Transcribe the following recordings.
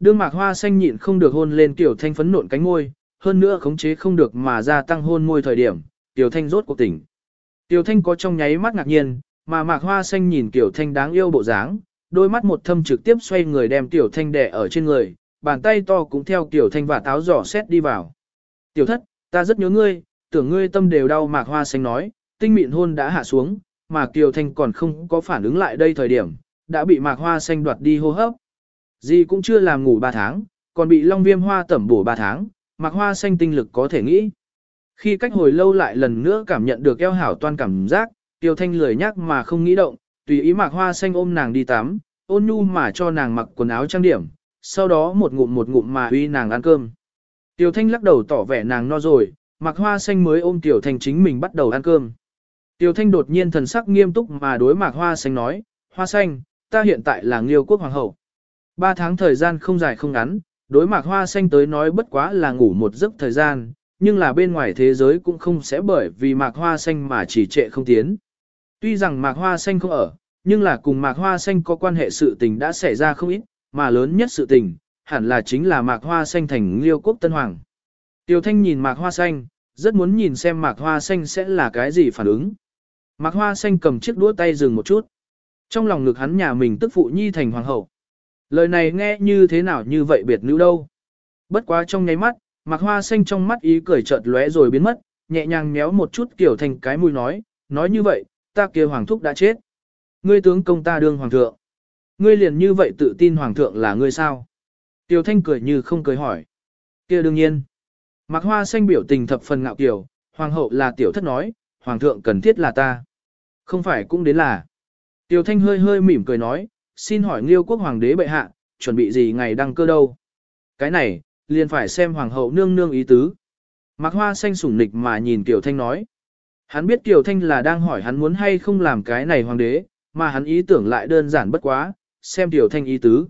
đương mạc hoa xanh nhịn không được hôn lên tiểu thanh phấn nộn cánh môi, hơn nữa khống chế không được mà gia tăng hôn môi thời điểm, tiểu thanh rốt cuộc tỉnh. Tiểu thanh có trong nháy mắt ngạc nhiên, mà mạc hoa xanh nhìn tiểu thanh đáng yêu bộ dáng, đôi mắt một thâm trực tiếp xoay người đem tiểu thanh đè ở trên người, bàn tay to cũng theo tiểu thanh và táo giỏ xét đi vào. Tiểu thất, ta rất nhớ ngươi, tưởng ngươi tâm đều đau mạc hoa xanh nói, tinh mịn hôn đã hạ xuống, mà tiểu Thanh còn không có phản ứng lại đây thời điểm, đã bị mạc hoa xanh đoạt đi hô hấp. Gì cũng chưa làm ngủ 3 tháng, còn bị long viêm hoa tẩm bổ 3 tháng, Mặc hoa xanh tinh lực có thể nghĩ. Khi cách hồi lâu lại lần nữa cảm nhận được eo hảo toan cảm giác, tiêu Thanh lười nhắc mà không nghĩ động, tùy ý mặc hoa xanh ôm nàng đi tắm, ôn nhu mà cho nàng mặc quần áo trang điểm, sau đó một ngụm một ngụm mà uy nàng ăn cơm. Tiểu Thanh lắc đầu tỏ vẻ nàng no rồi, mặc Hoa Xanh mới ôm Tiểu Thanh chính mình bắt đầu ăn cơm. Tiểu Thanh đột nhiên thần sắc nghiêm túc mà đối Mạc Hoa Xanh nói, Hoa Xanh, ta hiện tại là Nghiêu quốc hoàng hậu. Ba tháng thời gian không dài không ngắn, đối Mạc Hoa Xanh tới nói bất quá là ngủ một giấc thời gian, nhưng là bên ngoài thế giới cũng không sẽ bởi vì Mạc Hoa Xanh mà chỉ trệ không tiến. Tuy rằng Mạc Hoa Xanh không ở, nhưng là cùng Mạc Hoa Xanh có quan hệ sự tình đã xảy ra không ít, mà lớn nhất sự tình, hẳn là chính là Mạc Hoa Xanh thành Liêu quốc Tân Hoàng. Tiêu Thanh nhìn Mạc Hoa Xanh, rất muốn nhìn xem Mạc Hoa Xanh sẽ là cái gì phản ứng. Mạc Hoa Xanh cầm chiếc đũa tay dừng một chút. Trong lòng ngực hắn nhà mình tức phụ nhi thành hoàng hậu. Lời này nghe như thế nào như vậy biệt nữ đâu. Bất quá trong nháy mắt, mặc Hoa Xanh trong mắt ý cười chợt lóe rồi biến mất, nhẹ nhàng méo một chút kiểu thành cái mũi nói, nói như vậy, ta kia hoàng thúc đã chết. Ngươi tướng công ta đương hoàng thượng. Ngươi liền như vậy tự tin hoàng thượng là ngươi sao? Tiểu Thanh cười như không cười hỏi. kia đương nhiên. Mặc Hoa Xanh biểu tình thập phần ngạo kiều, hoàng hậu là tiểu thất nói, hoàng thượng cần thiết là ta. Không phải cũng đến là. Tiểu Thanh hơi hơi mỉm cười nói, xin hỏi Liêu quốc hoàng đế bệ hạ, chuẩn bị gì ngày đăng cơ đâu? Cái này, liền phải xem hoàng hậu nương nương ý tứ. Mạc Hoa Xanh sủng nịch mà nhìn Tiểu Thanh nói. Hắn biết Tiểu Thanh là đang hỏi hắn muốn hay không làm cái này hoàng đế, mà hắn ý tưởng lại đơn giản bất quá, xem Tiểu Thanh ý tứ.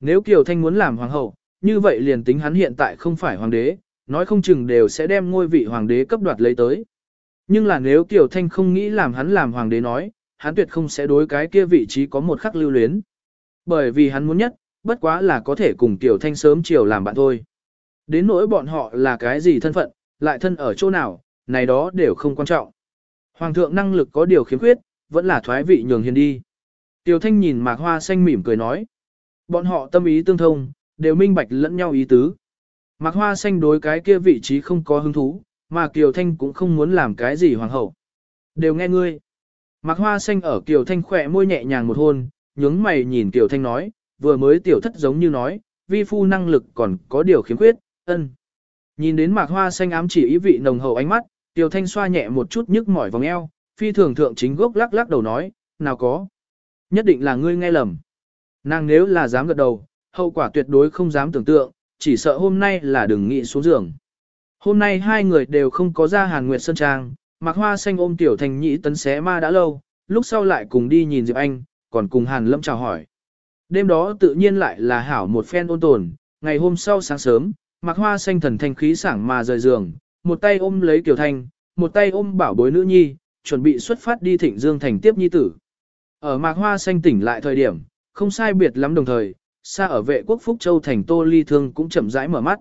Nếu Kiều Thanh muốn làm hoàng hậu, như vậy liền tính hắn hiện tại không phải hoàng đế, nói không chừng đều sẽ đem ngôi vị hoàng đế cấp đoạt lấy tới. Nhưng là nếu Kiều Thanh không nghĩ làm hắn làm hoàng đế nói, hắn tuyệt không sẽ đối cái kia vị trí có một khắc lưu luyến. Bởi vì hắn muốn nhất, bất quá là có thể cùng Tiểu Thanh sớm chiều làm bạn thôi. Đến nỗi bọn họ là cái gì thân phận, lại thân ở chỗ nào, này đó đều không quan trọng. Hoàng thượng năng lực có điều khiếm khuyết, vẫn là thoái vị nhường hiền đi. Tiểu Thanh nhìn Mạc Hoa xanh mỉm cười nói. Bọn họ tâm ý tương thông, đều minh bạch lẫn nhau ý tứ. Mạc Hoa xanh đối cái kia vị trí không có hứng thú, mà Kiều Thanh cũng không muốn làm cái gì hoàng hậu. Đều nghe ngươi. Mạc Hoa xanh ở Kiều Thanh khỏe môi nhẹ nhàng một hôn, nhướng mày nhìn Kiều Thanh nói, vừa mới tiểu thất giống như nói, vi phu năng lực còn có điều khiếm khuyết, ân. Nhìn đến Mạc Hoa xanh ám chỉ ý vị nồng hậu ánh mắt, Kiều Thanh xoa nhẹ một chút nhức mỏi vòng eo, phi thường thượng chính gốc lắc lắc đầu nói, nào có. Nhất định là ngươi nghe lầm. Nàng nếu là dám gật đầu, hậu quả tuyệt đối không dám tưởng tượng, chỉ sợ hôm nay là đừng nghĩ xuống giường. Hôm nay hai người đều không có ra Hàn Nguyệt Sơn Trang, Mạc Hoa Xanh ôm Tiểu Thành nhị tấn xé ma đã lâu, lúc sau lại cùng đi nhìn Diệp Anh, còn cùng Hàn Lâm chào hỏi. Đêm đó tự nhiên lại là hảo một phen ôn tồn, ngày hôm sau sáng sớm, Mạc Hoa Xanh thần thanh khí sảng mà rời giường, một tay ôm lấy Tiểu Thanh, một tay ôm bảo bối nữ nhi, chuẩn bị xuất phát đi thịnh Dương thành tiếp nhi tử. Ở Mạc Hoa Xanh tỉnh lại thời điểm, không sai biệt lắm đồng thời, xa ở vệ quốc Phúc Châu thành Tô Ly Thương cũng chậm rãi mở mắt.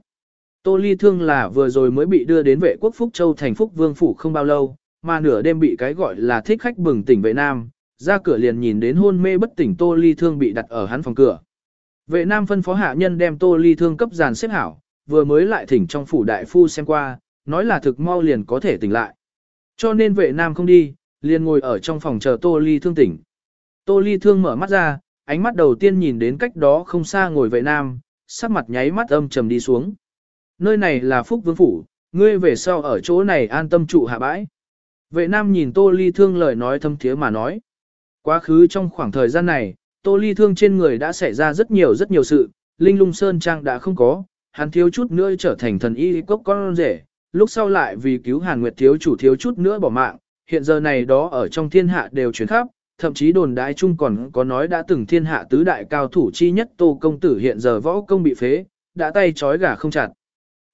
Tô Ly Thương là vừa rồi mới bị đưa đến vệ quốc Phúc Châu thành Phúc Vương Phủ không bao lâu, mà nửa đêm bị cái gọi là thích khách bừng tỉnh vệ Nam, ra cửa liền nhìn đến hôn mê bất tỉnh Tô Ly Thương bị đặt ở hắn phòng cửa. Vệ Nam phân phó hạ nhân đem Tô Ly Thương cấp giàn xếp hảo, vừa mới lại thỉnh trong phủ đại phu xem qua, nói là thực mau liền có thể tỉnh lại. Cho nên vệ Nam không đi, liền ngồi ở trong phòng chờ Tô Ly Thương tỉnh. Tô Ly Thương mở mắt ra, ánh mắt đầu tiên nhìn đến cách đó không xa ngồi vệ nam, sắc mặt nháy mắt âm trầm đi xuống. Nơi này là Phúc Vương Phủ, ngươi về sau ở chỗ này an tâm trụ hạ bãi. Vệ nam nhìn Tô Ly Thương lời nói thâm thiế mà nói. Quá khứ trong khoảng thời gian này, Tô Ly Thương trên người đã xảy ra rất nhiều rất nhiều sự, Linh Lung Sơn Trang đã không có, hắn thiếu chút nữa trở thành thần y cốc con rể, lúc sau lại vì cứu Hàn Nguyệt thiếu chủ thiếu chút nữa bỏ mạng, hiện giờ này đó ở trong thiên hạ đều chuyển khắp, thậm chí đồn đại chung còn có nói đã từng thiên hạ tứ đại cao thủ chi nhất Tô công tử hiện giờ võ công bị phế, đã tay trói gà không chặt.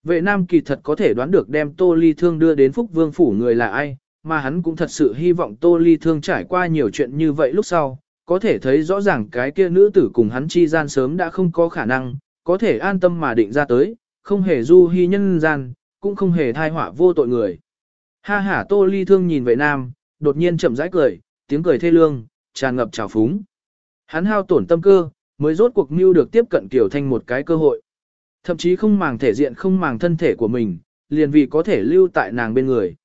Vệ nam kỳ thật có thể đoán được đem Tô Ly Thương đưa đến Phúc Vương phủ người là ai, mà hắn cũng thật sự hy vọng Tô Ly Thương trải qua nhiều chuyện như vậy lúc sau, có thể thấy rõ ràng cái kia nữ tử cùng hắn chi gian sớm đã không có khả năng, có thể an tâm mà định ra tới, không hề du hy nhân gian, cũng không hề thai họa vô tội người. Ha ha Tô Ly Thương nhìn vệ nam, đột nhiên chậm rãi cười, tiếng cười thê lương, tràn ngập trào phúng. Hắn hao tổn tâm cơ, mới rốt cuộc mưu được tiếp cận Kiều Thanh một cái cơ hội. Thậm chí không màng thể diện không màng thân thể của mình, liền vì có thể lưu tại nàng bên người.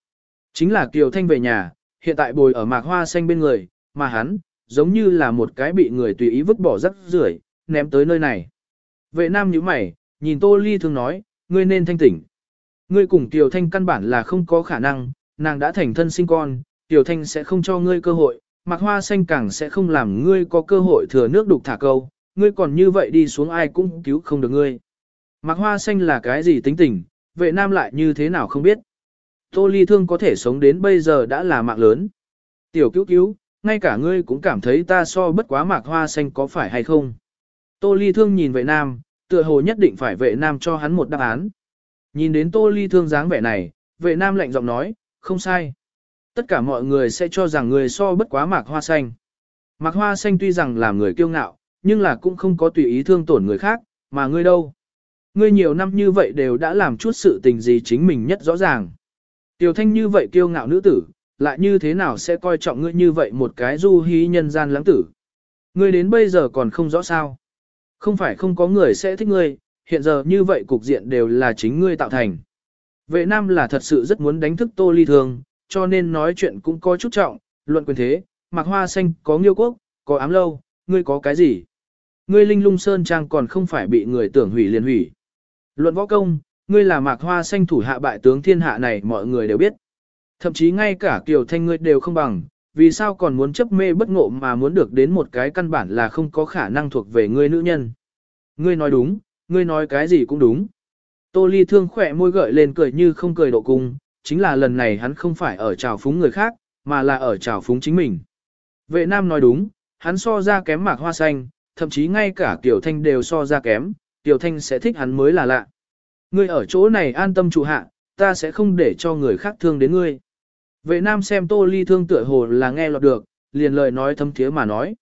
Chính là Kiều Thanh về nhà, hiện tại bồi ở mạc hoa xanh bên người, mà hắn, giống như là một cái bị người tùy ý vứt bỏ rắc rưởi ném tới nơi này. Vệ nam như mày, nhìn Tô Ly thường nói, ngươi nên thanh tỉnh. Ngươi cùng Kiều Thanh căn bản là không có khả năng, nàng đã thành thân sinh con, Kiều Thanh sẽ không cho ngươi cơ hội, Mạc Hoa Xanh càng sẽ không làm ngươi có cơ hội thừa nước đục thả câu, ngươi còn như vậy đi xuống ai cũng cứu không được ngươi. Mạc Hoa Xanh là cái gì tính tình, vệ nam lại như thế nào không biết. Tô Ly Thương có thể sống đến bây giờ đã là mạng lớn. Tiểu cứu cứu, ngay cả ngươi cũng cảm thấy ta so bất quá Mạc Hoa Xanh có phải hay không. Tô Ly Thương nhìn vệ nam, tựa hồ nhất định phải vệ nam cho hắn một đáp án. Nhìn đến Tô Ly Thương dáng vẻ này, vệ nam lạnh giọng nói, không sai. Tất cả mọi người sẽ cho rằng người so bất quá Mạc Hoa Xanh. Mạc Hoa Xanh tuy rằng là người kiêu ngạo, nhưng là cũng không có tùy ý thương tổn người khác, mà ngươi đâu. Ngươi nhiều năm như vậy đều đã làm chút sự tình gì chính mình nhất rõ ràng. Tiểu thanh như vậy kiêu ngạo nữ tử, lại như thế nào sẽ coi trọng ngươi như vậy một cái du hí nhân gian lãng tử. Ngươi đến bây giờ còn không rõ sao. Không phải không có người sẽ thích ngươi, hiện giờ như vậy cục diện đều là chính ngươi tạo thành. Vệ nam là thật sự rất muốn đánh thức tô ly thường, cho nên nói chuyện cũng có chút trọng, luận quyền thế, mặc hoa xanh có nghiêu quốc, có ám lâu, ngươi có cái gì? Ngươi linh lung sơn trang còn không phải bị người tưởng hủy liền hủy. Luận võ công, ngươi là mạc hoa xanh thủ hạ bại tướng thiên hạ này mọi người đều biết. Thậm chí ngay cả kiều thanh ngươi đều không bằng, vì sao còn muốn chấp mê bất ngộ mà muốn được đến một cái căn bản là không có khả năng thuộc về ngươi nữ nhân. Ngươi nói đúng, ngươi nói cái gì cũng đúng. Tô ly thương khỏe môi gợi lên cười như không cười độ cung, chính là lần này hắn không phải ở trào phúng người khác, mà là ở trào phúng chính mình. Vệ nam nói đúng, hắn so ra kém mạc hoa xanh, thậm chí ngay cả Tiểu Thanh đều so ra kém, Tiểu Thanh sẽ thích hắn mới là lạ. Ngươi ở chỗ này an tâm trụ hạ, ta sẽ không để cho người khác thương đến ngươi. Vệ nam xem Tô Ly Thương tựa hồ là nghe lọt được, liền lời nói thâm thiế mà nói.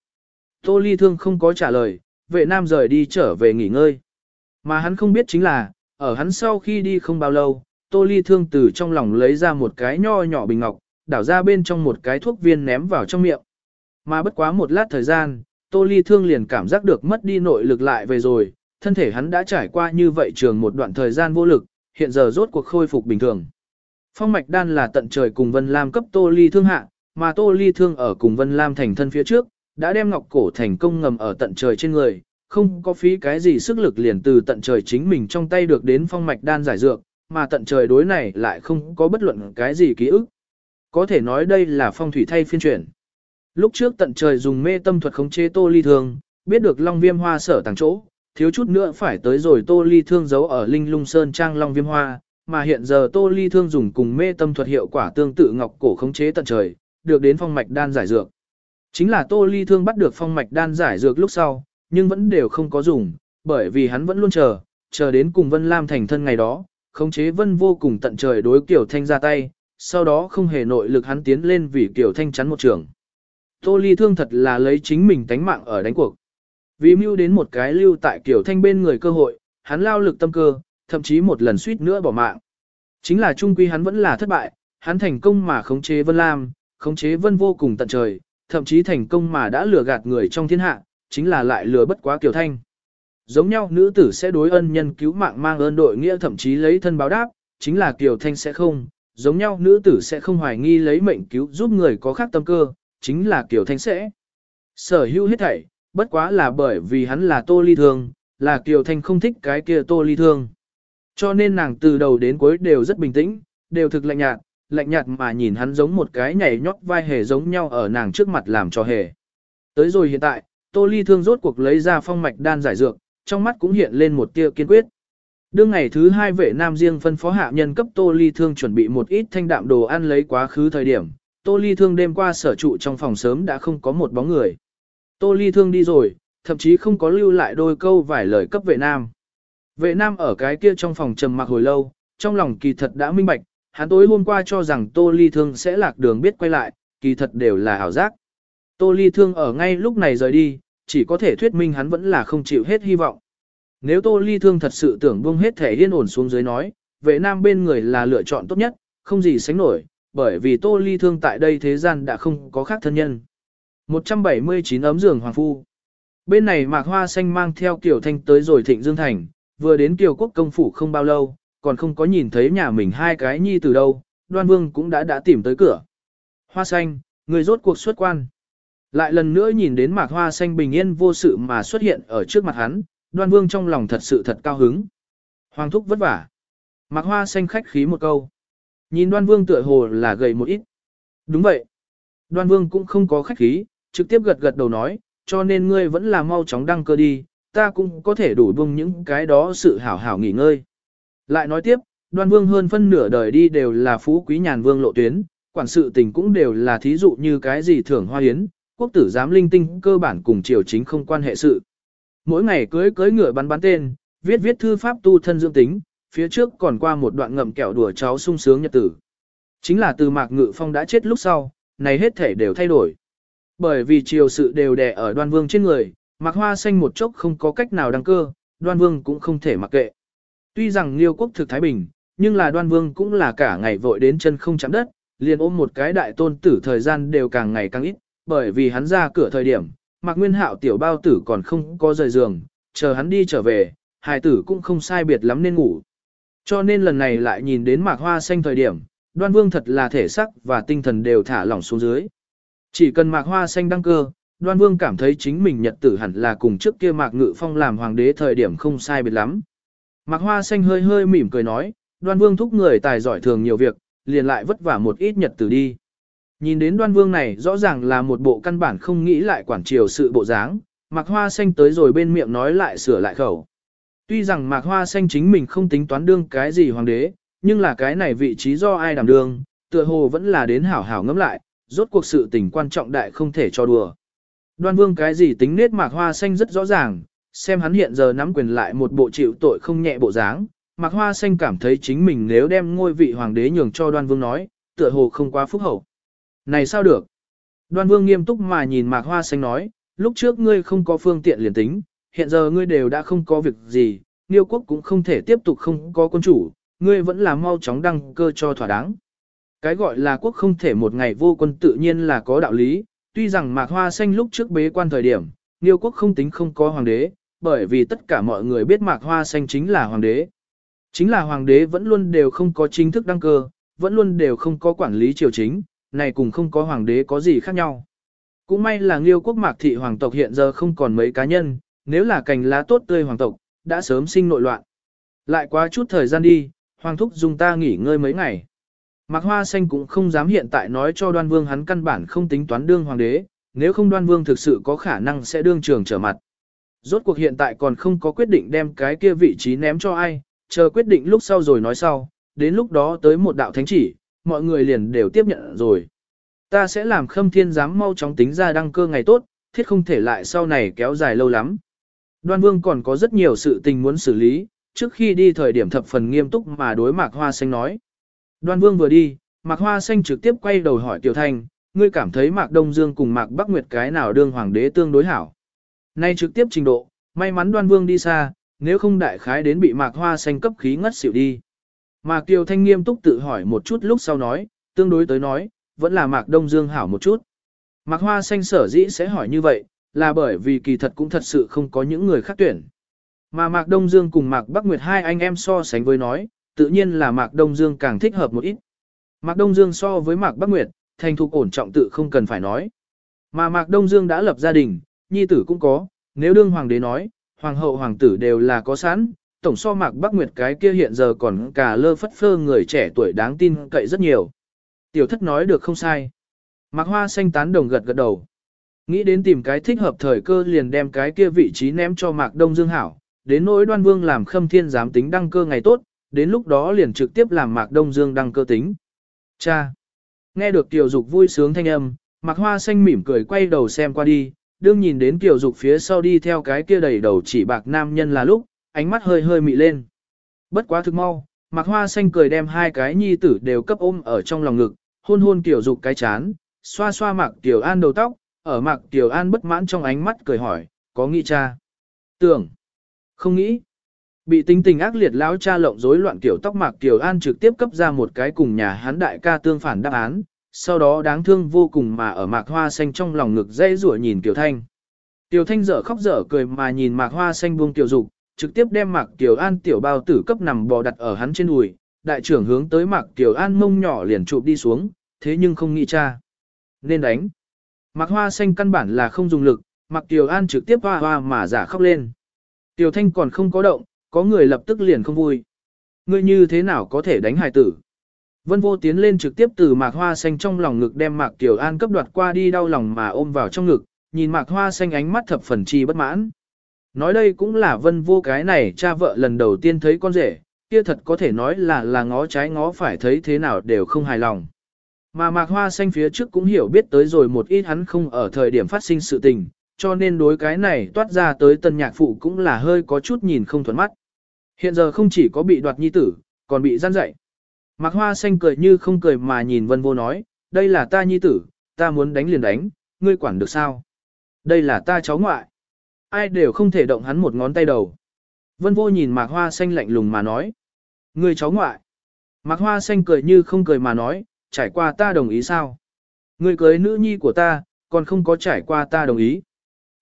Tô Ly Thương không có trả lời, vệ nam rời đi trở về nghỉ ngơi. Mà hắn không biết chính là, ở hắn sau khi đi không bao lâu, Tô Ly Thương từ trong lòng lấy ra một cái nho nhỏ bình ngọc, đảo ra bên trong một cái thuốc viên ném vào trong miệng. Mà bất quá một lát thời gian, Tô Ly Thương liền cảm giác được mất đi nội lực lại về rồi, thân thể hắn đã trải qua như vậy trường một đoạn thời gian vô lực, hiện giờ rốt cuộc khôi phục bình thường. Phong mạch đan là tận trời cùng Vân Lam cấp Tô Ly Thương hạ, mà Tô Ly Thương ở cùng Vân Lam thành thân phía trước, đã đem ngọc cổ thành công ngầm ở tận trời trên người, không có phí cái gì sức lực liền từ tận trời chính mình trong tay được đến phong mạch đan giải dược, mà tận trời đối này lại không có bất luận cái gì ký ức. Có thể nói đây là phong thủy thay phiên chuyển. Lúc trước tận trời dùng mê tâm thuật khống chế tô ly thương, biết được long viêm hoa sở tàng chỗ, thiếu chút nữa phải tới rồi tô ly thương giấu ở linh lung sơn trang long viêm hoa, mà hiện giờ tô ly thương dùng cùng mê tâm thuật hiệu quả tương tự ngọc cổ khống chế tận trời, được đến phong mạch đan giải dược. Chính là tô ly thương bắt được phong mạch đan giải dược lúc sau, nhưng vẫn đều không có dùng, bởi vì hắn vẫn luôn chờ, chờ đến cùng Vân Lam thành thân ngày đó, khống chế Vân vô cùng tận trời đối Kiều Thanh ra tay, sau đó không hề nội lực hắn tiến lên vì Kiều Thanh chắn một trường. Tô Ly Thương thật là lấy chính mình tánh mạng ở đánh cuộc. Vì mưu đến một cái lưu tại kiểu Thanh bên người cơ hội, hắn lao lực tâm cơ, thậm chí một lần suýt nữa bỏ mạng. Chính là trung quy hắn vẫn là thất bại, hắn thành công mà khống chế Vân Lam, khống chế Vân vô cùng tận trời, thậm chí thành công mà đã lừa gạt người trong thiên hạ, chính là lại lừa bất quá Kiều Thanh. Giống nhau nữ tử sẽ đối ân nhân cứu mạng mang ơn đội nghĩa thậm chí lấy thân báo đáp, chính là Kiều Thanh sẽ không, giống nhau nữ tử sẽ không hoài nghi lấy mệnh cứu giúp người có khác tâm cơ, chính là Kiều Thanh sẽ. Sở hữu hết thảy, bất quá là bởi vì hắn là Tô Ly Thương, là Kiều Thanh không thích cái kia Tô Ly Thương. Cho nên nàng từ đầu đến cuối đều rất bình tĩnh, đều thực lạnh nhạt, lạnh nhạt mà nhìn hắn giống một cái nhảy nhót vai hề giống nhau ở nàng trước mặt làm cho hề. Tới rồi hiện tại, Tô Ly Thương rốt cuộc lấy ra phong mạch đan giải dược, trong mắt cũng hiện lên một tia kiên quyết. Đương ngày thứ hai vệ nam riêng phân phó hạ nhân cấp Tô Ly Thương chuẩn bị một ít thanh đạm đồ ăn lấy quá khứ thời điểm, Tô Ly Thương đêm qua sở trụ trong phòng sớm đã không có một bóng người. Tô Ly Thương đi rồi, thậm chí không có lưu lại đôi câu vài lời cấp vệ nam. Vệ nam ở cái kia trong phòng trầm mặc hồi lâu, trong lòng kỳ thật đã minh bạch, hắn tối hôm qua cho rằng Tô Ly Thương sẽ lạc đường biết quay lại, kỳ thật đều là ảo giác. Tô Ly Thương ở ngay lúc này rời đi, chỉ có thể thuyết minh hắn vẫn là không chịu hết hy vọng. Nếu Tô Ly Thương thật sự tưởng buông hết thể yên ổn xuống dưới nói, vệ nam bên người là lựa chọn tốt nhất, không gì sánh nổi, bởi vì Tô Ly Thương tại đây thế gian đã không có khác thân nhân. 179 ấm giường hoàng phu. Bên này Mạc Hoa Xanh mang theo Kiều Thanh tới rồi Thịnh Dương Thành, vừa đến Kiều Quốc công phủ không bao lâu, còn không có nhìn thấy nhà mình hai cái nhi từ đâu, Đoan Vương cũng đã đã tìm tới cửa. Hoa Xanh, người rốt cuộc xuất quan. Lại lần nữa nhìn đến Mạc Hoa Xanh bình yên vô sự mà xuất hiện ở trước mặt hắn, Đoan Vương trong lòng thật sự thật cao hứng. Hoàng thúc vất vả. Mạc Hoa Xanh khách khí một câu. Nhìn Đoan Vương tựa hồ là gầy một ít. Đúng vậy. Đoan Vương cũng không có khách khí, trực tiếp gật gật đầu nói, cho nên ngươi vẫn là mau chóng đăng cơ đi, ta cũng có thể đủ vương những cái đó sự hảo hảo nghỉ ngơi. Lại nói tiếp, đoan vương hơn phân nửa đời đi đều là phú quý nhàn vương lộ tuyến, quản sự tình cũng đều là thí dụ như cái gì thưởng hoa hiến, quốc tử giám linh tinh cơ bản cùng triều chính không quan hệ sự. Mỗi ngày cưới cưới ngựa bắn bắn tên, viết viết thư pháp tu thân dương tính, phía trước còn qua một đoạn ngậm kẹo đùa cháu sung sướng nhật tử. Chính là từ mạc ngự phong đã chết lúc sau, này hết thể đều thay đổi. Bởi vì triều sự đều đè ở đoan vương trên người, mặc hoa xanh một chốc không có cách nào đăng cơ, đoan vương cũng không thể mặc kệ. Tuy rằng liêu quốc thực Thái Bình, nhưng là đoan vương cũng là cả ngày vội đến chân không chạm đất, liền ôm một cái đại tôn tử thời gian đều càng ngày càng ít, bởi vì hắn ra cửa thời điểm, mạc nguyên hạo tiểu bao tử còn không có rời giường, chờ hắn đi trở về, hài tử cũng không sai biệt lắm nên ngủ. Cho nên lần này lại nhìn đến mạc hoa xanh thời điểm, đoan vương thật là thể sắc và tinh thần đều thả lỏng xuống dưới. Chỉ cần mạc hoa xanh đăng cơ, đoan vương cảm thấy chính mình nhật tử hẳn là cùng trước kia mạc ngự phong làm hoàng đế thời điểm không sai biệt lắm. Mạc hoa xanh hơi hơi mỉm cười nói, đoan vương thúc người tài giỏi thường nhiều việc, liền lại vất vả một ít nhật tử đi. Nhìn đến đoan vương này rõ ràng là một bộ căn bản không nghĩ lại quản triều sự bộ dáng, mạc hoa xanh tới rồi bên miệng nói lại sửa lại khẩu. Tuy rằng mạc hoa xanh chính mình không tính toán đương cái gì hoàng đế, nhưng là cái này vị trí do ai đảm đương, tựa hồ vẫn là đến hảo hảo ngẫm lại, rốt cuộc sự tình quan trọng đại không thể cho đùa. Đoan vương cái gì tính nết mạc hoa xanh rất rõ ràng, xem hắn hiện giờ nắm quyền lại một bộ chịu tội không nhẹ bộ dáng, mạc hoa xanh cảm thấy chính mình nếu đem ngôi vị hoàng đế nhường cho đoan vương nói, tựa hồ không quá phúc hậu. Này sao được? Đoan vương nghiêm túc mà nhìn mạc hoa xanh nói, lúc trước ngươi không có phương tiện liền tính, hiện giờ ngươi đều đã không có việc gì, Niêu quốc cũng không thể tiếp tục không có quân chủ, ngươi vẫn là mau chóng đăng cơ cho thỏa đáng. Cái gọi là quốc không thể một ngày vô quân tự nhiên là có đạo lý, tuy rằng Mạc Hoa Xanh lúc trước bế quan thời điểm, Niêu quốc không tính không có hoàng đế, bởi vì tất cả mọi người biết Mạc Hoa Xanh chính là hoàng đế. Chính là hoàng đế vẫn luôn đều không có chính thức đăng cơ, vẫn luôn đều không có quản lý triều chính, này cùng không có hoàng đế có gì khác nhau. Cũng may là Liêu quốc Mạc thị hoàng tộc hiện giờ không còn mấy cá nhân, nếu là cành lá tốt tươi hoàng tộc, đã sớm sinh nội loạn. Lại quá chút thời gian đi, hoàng thúc dùng ta nghỉ ngơi mấy ngày. Mạc Hoa Xanh cũng không dám hiện tại nói cho đoan vương hắn căn bản không tính toán đương hoàng đế, nếu không đoan vương thực sự có khả năng sẽ đương trường trở mặt. Rốt cuộc hiện tại còn không có quyết định đem cái kia vị trí ném cho ai, chờ quyết định lúc sau rồi nói sau, đến lúc đó tới một đạo thánh chỉ, mọi người liền đều tiếp nhận rồi. Ta sẽ làm khâm thiên giám mau chóng tính ra đăng cơ ngày tốt, thiết không thể lại sau này kéo dài lâu lắm. Đoan vương còn có rất nhiều sự tình muốn xử lý, trước khi đi thời điểm thập phần nghiêm túc mà đối mạc hoa xanh nói. Đoan Vương vừa đi, Mạc Hoa Xanh trực tiếp quay đầu hỏi Tiểu Thanh, ngươi cảm thấy Mạc Đông Dương cùng Mạc Bắc Nguyệt cái nào đương hoàng đế tương đối hảo. Nay trực tiếp trình độ, may mắn Đoan Vương đi xa, nếu không đại khái đến bị Mạc Hoa Xanh cấp khí ngất xỉu đi. Mạc Tiểu Thanh nghiêm túc tự hỏi một chút lúc sau nói, tương đối tới nói, vẫn là Mạc Đông Dương hảo một chút. Mạc Hoa Xanh sở dĩ sẽ hỏi như vậy, là bởi vì kỳ thật cũng thật sự không có những người khác tuyển. Mà Mạc Đông Dương cùng Mạc Bắc Nguyệt hai anh em so sánh với nói, tự nhiên là Mạc Đông Dương càng thích hợp một ít. Mạc Đông Dương so với Mạc Bắc Nguyệt, thành thục ổn trọng tự không cần phải nói. Mà Mạc Đông Dương đã lập gia đình, nhi tử cũng có, nếu đương hoàng đế nói, hoàng hậu hoàng tử đều là có sẵn, tổng so Mạc Bắc Nguyệt cái kia hiện giờ còn cả lơ phất phơ người trẻ tuổi đáng tin cậy rất nhiều. Tiểu thất nói được không sai. Mạc Hoa xanh tán đồng gật gật đầu. Nghĩ đến tìm cái thích hợp thời cơ liền đem cái kia vị trí ném cho Mạc Đông Dương hảo, đến nỗi đoan vương làm khâm thiên giám tính đăng cơ ngày tốt, đến lúc đó liền trực tiếp làm Mạc Đông Dương đăng cơ tính. Cha! Nghe được Tiểu Dục vui sướng thanh âm, Mạc Hoa Xanh mỉm cười quay đầu xem qua đi, đương nhìn đến Tiểu Dục phía sau đi theo cái kia đầy đầu chỉ bạc nam nhân là lúc, ánh mắt hơi hơi mị lên. Bất quá thực mau, Mạc Hoa Xanh cười đem hai cái nhi tử đều cấp ôm ở trong lòng ngực, hôn hôn Tiểu Dục cái chán, xoa xoa Mạc Tiểu An đầu tóc, ở Mạc Tiểu An bất mãn trong ánh mắt cười hỏi, có nghĩ cha? Tưởng! Không nghĩ! Bị tính tình ác liệt lão cha lộng rối loạn kiểu tóc mạc Tiểu An trực tiếp cấp ra một cái cùng nhà hắn đại ca tương phản đáp án, sau đó đáng thương vô cùng mà ở mạc hoa xanh trong lòng ngực dây rủa nhìn Tiểu Thanh. Tiểu Thanh dở khóc dở cười mà nhìn mạc hoa xanh buông Tiểu Dục, trực tiếp đem mạc Tiểu An tiểu bao tử cấp nằm bò đặt ở hắn trên đùi, đại trưởng hướng tới mạc Tiểu An mông nhỏ liền chụp đi xuống, thế nhưng không nghĩ cha. Nên đánh. Mạc hoa xanh căn bản là không dùng lực, mạc Tiểu An trực tiếp hoa hoa mà giả khóc lên. Tiểu Thanh còn không có động, có người lập tức liền không vui. Ngươi như thế nào có thể đánh hài tử? Vân vô tiến lên trực tiếp từ mạc hoa xanh trong lòng ngực đem mạc Tiểu An cấp đoạt qua đi đau lòng mà ôm vào trong ngực, nhìn mạc hoa xanh ánh mắt thập phần chi bất mãn. Nói đây cũng là vân vô cái này cha vợ lần đầu tiên thấy con rể, kia thật có thể nói là là ngó trái ngó phải thấy thế nào đều không hài lòng. Mà mạc hoa xanh phía trước cũng hiểu biết tới rồi một ít hắn không ở thời điểm phát sinh sự tình, cho nên đối cái này toát ra tới tân nhạc phụ cũng là hơi có chút nhìn không thuận mắt. Hiện giờ không chỉ có bị đoạt nhi tử, còn bị gian dạy. Mạc Hoa Xanh cười như không cười mà nhìn Vân Vô nói, đây là ta nhi tử, ta muốn đánh liền đánh, ngươi quản được sao? Đây là ta cháu ngoại. Ai đều không thể động hắn một ngón tay đầu. Vân Vô nhìn Mạc Hoa Xanh lạnh lùng mà nói, ngươi cháu ngoại. Mạc Hoa Xanh cười như không cười mà nói, trải qua ta đồng ý sao? Ngươi cưới nữ nhi của ta, còn không có trải qua ta đồng ý.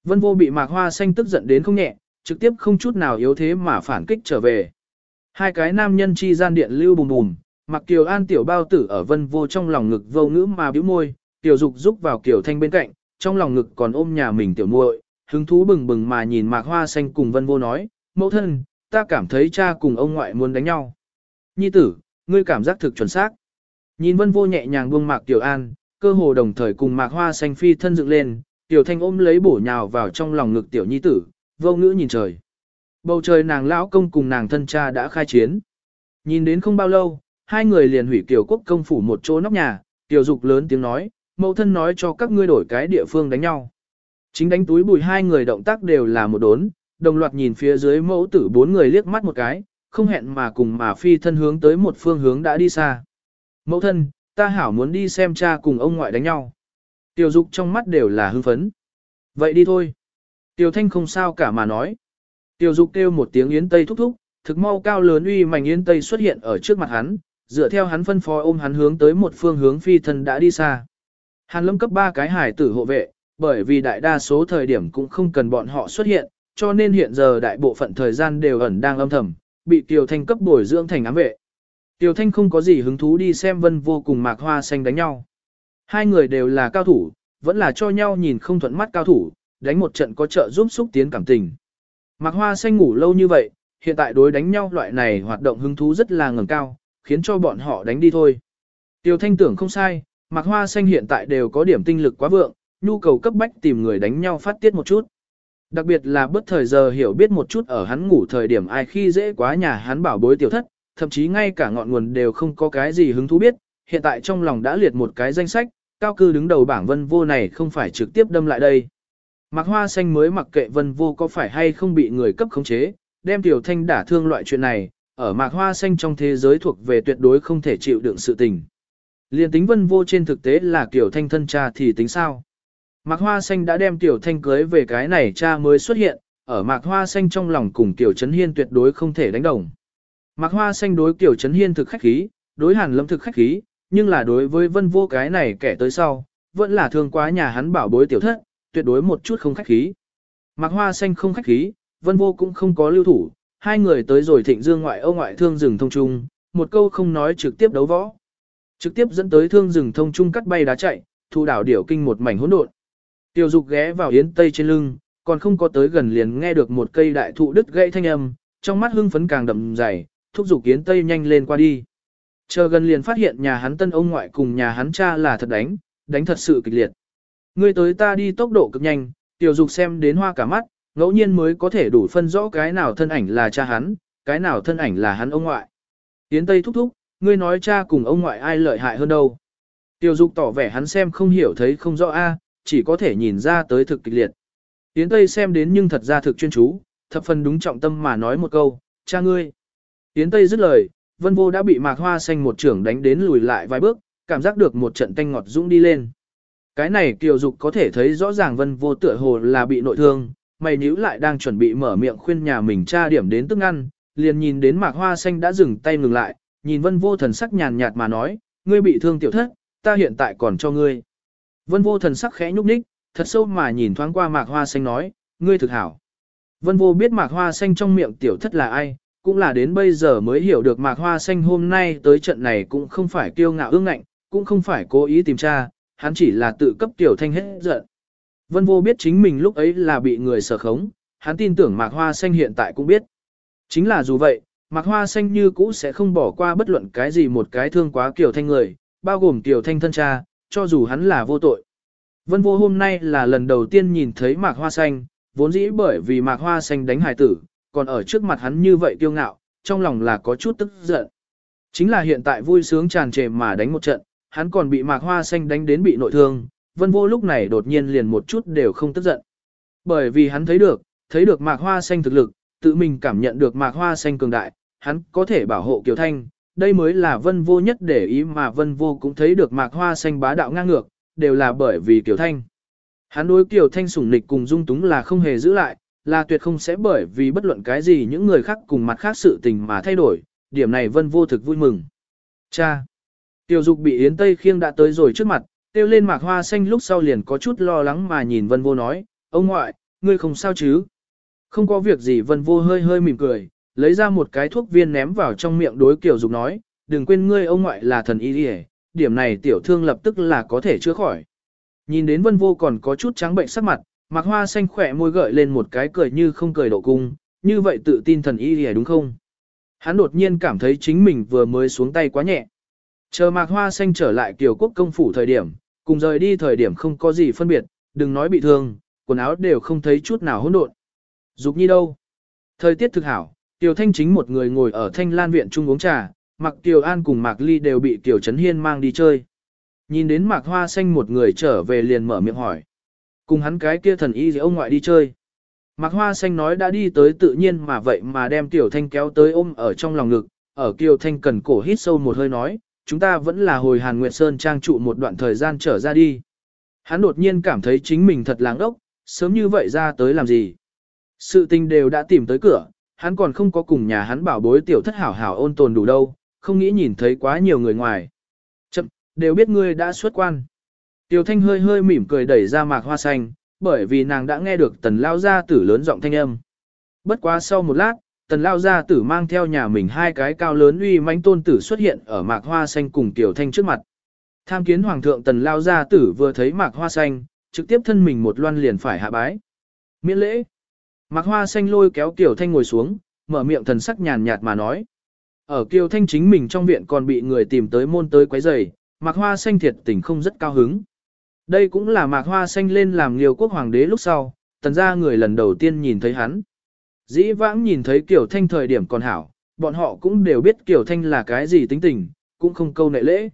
Vân Vô bị Mạc Hoa Xanh tức giận đến không nhẹ, trực tiếp không chút nào yếu thế mà phản kích trở về. Hai cái nam nhân chi gian điện lưu bùm bùm, mặc Kiều An tiểu bao tử ở vân vô trong lòng ngực vô ngữ mà bĩu môi, tiểu dục rúc vào Kiều Thanh bên cạnh, trong lòng ngực còn ôm nhà mình tiểu muội, hứng thú bừng bừng mà nhìn mạc hoa xanh cùng vân vô nói, mẫu thân, ta cảm thấy cha cùng ông ngoại muốn đánh nhau. Nhi tử, ngươi cảm giác thực chuẩn xác. Nhìn vân vô nhẹ nhàng buông mạc tiểu an, cơ hồ đồng thời cùng mạc hoa xanh phi thân dựng lên, tiểu thanh ôm lấy bổ nhào vào trong lòng ngực tiểu nhi tử, vô ngữ nhìn trời. Bầu trời nàng lão công cùng nàng thân cha đã khai chiến. Nhìn đến không bao lâu, hai người liền hủy kiều quốc công phủ một chỗ nóc nhà, tiểu dục lớn tiếng nói, mẫu thân nói cho các ngươi đổi cái địa phương đánh nhau. Chính đánh túi bùi hai người động tác đều là một đốn, đồng loạt nhìn phía dưới mẫu tử bốn người liếc mắt một cái, không hẹn mà cùng mà phi thân hướng tới một phương hướng đã đi xa. Mẫu thân, ta hảo muốn đi xem cha cùng ông ngoại đánh nhau. Tiểu dục trong mắt đều là hưng phấn. Vậy đi thôi. Tiểu thanh không sao cả mà nói. Tiểu dục kêu một tiếng yến tây thúc thúc, thực mau cao lớn uy mảnh yến tây xuất hiện ở trước mặt hắn, dựa theo hắn phân phó ôm hắn hướng tới một phương hướng phi thân đã đi xa. Hàn lâm cấp ba cái hải tử hộ vệ, bởi vì đại đa số thời điểm cũng không cần bọn họ xuất hiện, cho nên hiện giờ đại bộ phận thời gian đều ẩn đang âm thầm, bị Tiểu Thanh cấp bồi dưỡng thành ám vệ. Tiểu Thanh không có gì hứng thú đi xem vân vô cùng mạc hoa xanh đánh nhau. Hai người đều là cao thủ, vẫn là cho nhau nhìn không thuận mắt cao thủ, đánh một trận có trợ giúp xúc tiến cảm tình. Mạc Hoa Xanh ngủ lâu như vậy, hiện tại đối đánh nhau loại này hoạt động hứng thú rất là ngầm cao, khiến cho bọn họ đánh đi thôi. Tiêu Thanh tưởng không sai, Mạc Hoa Xanh hiện tại đều có điểm tinh lực quá vượng, nhu cầu cấp bách tìm người đánh nhau phát tiết một chút. Đặc biệt là bất thời giờ hiểu biết một chút ở hắn ngủ thời điểm ai khi dễ quá nhà hắn bảo bối tiểu thất, thậm chí ngay cả ngọn nguồn đều không có cái gì hứng thú biết, hiện tại trong lòng đã liệt một cái danh sách, cao cư đứng đầu bảng vân vô này không phải trực tiếp đâm lại đây. Mạc Hoa Xanh mới mặc kệ Vân Vô có phải hay không bị người cấp khống chế, đem Tiểu Thanh đả thương loại chuyện này, ở Mạc Hoa Xanh trong thế giới thuộc về tuyệt đối không thể chịu đựng sự tình. Liên tính Vân Vô trên thực tế là Tiểu Thanh thân cha thì tính sao? Mạc Hoa Xanh đã đem Tiểu Thanh cưới về cái này cha mới xuất hiện, ở Mạc Hoa Xanh trong lòng cùng Tiểu Trấn Hiên tuyệt đối không thể đánh đồng. Mạc Hoa Xanh đối Tiểu Trấn Hiên thực khách khí, đối Hàn Lâm thực khách khí, nhưng là đối với Vân Vô cái này kẻ tới sau, vẫn là thương quá nhà hắn bảo bối tiểu thất, tuyệt đối một chút không khách khí. Mạc Hoa Xanh không khách khí, Vân Vô cũng không có lưu thủ, hai người tới rồi thịnh dương ngoại ô ngoại thương rừng thông trung, một câu không nói trực tiếp đấu võ. Trực tiếp dẫn tới thương rừng thông trung cắt bay đá chạy, thu đảo điểu kinh một mảnh hỗn độn. Tiêu dục ghé vào yến tây trên lưng, còn không có tới gần liền nghe được một cây đại thụ đứt gãy thanh âm, trong mắt hưng phấn càng đậm dày, thúc giục yến tây nhanh lên qua đi. Chờ gần liền phát hiện nhà hắn tân ông ngoại cùng nhà hắn cha là thật đánh, đánh thật sự kịch liệt. Ngươi tới ta đi tốc độ cực nhanh, tiểu dục xem đến hoa cả mắt, ngẫu nhiên mới có thể đủ phân rõ cái nào thân ảnh là cha hắn, cái nào thân ảnh là hắn ông ngoại. Yến Tây thúc thúc, ngươi nói cha cùng ông ngoại ai lợi hại hơn đâu. Tiểu dục tỏ vẻ hắn xem không hiểu thấy không rõ a, chỉ có thể nhìn ra tới thực kịch liệt. Yến Tây xem đến nhưng thật ra thực chuyên chú, thập phần đúng trọng tâm mà nói một câu, cha ngươi. Yến Tây dứt lời, Vân Vô đã bị mạc hoa xanh một trưởng đánh đến lùi lại vài bước, cảm giác được một trận tanh ngọt dũng đi lên. Cái này kiều dục có thể thấy rõ ràng vân vô tựa hồ là bị nội thương, mày nhíu lại đang chuẩn bị mở miệng khuyên nhà mình tra điểm đến tức ăn, liền nhìn đến mạc hoa xanh đã dừng tay ngừng lại, nhìn vân vô thần sắc nhàn nhạt mà nói, ngươi bị thương tiểu thất, ta hiện tại còn cho ngươi. Vân vô thần sắc khẽ nhúc nhích, thật sâu mà nhìn thoáng qua mạc hoa xanh nói, ngươi thực hảo. Vân vô biết mạc hoa xanh trong miệng tiểu thất là ai, cũng là đến bây giờ mới hiểu được mạc hoa xanh hôm nay tới trận này cũng không phải kiêu ngạo ương ngạnh, cũng không phải cố ý tìm tra, hắn chỉ là tự cấp tiểu thanh hết giận. Vân vô biết chính mình lúc ấy là bị người sở khống, hắn tin tưởng mạc hoa xanh hiện tại cũng biết. Chính là dù vậy, mạc hoa xanh như cũ sẽ không bỏ qua bất luận cái gì một cái thương quá kiểu thanh người, bao gồm tiểu thanh thân cha, cho dù hắn là vô tội. Vân vô hôm nay là lần đầu tiên nhìn thấy mạc hoa xanh, vốn dĩ bởi vì mạc hoa xanh đánh hải tử, còn ở trước mặt hắn như vậy kiêu ngạo, trong lòng là có chút tức giận. Chính là hiện tại vui sướng tràn trề mà đánh một trận, hắn còn bị mạc hoa xanh đánh đến bị nội thương, vân vô lúc này đột nhiên liền một chút đều không tức giận. Bởi vì hắn thấy được, thấy được mạc hoa xanh thực lực, tự mình cảm nhận được mạc hoa xanh cường đại, hắn có thể bảo hộ Kiều Thanh, đây mới là vân vô nhất để ý mà vân vô cũng thấy được mạc hoa xanh bá đạo ngang ngược, đều là bởi vì Kiều Thanh. Hắn đối Kiều Thanh sủng nịch cùng dung túng là không hề giữ lại, là tuyệt không sẽ bởi vì bất luận cái gì những người khác cùng mặt khác sự tình mà thay đổi, điểm này vân vô thực vui mừng. Cha! Tiểu dục bị Yến Tây khiêng đã tới rồi trước mặt, tiêu lên mạc hoa xanh lúc sau liền có chút lo lắng mà nhìn vân vô nói, ông ngoại, ngươi không sao chứ? Không có việc gì vân vô hơi hơi mỉm cười, lấy ra một cái thuốc viên ném vào trong miệng đối kiểu dục nói, đừng quên ngươi ông ngoại là thần y đi điểm này tiểu thương lập tức là có thể chữa khỏi. Nhìn đến vân vô còn có chút trắng bệnh sắc mặt, mạc hoa xanh khỏe môi gợi lên một cái cười như không cười độ cung, như vậy tự tin thần y đi đúng không? Hắn đột nhiên cảm thấy chính mình vừa mới xuống tay quá nhẹ. Chờ mạc hoa xanh trở lại kiều quốc công phủ thời điểm, cùng rời đi thời điểm không có gì phân biệt, đừng nói bị thương, quần áo đều không thấy chút nào hỗn độn. Dục nhi đâu? Thời tiết thực hảo, Tiểu Thanh chính một người ngồi ở Thanh Lan viện trung uống trà, mặc Tiểu An cùng Mạc Ly đều bị Tiểu Trấn Hiên mang đi chơi. Nhìn đến Mạc Hoa Xanh một người trở về liền mở miệng hỏi. Cùng hắn cái kia thần y gì ông ngoại đi chơi. Mạc Hoa Xanh nói đã đi tới tự nhiên mà vậy mà đem Tiểu Thanh kéo tới ôm ở trong lòng ngực, ở Kiều Thanh cần cổ hít sâu một hơi nói, chúng ta vẫn là hồi Hàn Nguyệt Sơn trang trụ một đoạn thời gian trở ra đi. Hắn đột nhiên cảm thấy chính mình thật láng ốc, sớm như vậy ra tới làm gì. Sự tình đều đã tìm tới cửa, hắn còn không có cùng nhà hắn bảo bối tiểu thất hảo hảo ôn tồn đủ đâu, không nghĩ nhìn thấy quá nhiều người ngoài. Chậm, đều biết ngươi đã xuất quan. Tiểu thanh hơi hơi mỉm cười đẩy ra mạc hoa xanh, bởi vì nàng đã nghe được tần lao gia tử lớn giọng thanh âm. Bất quá sau một lát, tần lao gia tử mang theo nhà mình hai cái cao lớn uy mãnh tôn tử xuất hiện ở mạc hoa xanh cùng tiểu thanh trước mặt. Tham kiến hoàng thượng tần lao gia tử vừa thấy mạc hoa xanh, trực tiếp thân mình một loan liền phải hạ bái. Miễn lễ. Mạc Hoa Xanh lôi kéo Tiểu Thanh ngồi xuống, mở miệng thần sắc nhàn nhạt mà nói. Ở Kiều Thanh chính mình trong viện còn bị người tìm tới môn tới quấy rầy, Mạc Hoa Xanh thiệt tình không rất cao hứng. Đây cũng là Mạc Hoa Xanh lên làm liều quốc hoàng đế lúc sau, tần ra người lần đầu tiên nhìn thấy hắn. Dĩ vãng nhìn thấy Kiều Thanh thời điểm còn hảo, bọn họ cũng đều biết Kiều Thanh là cái gì tính tình, cũng không câu nệ lễ.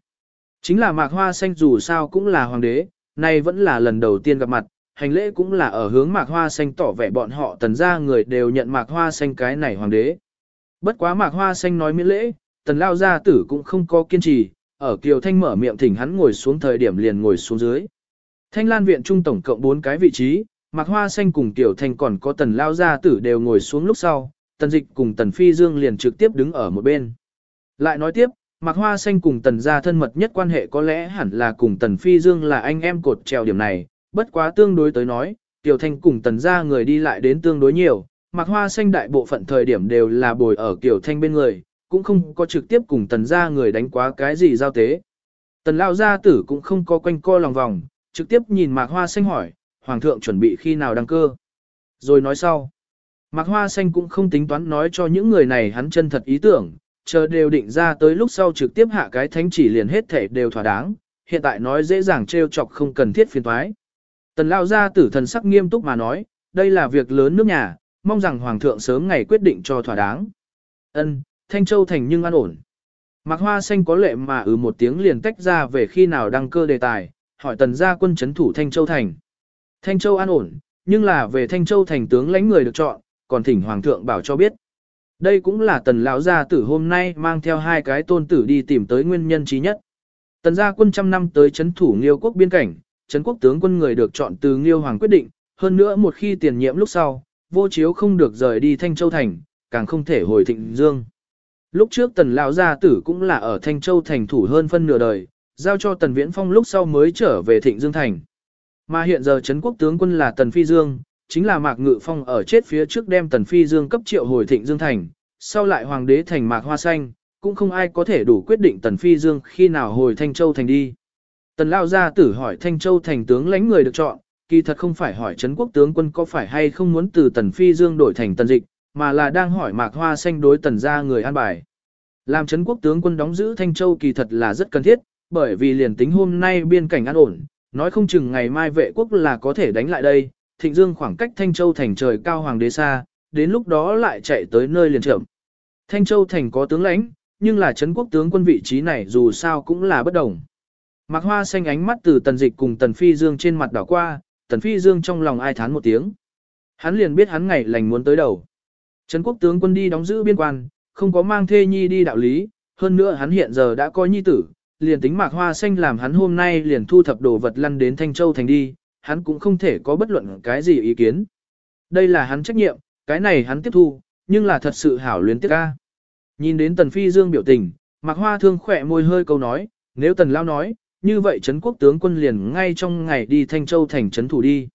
Chính là Mạc Hoa Xanh dù sao cũng là hoàng đế, nay vẫn là lần đầu tiên gặp mặt, hành lễ cũng là ở hướng mạc hoa xanh tỏ vẻ bọn họ tần ra người đều nhận mạc hoa xanh cái này hoàng đế. Bất quá mạc hoa xanh nói miễn lễ, tần lao gia tử cũng không có kiên trì, ở kiều thanh mở miệng thỉnh hắn ngồi xuống thời điểm liền ngồi xuống dưới. Thanh lan viện trung tổng cộng 4 cái vị trí, mạc hoa xanh cùng Tiểu thanh còn có tần lao gia tử đều ngồi xuống lúc sau, tần dịch cùng tần phi dương liền trực tiếp đứng ở một bên. Lại nói tiếp, Mạc Hoa Xanh cùng Tần gia thân mật nhất quan hệ có lẽ hẳn là cùng Tần Phi Dương là anh em cột treo điểm này, bất quá tương đối tới nói, Tiểu Thanh cùng Tần gia người đi lại đến tương đối nhiều, Mạc Hoa Xanh đại bộ phận thời điểm đều là bồi ở Tiểu Thanh bên người, cũng không có trực tiếp cùng Tần gia người đánh quá cái gì giao tế. Tần Lão gia tử cũng không có quanh co lòng vòng, trực tiếp nhìn Mạc Hoa Xanh hỏi, Hoàng thượng chuẩn bị khi nào đăng cơ. Rồi nói sau. Mạc Hoa Xanh cũng không tính toán nói cho những người này hắn chân thật ý tưởng, chờ đều định ra tới lúc sau trực tiếp hạ cái thánh chỉ liền hết thể đều thỏa đáng, hiện tại nói dễ dàng trêu chọc không cần thiết phiền toái. Tần lao gia tử thần sắc nghiêm túc mà nói, đây là việc lớn nước nhà, mong rằng hoàng thượng sớm ngày quyết định cho thỏa đáng. Ân, Thanh Châu thành nhưng an ổn. Mạc Hoa Xanh có lệ mà ừ một tiếng liền tách ra về khi nào đăng cơ đề tài, hỏi tần gia quân chấn thủ Thanh Châu thành. Thanh Châu an ổn, nhưng là về Thanh Châu thành tướng lãnh người được chọn, còn thỉnh hoàng thượng bảo cho biết. Đây cũng là tần lão gia tử hôm nay mang theo hai cái tôn tử đi tìm tới nguyên nhân trí nhất. Tần gia quân trăm năm tới chấn thủ Nghiêu quốc biên cảnh, chấn quốc tướng quân người được chọn từ Nghiêu Hoàng quyết định, hơn nữa một khi tiền nhiệm lúc sau, vô chiếu không được rời đi Thanh Châu Thành, càng không thể hồi thịnh dương. Lúc trước tần lão gia tử cũng là ở Thanh Châu thành thủ hơn phân nửa đời, giao cho tần viễn phong lúc sau mới trở về thịnh dương thành. Mà hiện giờ Trấn quốc tướng quân là tần phi dương, chính là mạc ngự phong ở chết phía trước đem tần phi dương cấp triệu hồi thịnh dương thành, sau lại hoàng đế thành mạc hoa xanh, cũng không ai có thể đủ quyết định tần phi dương khi nào hồi Thanh Châu thành đi. Tần Lao Gia tử hỏi Thanh Châu thành tướng lãnh người được chọn, kỳ thật không phải hỏi Trấn quốc tướng quân có phải hay không muốn từ Tần Phi Dương đổi thành Tần Dịch, mà là đang hỏi Mạc Hoa Xanh đối Tần gia người an bài. Làm Trấn quốc tướng quân đóng giữ Thanh Châu kỳ thật là rất cần thiết, bởi vì liền tính hôm nay biên cảnh an ổn, nói không chừng ngày mai vệ quốc là có thể đánh lại đây, Thịnh Dương khoảng cách Thanh Châu thành trời cao hoàng đế xa, đến lúc đó lại chạy tới nơi liền trưởng. Thanh Châu thành có tướng lãnh, nhưng là Trấn quốc tướng quân vị trí này dù sao cũng là bất đồng. Mạc Hoa xanh ánh mắt từ Tần Dịch cùng Tần Phi Dương trên mặt đảo qua, Tần Phi Dương trong lòng ai thán một tiếng. Hắn liền biết hắn ngày lành muốn tới đầu. Trấn quốc tướng quân đi đóng giữ biên quan, không có mang thê nhi đi đạo lý, hơn nữa hắn hiện giờ đã có nhi tử, liền tính Mạc Hoa xanh làm hắn hôm nay liền thu thập đồ vật lăn đến Thanh Châu thành đi, hắn cũng không thể có bất luận cái gì ý kiến. Đây là hắn trách nhiệm, cái này hắn tiếp thu, nhưng là thật sự hảo luyến tiếc ca. Nhìn đến Tần Phi Dương biểu tình, Mạc Hoa thương khỏe môi hơi câu nói, nếu Tần Lao nói, như vậy Trấn quốc tướng quân liền ngay trong ngày đi Thanh Châu thành trấn thủ đi.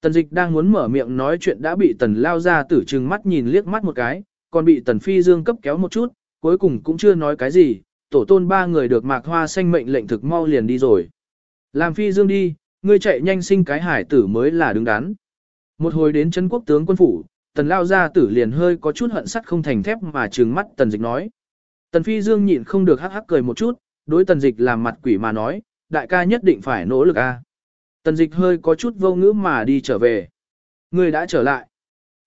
Tần dịch đang muốn mở miệng nói chuyện đã bị tần lao ra tử trừng mắt nhìn liếc mắt một cái, còn bị tần phi dương cấp kéo một chút, cuối cùng cũng chưa nói cái gì, tổ tôn ba người được mạc hoa xanh mệnh lệnh thực mau liền đi rồi. Làm phi dương đi, ngươi chạy nhanh sinh cái hải tử mới là đứng đắn. Một hồi đến chân quốc tướng quân phủ, tần lao ra tử liền hơi có chút hận sắt không thành thép mà trừng mắt tần dịch nói. Tần phi dương nhịn không được hắc hắc cười một chút, đối tần dịch làm mặt quỷ mà nói, đại ca nhất định phải nỗ lực a. Tần dịch hơi có chút vô ngữ mà đi trở về. Người đã trở lại.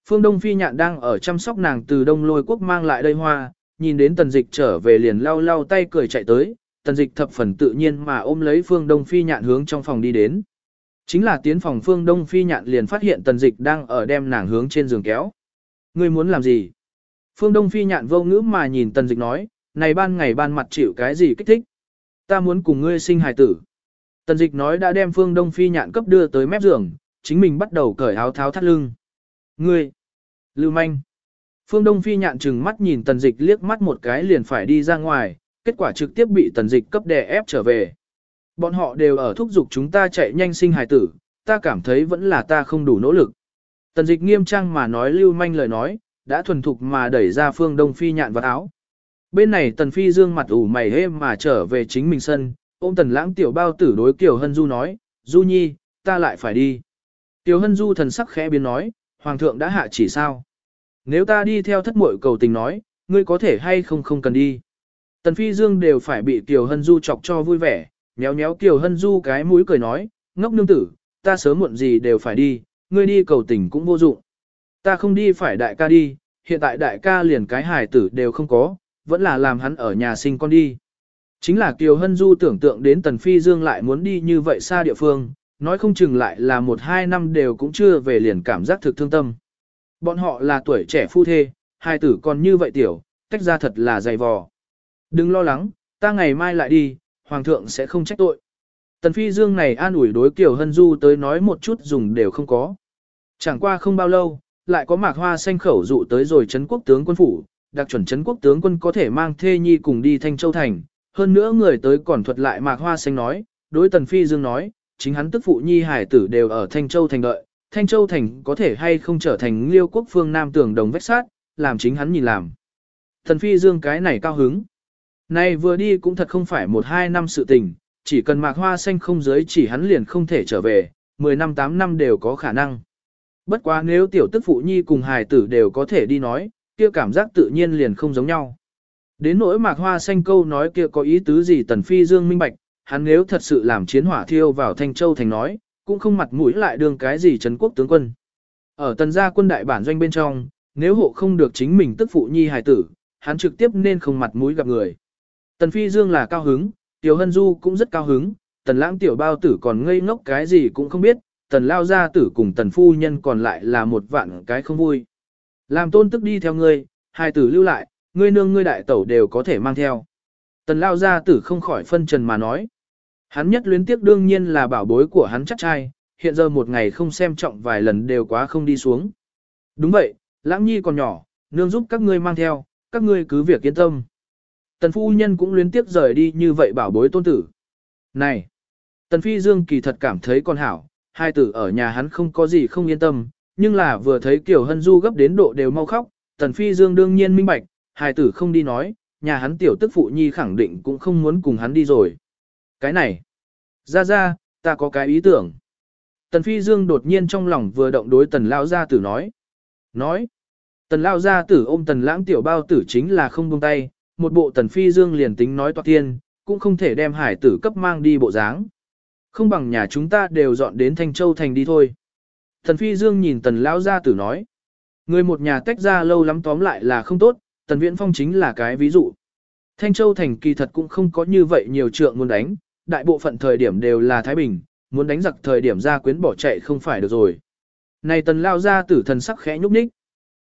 Phương Đông Phi Nhạn đang ở chăm sóc nàng từ Đông Lôi Quốc mang lại đây hoa, nhìn đến tần dịch trở về liền lau lau tay cười chạy tới, tần dịch thập phần tự nhiên mà ôm lấy Phương Đông Phi Nhạn hướng trong phòng đi đến. Chính là tiến phòng Phương Đông Phi Nhạn liền phát hiện tần dịch đang ở đem nàng hướng trên giường kéo. Ngươi muốn làm gì? Phương Đông Phi Nhạn vô ngữ mà nhìn tần dịch nói, này ban ngày ban mặt chịu cái gì kích thích? Ta muốn cùng ngươi sinh hài tử. Tần dịch nói đã đem phương đông phi nhạn cấp đưa tới mép giường, chính mình bắt đầu cởi áo tháo thắt lưng. Ngươi! Lưu manh! Phương đông phi nhạn chừng mắt nhìn tần dịch liếc mắt một cái liền phải đi ra ngoài, kết quả trực tiếp bị tần dịch cấp đè ép trở về. Bọn họ đều ở thúc giục chúng ta chạy nhanh sinh hài tử, ta cảm thấy vẫn là ta không đủ nỗ lực. Tần dịch nghiêm trang mà nói lưu manh lời nói, đã thuần thục mà đẩy ra phương đông phi nhạn vào áo. Bên này tần phi dương mặt ủ mày hê mà trở về chính mình sân, ôm tần lãng tiểu bao tử đối Kiều Hân Du nói, Du Nhi, ta lại phải đi. Tiểu Hân Du thần sắc khẽ biến nói, Hoàng thượng đã hạ chỉ sao? Nếu ta đi theo thất muội cầu tình nói, ngươi có thể hay không không cần đi. Tần Phi Dương đều phải bị Kiều Hân Du chọc cho vui vẻ, nhéo nhéo Kiều Hân Du cái mũi cười nói, ngốc nương tử, ta sớm muộn gì đều phải đi, ngươi đi cầu tình cũng vô dụng. Ta không đi phải đại ca đi, hiện tại đại ca liền cái hài tử đều không có, vẫn là làm hắn ở nhà sinh con đi. Chính là Kiều Hân Du tưởng tượng đến Tần Phi Dương lại muốn đi như vậy xa địa phương, nói không chừng lại là một hai năm đều cũng chưa về liền cảm giác thực thương tâm. Bọn họ là tuổi trẻ phu thê, hai tử còn như vậy tiểu, tách ra thật là dày vò. Đừng lo lắng, ta ngày mai lại đi, Hoàng thượng sẽ không trách tội. Tần Phi Dương này an ủi đối Kiều Hân Du tới nói một chút dùng đều không có. Chẳng qua không bao lâu, lại có mạc hoa xanh khẩu dụ tới rồi Trấn quốc tướng quân phủ, đặc chuẩn Trấn quốc tướng quân có thể mang thê nhi cùng đi Thanh Châu Thành, hơn nữa người tới còn thuật lại mạc hoa xanh nói, đối tần phi dương nói, chính hắn tức phụ nhi hải tử đều ở Thanh Châu thành đợi, Thanh Châu thành có thể hay không trở thành liêu quốc phương Nam tưởng đồng vách sát, làm chính hắn nhìn làm. Thần phi dương cái này cao hứng. Này vừa đi cũng thật không phải một hai năm sự tình, chỉ cần mạc hoa xanh không giới chỉ hắn liền không thể trở về, 10 năm 8 năm đều có khả năng. Bất quá nếu tiểu tức phụ nhi cùng hài tử đều có thể đi nói, kia cảm giác tự nhiên liền không giống nhau. Đến nỗi mạc hoa xanh câu nói kia có ý tứ gì tần phi dương minh bạch, hắn nếu thật sự làm chiến hỏa thiêu vào Thanh Châu thành nói, cũng không mặt mũi lại đương cái gì trấn quốc tướng quân. Ở tần gia quân đại bản doanh bên trong, nếu hộ không được chính mình tức phụ nhi hài tử, hắn trực tiếp nên không mặt mũi gặp người. Tần phi dương là cao hứng, tiểu hân du cũng rất cao hứng, tần lãng tiểu bao tử còn ngây ngốc cái gì cũng không biết, tần lao gia tử cùng tần phu nhân còn lại là một vạn cái không vui. Làm tôn tức đi theo ngươi, hài tử lưu lại, ngươi nương ngươi đại tẩu đều có thể mang theo. Tần lao gia tử không khỏi phân trần mà nói. Hắn nhất luyến tiếc đương nhiên là bảo bối của hắn chắc trai, hiện giờ một ngày không xem trọng vài lần đều quá không đi xuống. Đúng vậy, lãng nhi còn nhỏ, Nương giúp các ngươi mang theo, các ngươi cứ việc yên tâm. Tần phu nhân cũng luyến tiếp rời đi như vậy bảo bối tôn tử. Này! Tần phi dương kỳ thật cảm thấy con hảo, hai tử ở nhà hắn không có gì không yên tâm, nhưng là vừa thấy Kiều Hân Du gấp đến độ đều mau khóc, Tần phi dương đương nhiên minh bạch, hai tử không đi nói, nhà hắn tiểu tức phụ nhi khẳng định cũng không muốn cùng hắn đi rồi. Cái này! Ra ra, ta có cái ý tưởng. Tần phi dương đột nhiên trong lòng vừa động đối tần lao gia tử nói. Nói! Tần lao gia tử ôm tần lãng tiểu bao tử chính là không buông tay, một bộ tần phi dương liền tính nói toạc tiên, cũng không thể đem hải tử cấp mang đi bộ dáng. Không bằng nhà chúng ta đều dọn đến Thanh Châu Thành đi thôi. Tần phi dương nhìn tần lao gia tử nói. Người một nhà tách ra lâu lắm tóm lại là không tốt, tần viễn phong chính là cái ví dụ. Thanh Châu Thành kỳ thật cũng không có như vậy nhiều trượng muốn đánh, đại bộ phận thời điểm đều là Thái Bình, muốn đánh giặc thời điểm ra quyến bỏ chạy không phải được rồi. Này tần lao ra tử thần sắc khẽ nhúc nhích.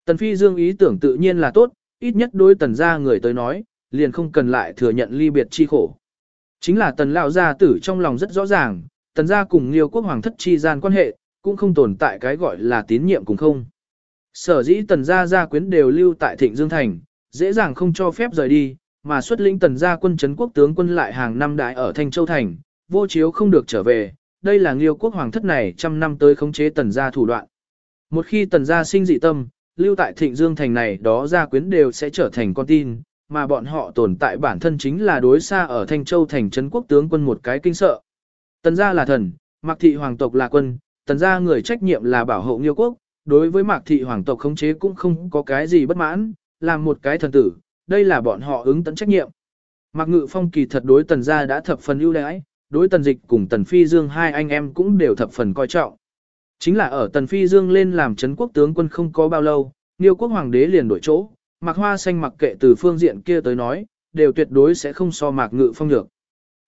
Tần phi dương ý tưởng tự nhiên là tốt, ít nhất đối tần gia người tới nói, liền không cần lại thừa nhận ly biệt chi khổ. Chính là tần lao gia tử trong lòng rất rõ ràng, tần gia cùng liêu quốc hoàng thất chi gian quan hệ, cũng không tồn tại cái gọi là tín nhiệm cùng không. Sở dĩ tần gia gia quyến đều lưu tại thịnh Dương Thành, dễ dàng không cho phép rời đi, mà xuất lĩnh tần gia quân chấn quốc tướng quân lại hàng năm đại ở Thanh Châu Thành, vô chiếu không được trở về, đây là liêu quốc hoàng thất này trăm năm tới khống chế tần gia thủ đoạn. Một khi tần gia sinh dị tâm, lưu tại thịnh dương thành này đó gia quyến đều sẽ trở thành con tin, mà bọn họ tồn tại bản thân chính là đối xa ở Thanh Châu thành trấn quốc tướng quân một cái kinh sợ. Tần gia là thần, Mạc thị hoàng tộc là quân, tần gia người trách nhiệm là bảo hộ Liêu quốc, đối với Mạc thị hoàng tộc khống chế cũng không có cái gì bất mãn, làm một cái thần tử, đây là bọn họ ứng tận trách nhiệm. Mạc Ngự Phong kỳ thật đối tần gia đã thập phần ưu đãi, đối tần dịch cùng tần phi dương hai anh em cũng đều thập phần coi trọng. Chính là ở tần phi dương lên làm chấn quốc tướng quân không có bao lâu, Niêu quốc hoàng đế liền đổi chỗ, Mạc Hoa Xanh mặc kệ từ phương diện kia tới nói, đều tuyệt đối sẽ không so Mạc Ngự Phong được.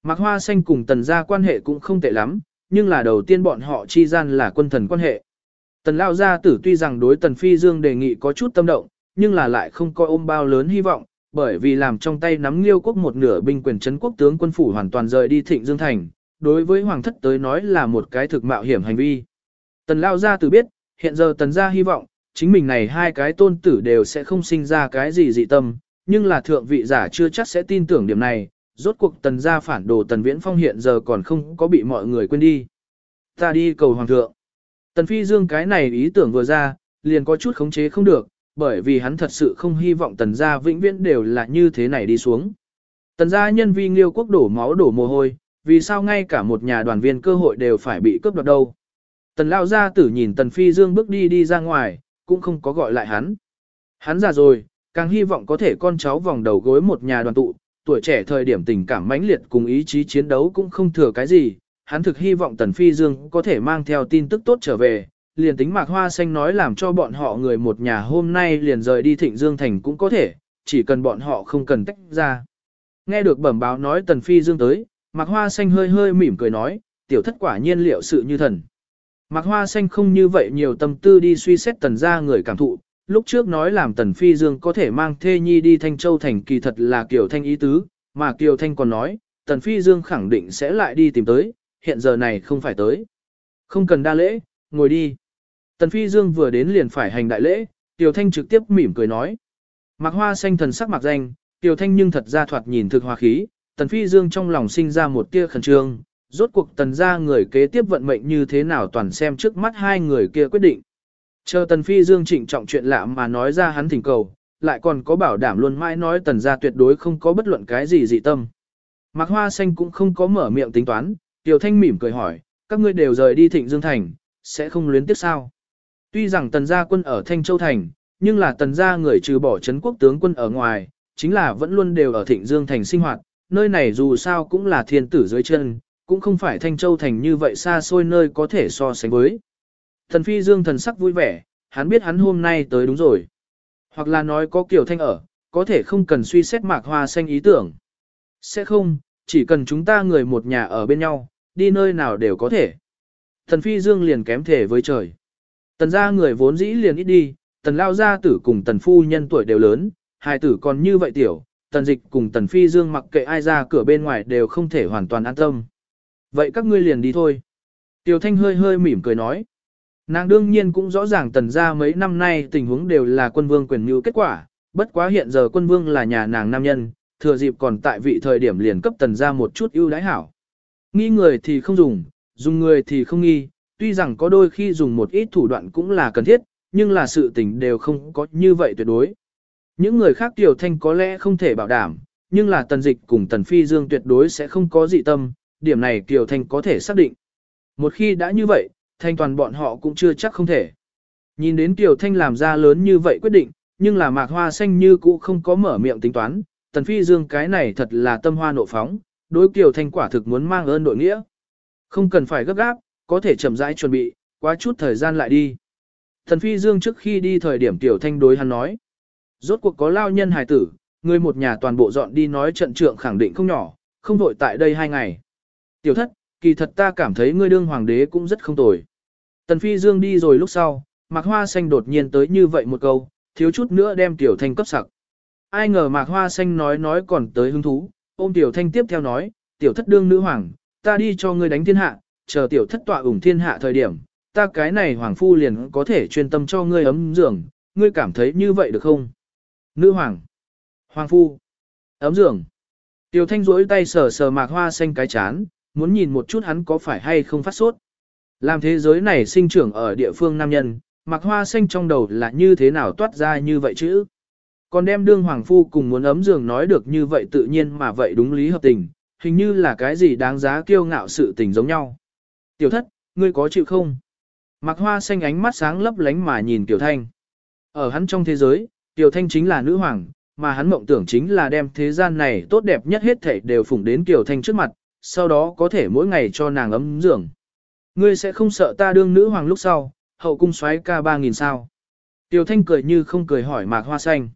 Mạc Hoa Xanh cùng tần gia quan hệ cũng không tệ lắm, nhưng là đầu tiên bọn họ chi gian là quân thần quan hệ. Tần Lao Gia tử tuy rằng đối tần phi dương đề nghị có chút tâm động, nhưng là lại không coi ôm bao lớn hy vọng, bởi vì làm trong tay nắm liêu quốc một nửa binh quyền chấn quốc tướng quân phủ hoàn toàn rời đi thịnh dương thành, đối với hoàng thất tới nói là một cái thực mạo hiểm hành vi. Tần lao gia từ biết, hiện giờ tần gia hy vọng, chính mình này hai cái tôn tử đều sẽ không sinh ra cái gì dị tâm, nhưng là thượng vị giả chưa chắc sẽ tin tưởng điểm này, rốt cuộc tần gia phản đồ tần viễn phong hiện giờ còn không có bị mọi người quên đi. Ta đi cầu hoàng thượng. Tần phi dương cái này ý tưởng vừa ra, liền có chút khống chế không được, bởi vì hắn thật sự không hy vọng tần gia vĩnh viễn đều là như thế này đi xuống. Tần gia nhân vi nghiêu quốc đổ máu đổ mồ hôi, vì sao ngay cả một nhà đoàn viên cơ hội đều phải bị cướp đoạt đâu. Tần lao gia tử nhìn tần phi dương bước đi đi ra ngoài, cũng không có gọi lại hắn. Hắn già rồi, càng hy vọng có thể con cháu vòng đầu gối một nhà đoàn tụ, tuổi trẻ thời điểm tình cảm mãnh liệt cùng ý chí chiến đấu cũng không thừa cái gì. Hắn thực hy vọng tần phi dương có thể mang theo tin tức tốt trở về, liền tính mạc hoa xanh nói làm cho bọn họ người một nhà hôm nay liền rời đi thịnh dương thành cũng có thể, chỉ cần bọn họ không cần tách ra. Nghe được bẩm báo nói tần phi dương tới, mạc hoa xanh hơi hơi mỉm cười nói, tiểu thất quả nhiên liệu sự như thần. Mạc hoa xanh không như vậy nhiều tâm tư đi suy xét tần ra người cảm thụ, lúc trước nói làm tần phi dương có thể mang thê nhi đi thanh châu thành kỳ thật là kiều thanh ý tứ, mà kiều thanh còn nói, tần phi dương khẳng định sẽ lại đi tìm tới, hiện giờ này không phải tới. Không cần đa lễ, ngồi đi. Tần Phi Dương vừa đến liền phải hành đại lễ, Tiểu Thanh trực tiếp mỉm cười nói. Mạc Hoa xanh thần sắc mạc danh, Tiểu Thanh nhưng thật ra thoạt nhìn thực hòa khí, Tần Phi Dương trong lòng sinh ra một tia khẩn trương, rốt cuộc tần gia người kế tiếp vận mệnh như thế nào toàn xem trước mắt hai người kia quyết định. Chờ Tần Phi Dương trịnh trọng chuyện lạ mà nói ra hắn thỉnh cầu, lại còn có bảo đảm luôn mãi nói tần gia tuyệt đối không có bất luận cái gì dị tâm. Mạc Hoa Xanh cũng không có mở miệng tính toán, Tiểu Thanh mỉm cười hỏi, các ngươi đều rời đi Thịnh Dương Thành, sẽ không luyến tiếc sao? Tuy rằng tần gia quân ở Thanh Châu Thành, nhưng là tần gia người trừ bỏ chấn quốc tướng quân ở ngoài, chính là vẫn luôn đều ở Thịnh Dương Thành sinh hoạt, nơi này dù sao cũng là thiên tử dưới chân, cũng không phải Thanh Châu Thành như vậy xa xôi nơi có thể so sánh với. Thần Phi Dương thần sắc vui vẻ, hắn biết hắn hôm nay tới đúng rồi. Hoặc là nói có kiểu thanh ở, có thể không cần suy xét mạc hoa xanh ý tưởng. Sẽ không, chỉ cần chúng ta người một nhà ở bên nhau, đi nơi nào đều có thể. Thần Phi Dương liền kém thể với trời. Tần gia người vốn dĩ liền ít đi, tần lao gia tử cùng tần phu nhân tuổi đều lớn, hai tử còn như vậy tiểu, tần dịch cùng tần phi dương mặc kệ ai ra cửa bên ngoài đều không thể hoàn toàn an tâm. Vậy các ngươi liền đi thôi. Tiểu thanh hơi hơi mỉm cười nói. Nàng đương nhiên cũng rõ ràng tần gia mấy năm nay tình huống đều là quân vương quyền mưu kết quả, bất quá hiện giờ quân vương là nhà nàng nam nhân, thừa dịp còn tại vị thời điểm liền cấp tần gia một chút ưu đãi hảo. Nghi người thì không dùng, dùng người thì không nghi, tuy rằng có đôi khi dùng một ít thủ đoạn cũng là cần thiết, nhưng là sự tình đều không có như vậy tuyệt đối. Những người khác tiểu thanh có lẽ không thể bảo đảm, nhưng là tần dịch cùng tần phi dương tuyệt đối sẽ không có dị tâm, điểm này tiểu thanh có thể xác định. Một khi đã như vậy, thanh toàn bọn họ cũng chưa chắc không thể. Nhìn đến tiểu thanh làm ra lớn như vậy quyết định, nhưng là mạc hoa xanh như cũ không có mở miệng tính toán, tần phi dương cái này thật là tâm hoa nộ phóng, đối tiểu thanh quả thực muốn mang ơn đội nghĩa. Không cần phải gấp gáp, có thể chậm rãi chuẩn bị, quá chút thời gian lại đi. Thần Phi Dương trước khi đi thời điểm Tiểu Thanh đối hắn nói. Rốt cuộc có lao nhân hài tử, người một nhà toàn bộ dọn đi nói trận trượng khẳng định không nhỏ, không vội tại đây hai ngày. Tiểu thất, kỳ thật ta cảm thấy ngươi đương hoàng đế cũng rất không tồi. Tần Phi Dương đi rồi lúc sau, Mạc Hoa Xanh đột nhiên tới như vậy một câu, thiếu chút nữa đem Tiểu Thanh cấp sặc. Ai ngờ Mạc Hoa Xanh nói nói còn tới hứng thú, ôm Tiểu Thanh tiếp theo nói, Tiểu thất đương nữ hoàng, ta đi cho ngươi đánh thiên hạ, chờ Tiểu thất tọa ủng thiên hạ thời điểm, ta cái này hoàng phu liền có thể chuyên tâm cho ngươi ấm giường, ngươi cảm thấy như vậy được không? Nữ hoàng, hoàng phu, ấm giường. Tiểu thanh rỗi tay sờ sờ mạc hoa xanh cái chán, muốn nhìn một chút hắn có phải hay không phát sốt. Làm thế giới này sinh trưởng ở địa phương nam nhân, mạc hoa xanh trong đầu là như thế nào toát ra như vậy chứ? Còn đem đương hoàng phu cùng muốn ấm giường nói được như vậy tự nhiên mà vậy đúng lý hợp tình, hình như là cái gì đáng giá kiêu ngạo sự tình giống nhau. Tiểu thất, ngươi có chịu không? Mạc Hoa xanh ánh mắt sáng lấp lánh mà nhìn Tiểu Thanh. Ở hắn trong thế giới, Tiểu Thanh chính là nữ hoàng, mà hắn mộng tưởng chính là đem thế gian này tốt đẹp nhất hết thảy đều phủng đến Tiểu Thanh trước mặt, sau đó có thể mỗi ngày cho nàng ấm giường. Ngươi sẽ không sợ ta đương nữ hoàng lúc sau, hậu cung xoáy ca ba nghìn sao. Tiểu Thanh cười như không cười hỏi Mạc Hoa xanh.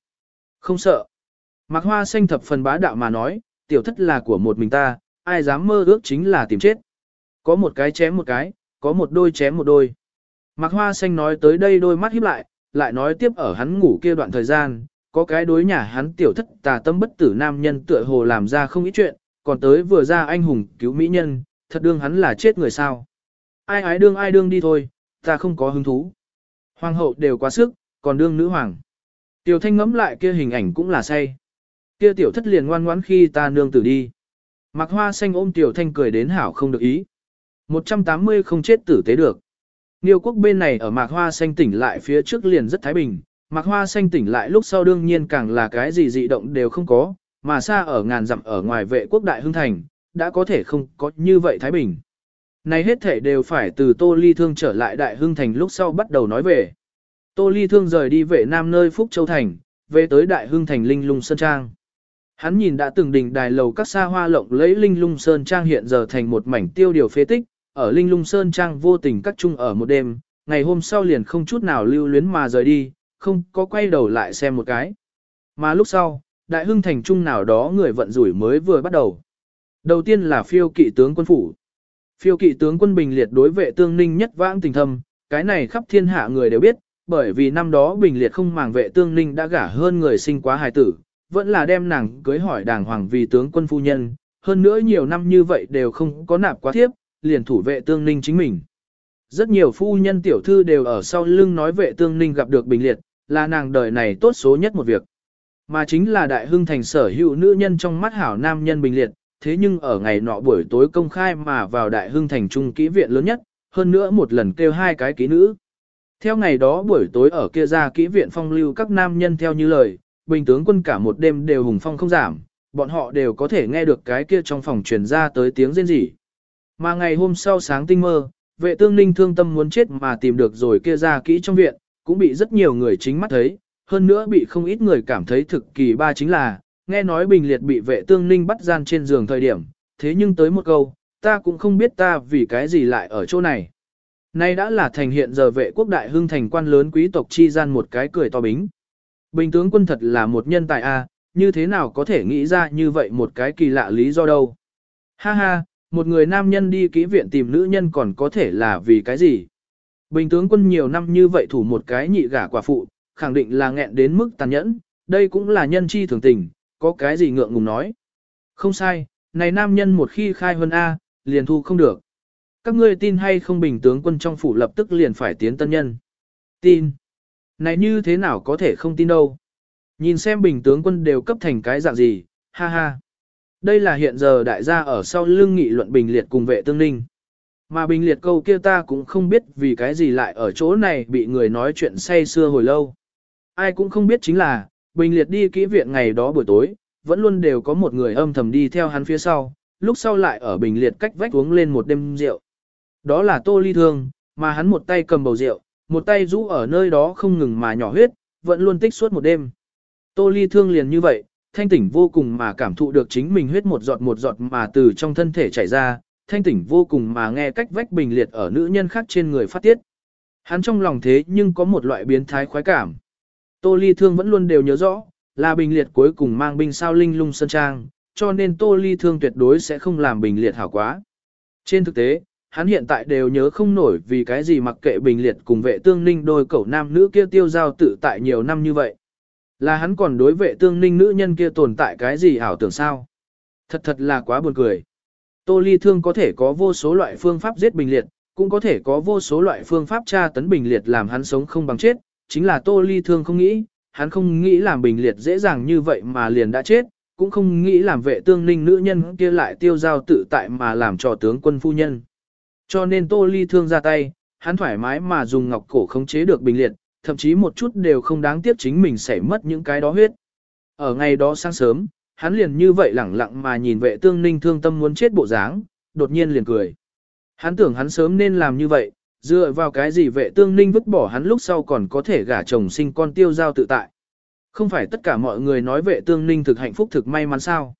Không sợ. Mạc Hoa xanh thập phần bá đạo mà nói, tiểu thất là của một mình ta, ai dám mơ ước chính là tìm chết. Có một cái chém một cái, có một đôi chém một đôi. Mạc Hoa Xanh nói tới đây đôi mắt híp lại, lại nói tiếp ở hắn ngủ kia đoạn thời gian, có cái đối nhà hắn tiểu thất tà tâm bất tử nam nhân tựa hồ làm ra không ít chuyện, còn tới vừa ra anh hùng cứu mỹ nhân, thật đương hắn là chết người sao. Ai ái đương ai đương đi thôi, ta không có hứng thú. Hoàng hậu đều quá sức, còn đương nữ hoàng. Tiểu thanh ngẫm lại kia hình ảnh cũng là say. Kia tiểu thất liền ngoan ngoãn khi ta nương tử đi. Mạc Hoa Xanh ôm tiểu thanh cười đến hảo không được ý. 180 không chết tử tế được. Niêu quốc bên này ở Mạc Hoa Xanh tỉnh lại phía trước liền rất thái bình, Mạc Hoa Xanh tỉnh lại lúc sau đương nhiên càng là cái gì dị động đều không có, mà xa ở ngàn dặm ở ngoài vệ quốc đại hưng thành, đã có thể không có như vậy thái bình. Này hết thể đều phải từ Tô Ly Thương trở lại đại hưng thành lúc sau bắt đầu nói về. Tô Ly Thương rời đi vệ nam nơi Phúc Châu Thành, về tới đại hưng thành Linh Lung Sơn Trang. Hắn nhìn đã từng đỉnh đài lầu các xa hoa lộng lấy Linh Lung Sơn Trang hiện giờ thành một mảnh tiêu điều phế tích, ở Linh Lung Sơn Trang vô tình cắt chung ở một đêm, ngày hôm sau liền không chút nào lưu luyến mà rời đi, không có quay đầu lại xem một cái. Mà lúc sau, đại hưng thành trung nào đó người vận rủi mới vừa bắt đầu. Đầu tiên là phiêu kỵ tướng quân phủ. Phiêu kỵ tướng quân bình liệt đối vệ tương ninh nhất vãng tình thâm, cái này khắp thiên hạ người đều biết, bởi vì năm đó bình liệt không màng vệ tương ninh đã gả hơn người sinh quá hài tử, vẫn là đem nàng cưới hỏi đàng hoàng vì tướng quân phu nhân, hơn nữa nhiều năm như vậy đều không có nạp quá thiếp, liền thủ vệ tương ninh chính mình. Rất nhiều phu nhân tiểu thư đều ở sau lưng nói vệ tương ninh gặp được bình liệt, là nàng đời này tốt số nhất một việc. Mà chính là đại hưng thành sở hữu nữ nhân trong mắt hảo nam nhân bình liệt, thế nhưng ở ngày nọ buổi tối công khai mà vào đại hưng thành trung kỹ viện lớn nhất, hơn nữa một lần kêu hai cái kỹ nữ. Theo ngày đó buổi tối ở kia ra kỹ viện phong lưu các nam nhân theo như lời, bình tướng quân cả một đêm đều hùng phong không giảm, bọn họ đều có thể nghe được cái kia trong phòng truyền ra tới tiếng rên rỉ. Mà ngày hôm sau sáng tinh mơ, vệ tương ninh thương tâm muốn chết mà tìm được rồi kia ra kỹ trong viện, cũng bị rất nhiều người chính mắt thấy, hơn nữa bị không ít người cảm thấy thực kỳ ba chính là, nghe nói bình liệt bị vệ tương ninh bắt gian trên giường thời điểm, thế nhưng tới một câu, ta cũng không biết ta vì cái gì lại ở chỗ này. Nay đã là thành hiện giờ vệ quốc đại hưng thành quan lớn quý tộc chi gian một cái cười to bính. Bình tướng quân thật là một nhân tài a, như thế nào có thể nghĩ ra như vậy một cái kỳ lạ lý do đâu. Ha ha, một người nam nhân đi kỹ viện tìm nữ nhân còn có thể là vì cái gì? Bình tướng quân nhiều năm như vậy thủ một cái nhị gả quả phụ, khẳng định là nghẹn đến mức tàn nhẫn, đây cũng là nhân chi thường tình, có cái gì ngượng ngùng nói. Không sai, này nam nhân một khi khai hơn A, liền thu không được. Các ngươi tin hay không bình tướng quân trong phủ lập tức liền phải tiến tân nhân. Tin. Này như thế nào có thể không tin đâu. Nhìn xem bình tướng quân đều cấp thành cái dạng gì, ha ha. Đây là hiện giờ đại gia ở sau lưng nghị luận bình liệt cùng vệ tương ninh. Mà bình liệt câu kia ta cũng không biết vì cái gì lại ở chỗ này bị người nói chuyện say xưa hồi lâu. Ai cũng không biết chính là, bình liệt đi kỹ viện ngày đó buổi tối, vẫn luôn đều có một người âm thầm đi theo hắn phía sau, lúc sau lại ở bình liệt cách vách uống lên một đêm rượu. Đó là tô ly thương, mà hắn một tay cầm bầu rượu, một tay rũ ở nơi đó không ngừng mà nhỏ huyết, vẫn luôn tích suốt một đêm. Tô ly thương liền như vậy, thanh tỉnh vô cùng mà cảm thụ được chính mình huyết một giọt một giọt mà từ trong thân thể chảy ra, thanh tỉnh vô cùng mà nghe cách vách bình liệt ở nữ nhân khác trên người phát tiết. Hắn trong lòng thế nhưng có một loại biến thái khoái cảm. Tô ly thương vẫn luôn đều nhớ rõ, là bình liệt cuối cùng mang binh sao linh lung sân trang, cho nên tô ly thương tuyệt đối sẽ không làm bình liệt hảo quá. Trên thực tế, hắn hiện tại đều nhớ không nổi vì cái gì mặc kệ bình liệt cùng vệ tương ninh đôi cậu nam nữ kia tiêu giao tự tại nhiều năm như vậy. Là hắn còn đối vệ tương ninh nữ nhân kia tồn tại cái gì ảo tưởng sao? Thật thật là quá buồn cười. Tô ly thương có thể có vô số loại phương pháp giết bình liệt, cũng có thể có vô số loại phương pháp tra tấn bình liệt làm hắn sống không bằng chết, chính là tô ly thương không nghĩ, hắn không nghĩ làm bình liệt dễ dàng như vậy mà liền đã chết, cũng không nghĩ làm vệ tương ninh nữ nhân kia lại tiêu giao tự tại mà làm trò tướng quân phu nhân. Cho nên tô ly thương ra tay, hắn thoải mái mà dùng ngọc cổ khống chế được bình liệt, thậm chí một chút đều không đáng tiếc chính mình sẽ mất những cái đó huyết. Ở ngày đó sáng sớm, hắn liền như vậy lẳng lặng mà nhìn vệ tương ninh thương tâm muốn chết bộ dáng, đột nhiên liền cười. Hắn tưởng hắn sớm nên làm như vậy, dựa vào cái gì vệ tương ninh vứt bỏ hắn lúc sau còn có thể gả chồng sinh con tiêu giao tự tại. Không phải tất cả mọi người nói vệ tương ninh thực hạnh phúc thực may mắn sao.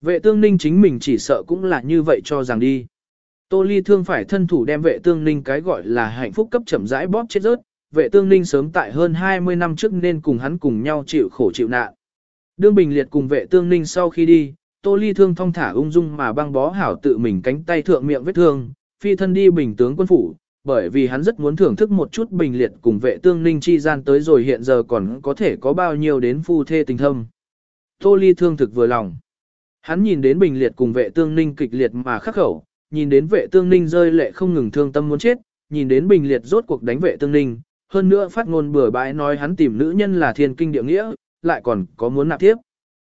Vệ tương ninh chính mình chỉ sợ cũng là như vậy cho rằng đi. Tô ly thương phải thân thủ đem vệ tương ninh cái gọi là hạnh phúc cấp chậm rãi bóp chết rớt, vệ tương ninh sớm tại hơn 20 năm trước nên cùng hắn cùng nhau chịu khổ chịu nạn. Đương Bình Liệt cùng vệ tương ninh sau khi đi, Tô Ly thương thong thả ung dung mà băng bó hảo tự mình cánh tay thượng miệng vết thương, phi thân đi bình tướng quân phủ, bởi vì hắn rất muốn thưởng thức một chút Bình Liệt cùng vệ tương ninh chi gian tới rồi hiện giờ còn có thể có bao nhiêu đến phu thê tình thâm. Tô Ly thương thực vừa lòng. Hắn nhìn đến Bình Liệt cùng vệ tương ninh kịch liệt mà khắc khẩu, nhìn đến vệ tương ninh rơi lệ không ngừng thương tâm muốn chết, nhìn đến Bình Liệt rốt cuộc đánh vệ tương ninh, hơn nữa phát ngôn bừa bãi nói hắn tìm nữ nhân là thiên kinh địa nghĩa, lại còn có muốn nạp tiếp.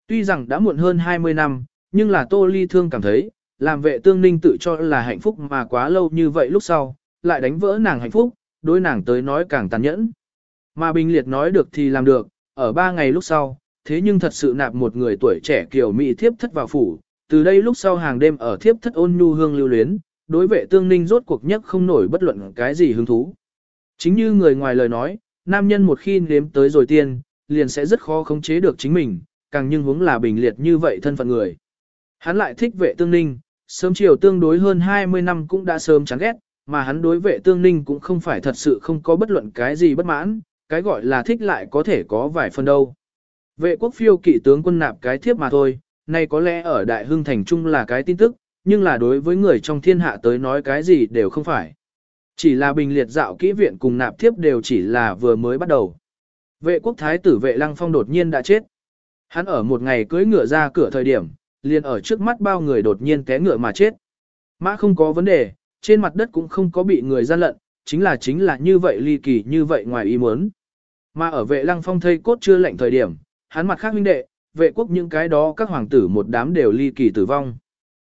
Tuy rằng đã muộn hơn 20 năm, nhưng là Tô Ly Thương cảm thấy, làm vệ tương ninh tự cho là hạnh phúc mà quá lâu như vậy lúc sau, lại đánh vỡ nàng hạnh phúc, đối nàng tới nói càng tàn nhẫn. Mà Bình Liệt nói được thì làm được, ở ba ngày lúc sau, thế nhưng thật sự nạp một người tuổi trẻ kiểu mỹ thiếp thất vào phủ, từ đây lúc sau hàng đêm ở thiếp thất ôn nhu hương lưu luyến, đối vệ tương ninh rốt cuộc nhất không nổi bất luận cái gì hứng thú. Chính như người ngoài lời nói, nam nhân một khi nếm tới rồi tiên, liền sẽ rất khó khống chế được chính mình, càng nhưng huống là bình liệt như vậy thân phận người. Hắn lại thích vệ tương ninh, sớm chiều tương đối hơn 20 năm cũng đã sớm chán ghét, mà hắn đối vệ tương ninh cũng không phải thật sự không có bất luận cái gì bất mãn, cái gọi là thích lại có thể có vài phần đâu. Vệ quốc phiêu kỵ tướng quân nạp cái thiếp mà thôi, nay có lẽ ở Đại Hưng Thành Trung là cái tin tức, nhưng là đối với người trong thiên hạ tới nói cái gì đều không phải. Chỉ là bình liệt dạo kỹ viện cùng nạp thiếp đều chỉ là vừa mới bắt đầu. Vệ quốc thái tử vệ lăng phong đột nhiên đã chết. Hắn ở một ngày cưới ngựa ra cửa thời điểm, liền ở trước mắt bao người đột nhiên té ngựa mà chết. Mã không có vấn đề, trên mặt đất cũng không có bị người gian lận, chính là chính là như vậy ly kỳ như vậy ngoài ý muốn. Mà ở vệ lăng phong thây cốt chưa lạnh thời điểm, hắn mặt khác huynh đệ, vệ quốc những cái đó các hoàng tử một đám đều ly kỳ tử vong.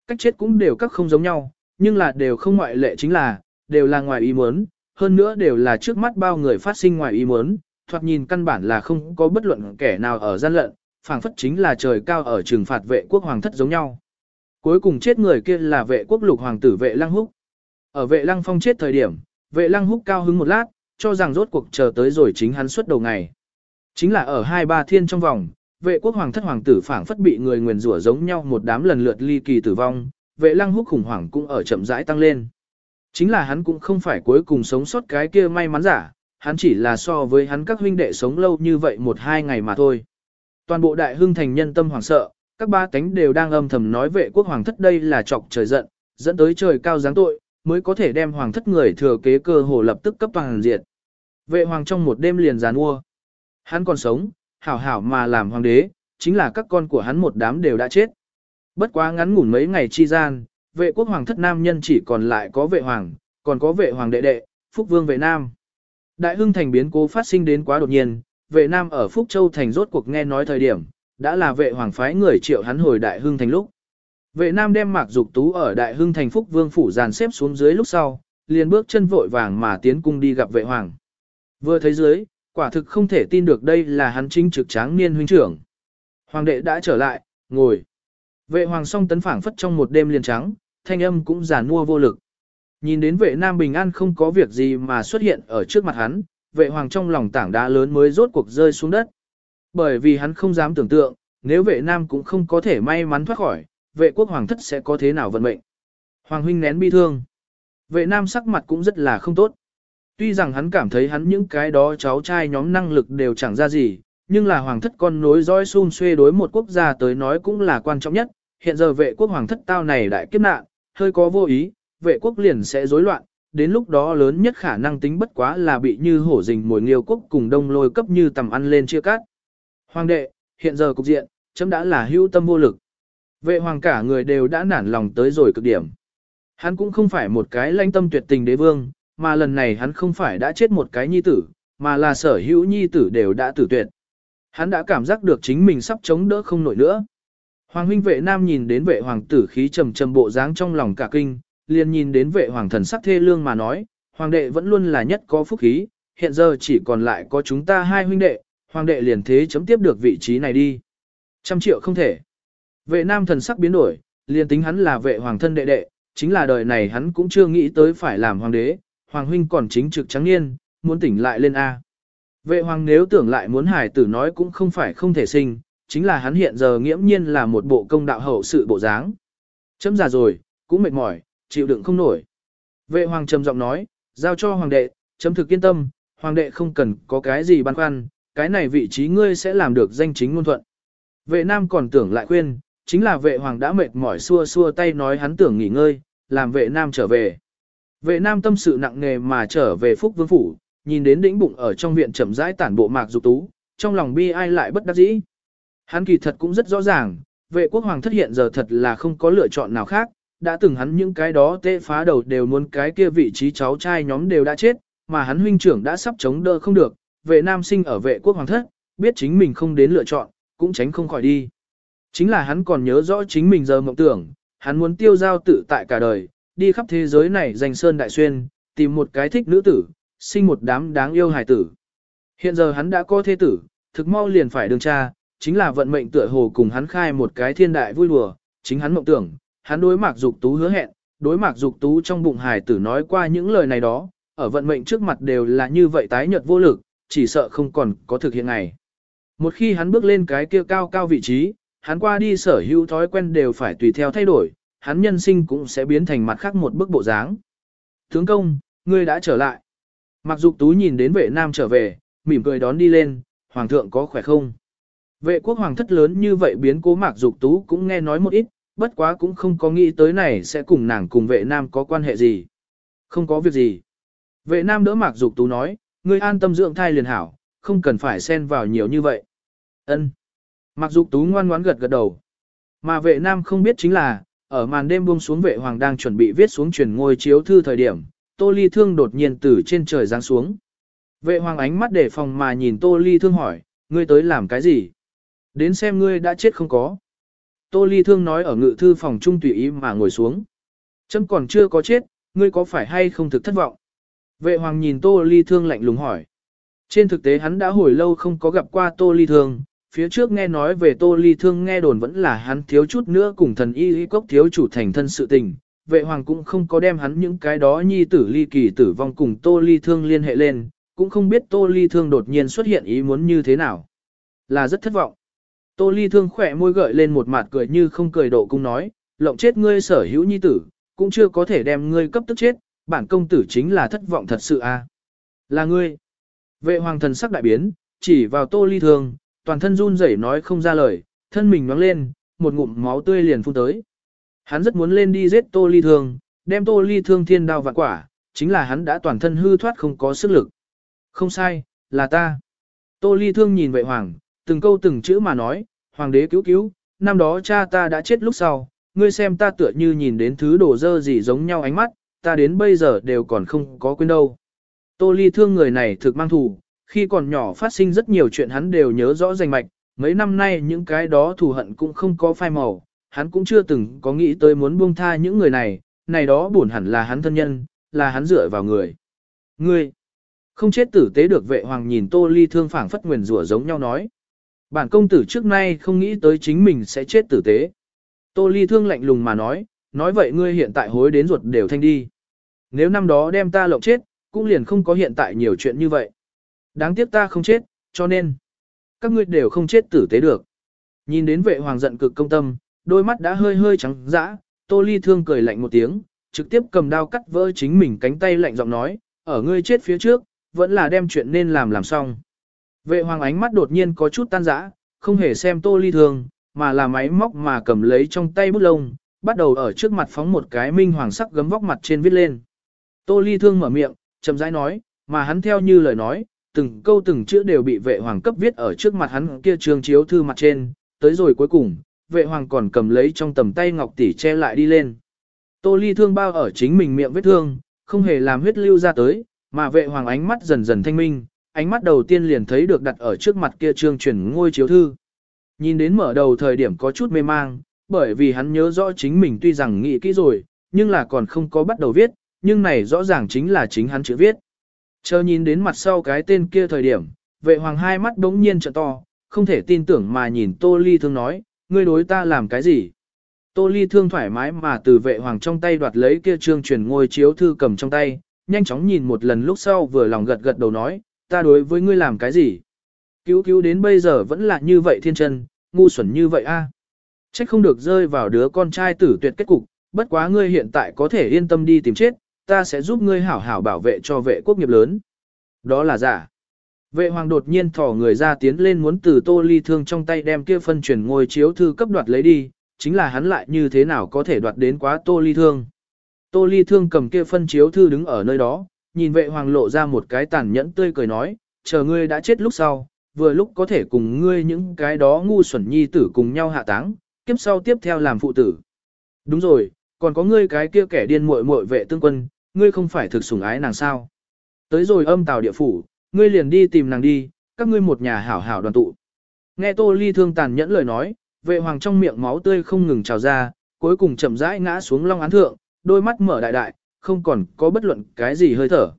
Cách chết cũng đều các không giống nhau, nhưng là đều không ngoại lệ chính là, đều là ngoài ý muốn, hơn nữa đều là trước mắt bao người phát sinh ngoài ý muốn, thoạt nhìn căn bản là không có bất luận kẻ nào ở gian lận, phảng phất chính là trời cao ở trừng phạt vệ quốc hoàng thất giống nhau. Cuối cùng chết người kia là vệ quốc lục hoàng tử vệ lăng húc. Ở vệ lăng phong chết thời điểm, vệ lăng húc cao hứng một lát, cho rằng rốt cuộc chờ tới rồi chính hắn xuất đầu ngày. Chính là ở hai ba thiên trong vòng, vệ quốc hoàng thất hoàng tử phảng phất bị người nguyền rủa giống nhau một đám lần lượt ly kỳ tử vong, vệ lăng húc khủng hoảng cũng ở chậm rãi tăng lên. Chính là hắn cũng không phải cuối cùng sống sót cái kia may mắn giả, hắn chỉ là so với hắn các huynh đệ sống lâu như vậy một hai ngày mà thôi. Toàn bộ đại hưng thành nhân tâm hoảng sợ, các ba tánh đều đang âm thầm nói vệ quốc hoàng thất đây là chọc trời giận, dẫn tới trời cao giáng tội, mới có thể đem hoàng thất người thừa kế cơ hồ lập tức cấp toàn diệt. Vệ hoàng trong một đêm liền giàn mua. Hắn còn sống, hảo hảo mà làm hoàng đế, chính là các con của hắn một đám đều đã chết. Bất quá ngắn ngủn mấy ngày chi gian, vệ quốc hoàng thất nam nhân chỉ còn lại có vệ hoàng, còn có vệ hoàng đệ đệ, Phúc Vương vệ nam. Đại hưng thành biến cố phát sinh đến quá đột nhiên, vệ nam ở Phúc Châu thành rốt cuộc nghe nói thời điểm, đã là vệ hoàng phái người triệu hắn hồi đại hưng thành lúc. Vệ nam đem mạc dục tú ở đại hưng thành Phúc Vương phủ dàn xếp xuống dưới lúc sau, liền bước chân vội vàng mà tiến cung đi gặp vệ hoàng. Vừa thấy dưới, quả thực không thể tin được đây là hắn chính trực tráng niên huynh trưởng. Hoàng đệ đã trở lại, ngồi. Vệ hoàng song tấn phảng phất trong một đêm liền trắng, thanh âm cũng giàn mua vô lực. Nhìn đến vệ nam bình an không có việc gì mà xuất hiện ở trước mặt hắn, vệ hoàng trong lòng tảng đá lớn mới rốt cuộc rơi xuống đất. Bởi vì hắn không dám tưởng tượng, nếu vệ nam cũng không có thể may mắn thoát khỏi, vệ quốc hoàng thất sẽ có thế nào vận mệnh. Hoàng huynh nén bi thương. Vệ nam sắc mặt cũng rất là không tốt. Tuy rằng hắn cảm thấy hắn những cái đó cháu trai nhóm năng lực đều chẳng ra gì, nhưng là hoàng thất con nối dõi xun xuê đối một quốc gia tới nói cũng là quan trọng nhất. Hiện giờ vệ quốc hoàng thất tao này đại kiếp nạn, hơi có vô ý, vệ quốc liền sẽ rối loạn, đến lúc đó lớn nhất khả năng tính bất quá là bị như hổ rình mồi nghiêu quốc cùng đông lôi cấp như tầm ăn lên chia cắt. Hoàng đệ, hiện giờ cục diện, chấm đã là hữu tâm vô lực. Vệ hoàng cả người đều đã nản lòng tới rồi cực điểm. Hắn cũng không phải một cái lãnh tâm tuyệt tình đế vương, mà lần này hắn không phải đã chết một cái nhi tử, mà là sở hữu nhi tử đều đã tử tuyệt. Hắn đã cảm giác được chính mình sắp chống đỡ không nổi nữa. Hoàng huynh vệ nam nhìn đến vệ hoàng tử khí trầm trầm bộ dáng trong lòng cả kinh, liền nhìn đến vệ hoàng thần sắc thê lương mà nói, hoàng đệ vẫn luôn là nhất có phúc khí, hiện giờ chỉ còn lại có chúng ta hai huynh đệ, hoàng đệ liền thế chấm tiếp được vị trí này đi. Trăm triệu không thể. Vệ nam thần sắc biến đổi, liền tính hắn là vệ hoàng thân đệ đệ, chính là đời này hắn cũng chưa nghĩ tới phải làm hoàng đế, hoàng huynh còn chính trực trắng niên, muốn tỉnh lại lên A. Vệ hoàng nếu tưởng lại muốn hải tử nói cũng không phải không thể sinh, chính là hắn hiện giờ nghiễm nhiên là một bộ công đạo hậu sự bộ dáng. Chấm già rồi, cũng mệt mỏi, chịu đựng không nổi. Vệ hoàng trầm giọng nói, giao cho hoàng đệ, chấm thực yên tâm, hoàng đệ không cần có cái gì băn khoăn, cái này vị trí ngươi sẽ làm được danh chính ngôn thuận. Vệ nam còn tưởng lại khuyên, chính là vệ hoàng đã mệt mỏi xua xua tay nói hắn tưởng nghỉ ngơi, làm vệ nam trở về. Vệ nam tâm sự nặng nề mà trở về phúc vương phủ, nhìn đến đĩnh bụng ở trong viện chậm rãi tản bộ mạc dục tú, trong lòng bi ai lại bất đắc dĩ. Hắn kỳ thật cũng rất rõ ràng, vệ quốc hoàng thất hiện giờ thật là không có lựa chọn nào khác, đã từng hắn những cái đó tê phá đầu đều muốn cái kia vị trí cháu trai nhóm đều đã chết, mà hắn huynh trưởng đã sắp chống đỡ không được, vệ nam sinh ở vệ quốc hoàng thất, biết chính mình không đến lựa chọn, cũng tránh không khỏi đi. Chính là hắn còn nhớ rõ chính mình giờ mộng tưởng, hắn muốn tiêu giao tự tại cả đời, đi khắp thế giới này danh sơn đại xuyên, tìm một cái thích nữ tử, sinh một đám đáng yêu hài tử. Hiện giờ hắn đã có thế tử, thực mau liền phải đường cha, chính là vận mệnh tựa hồ cùng hắn khai một cái thiên đại vui đùa, chính hắn mộng tưởng, hắn đối mạc dục tú hứa hẹn, đối mạc dục tú trong bụng hài tử nói qua những lời này đó, ở vận mệnh trước mặt đều là như vậy tái nhợt vô lực, chỉ sợ không còn có thực hiện ngày. Một khi hắn bước lên cái kia cao cao vị trí, hắn qua đi sở hữu thói quen đều phải tùy theo thay đổi, hắn nhân sinh cũng sẽ biến thành mặt khác một bức bộ dáng. Tướng công, ngươi đã trở lại. mặc Dục Tú nhìn đến vệ nam trở về, mỉm cười đón đi lên, hoàng thượng có khỏe không? Vệ quốc hoàng thất lớn như vậy biến cố Mạc Dục Tú cũng nghe nói một ít, bất quá cũng không có nghĩ tới này sẽ cùng nàng cùng vệ nam có quan hệ gì. Không có việc gì. Vệ nam đỡ Mạc Dục Tú nói, ngươi an tâm dưỡng thai liền hảo, không cần phải xen vào nhiều như vậy. Ân. Mạc Dục Tú ngoan ngoãn gật gật đầu. Mà vệ nam không biết chính là, ở màn đêm buông xuống vệ hoàng đang chuẩn bị viết xuống truyền ngôi chiếu thư thời điểm, Tô Ly Thương đột nhiên từ trên trời giáng xuống. Vệ hoàng ánh mắt để phòng mà nhìn Tô Ly Thương hỏi, ngươi tới làm cái gì? Đến xem ngươi đã chết không có. Tô Ly Thương nói ở ngự thư phòng trung tùy ý mà ngồi xuống. Chấm còn chưa có chết, ngươi có phải hay không thực thất vọng? Vệ hoàng nhìn Tô Ly Thương lạnh lùng hỏi. Trên thực tế hắn đã hồi lâu không có gặp qua Tô Ly Thương, phía trước nghe nói về Tô Ly Thương nghe đồn vẫn là hắn thiếu chút nữa cùng thần y y cốc thiếu chủ thành thân sự tình. Vệ hoàng cũng không có đem hắn những cái đó nhi tử ly kỳ tử vong cùng Tô Ly Thương liên hệ lên, cũng không biết Tô Ly Thương đột nhiên xuất hiện ý muốn như thế nào. Là rất thất vọng. Tô Ly Thương khỏe môi gợi lên một mặt cười như không cười độ cung nói, lộng chết ngươi sở hữu nhi tử, cũng chưa có thể đem ngươi cấp tức chết, bản công tử chính là thất vọng thật sự a. À? Là ngươi. Vệ hoàng thần sắc đại biến, chỉ vào Tô Ly Thương, toàn thân run rẩy nói không ra lời, thân mình nhoáng lên, một ngụm máu tươi liền phun tới. Hắn rất muốn lên đi giết Tô Ly Thương, đem Tô Ly Thương thiên đao vạn quả, chính là hắn đã toàn thân hư thoát không có sức lực. Không sai, là ta. Tô Ly Thương nhìn vệ hoàng, từng câu từng chữ mà nói, hoàng đế cứu cứu, năm đó cha ta đã chết lúc sau, ngươi xem ta tựa như nhìn đến thứ đồ dơ gì giống nhau ánh mắt, ta đến bây giờ đều còn không có quên đâu. Tô ly thương người này thực mang thù, khi còn nhỏ phát sinh rất nhiều chuyện hắn đều nhớ rõ rành mạch, mấy năm nay những cái đó thù hận cũng không có phai màu, hắn cũng chưa từng có nghĩ tới muốn buông tha những người này, này đó buồn hẳn là hắn thân nhân, là hắn dựa vào người. Ngươi, không chết tử tế được vệ hoàng nhìn tô ly thương phảng phất nguyền rủa giống nhau nói. Bản công tử trước nay không nghĩ tới chính mình sẽ chết tử tế. Tô ly thương lạnh lùng mà nói, nói vậy ngươi hiện tại hối đến ruột đều thanh đi. Nếu năm đó đem ta lộng chết, cũng liền không có hiện tại nhiều chuyện như vậy. Đáng tiếc ta không chết, cho nên, các ngươi đều không chết tử tế được. Nhìn đến vệ hoàng giận cực công tâm, đôi mắt đã hơi hơi trắng dã, tô ly thương cười lạnh một tiếng, trực tiếp cầm đao cắt vỡ chính mình cánh tay lạnh giọng nói, ở ngươi chết phía trước, vẫn là đem chuyện nên làm làm xong. Vệ hoàng ánh mắt đột nhiên có chút tan rã, không hề xem tô ly thương, mà là máy móc mà cầm lấy trong tay bút lông, bắt đầu ở trước mặt phóng một cái minh hoàng sắc gấm vóc mặt trên viết lên. Tô ly thương mở miệng, chậm rãi nói, mà hắn theo như lời nói, từng câu từng chữ đều bị vệ hoàng cấp viết ở trước mặt hắn kia trường chiếu thư mặt trên, tới rồi cuối cùng, vệ hoàng còn cầm lấy trong tầm tay ngọc tỷ che lại đi lên. Tô ly thương bao ở chính mình miệng vết thương, không hề làm huyết lưu ra tới, mà vệ hoàng ánh mắt dần dần thanh minh, ánh mắt đầu tiên liền thấy được đặt ở trước mặt kia trương truyền ngôi chiếu thư. Nhìn đến mở đầu thời điểm có chút mê mang, bởi vì hắn nhớ rõ chính mình tuy rằng nghĩ kỹ rồi, nhưng là còn không có bắt đầu viết, nhưng này rõ ràng chính là chính hắn chữ viết. Chờ nhìn đến mặt sau cái tên kia thời điểm, vệ hoàng hai mắt đống nhiên trợ to, không thể tin tưởng mà nhìn Tô Ly Thương nói, ngươi đối ta làm cái gì? Tô Ly Thương thoải mái mà từ vệ hoàng trong tay đoạt lấy kia trương truyền ngôi chiếu thư cầm trong tay, nhanh chóng nhìn một lần lúc sau vừa lòng gật gật đầu nói, ta đối với ngươi làm cái gì? Cứu cứu đến bây giờ vẫn là như vậy thiên chân, ngu xuẩn như vậy a. À? Trách không được rơi vào đứa con trai tử tuyệt kết cục, bất quá ngươi hiện tại có thể yên tâm đi tìm chết, ta sẽ giúp ngươi hảo hảo bảo vệ cho vệ quốc nghiệp lớn. Đó là giả. Vệ hoàng đột nhiên thỏ người ra tiến lên muốn từ tô ly thương trong tay đem kia phân chuyển ngôi chiếu thư cấp đoạt lấy đi, chính là hắn lại như thế nào có thể đoạt đến quá tô ly thương. Tô ly thương cầm kia phân chiếu thư đứng ở nơi đó, nhìn vệ hoàng lộ ra một cái tàn nhẫn tươi cười nói, chờ ngươi đã chết lúc sau, vừa lúc có thể cùng ngươi những cái đó ngu xuẩn nhi tử cùng nhau hạ táng, kiếp sau tiếp theo làm phụ tử. Đúng rồi, còn có ngươi cái kia kẻ điên muội muội vệ tương quân, ngươi không phải thực sủng ái nàng sao. Tới rồi âm tào địa phủ, ngươi liền đi tìm nàng đi, các ngươi một nhà hảo hảo đoàn tụ. Nghe Tô Ly thương tàn nhẫn lời nói, vệ hoàng trong miệng máu tươi không ngừng trào ra, cuối cùng chậm rãi ngã xuống long án thượng, đôi mắt mở đại đại, không còn có bất luận cái gì hơi thở.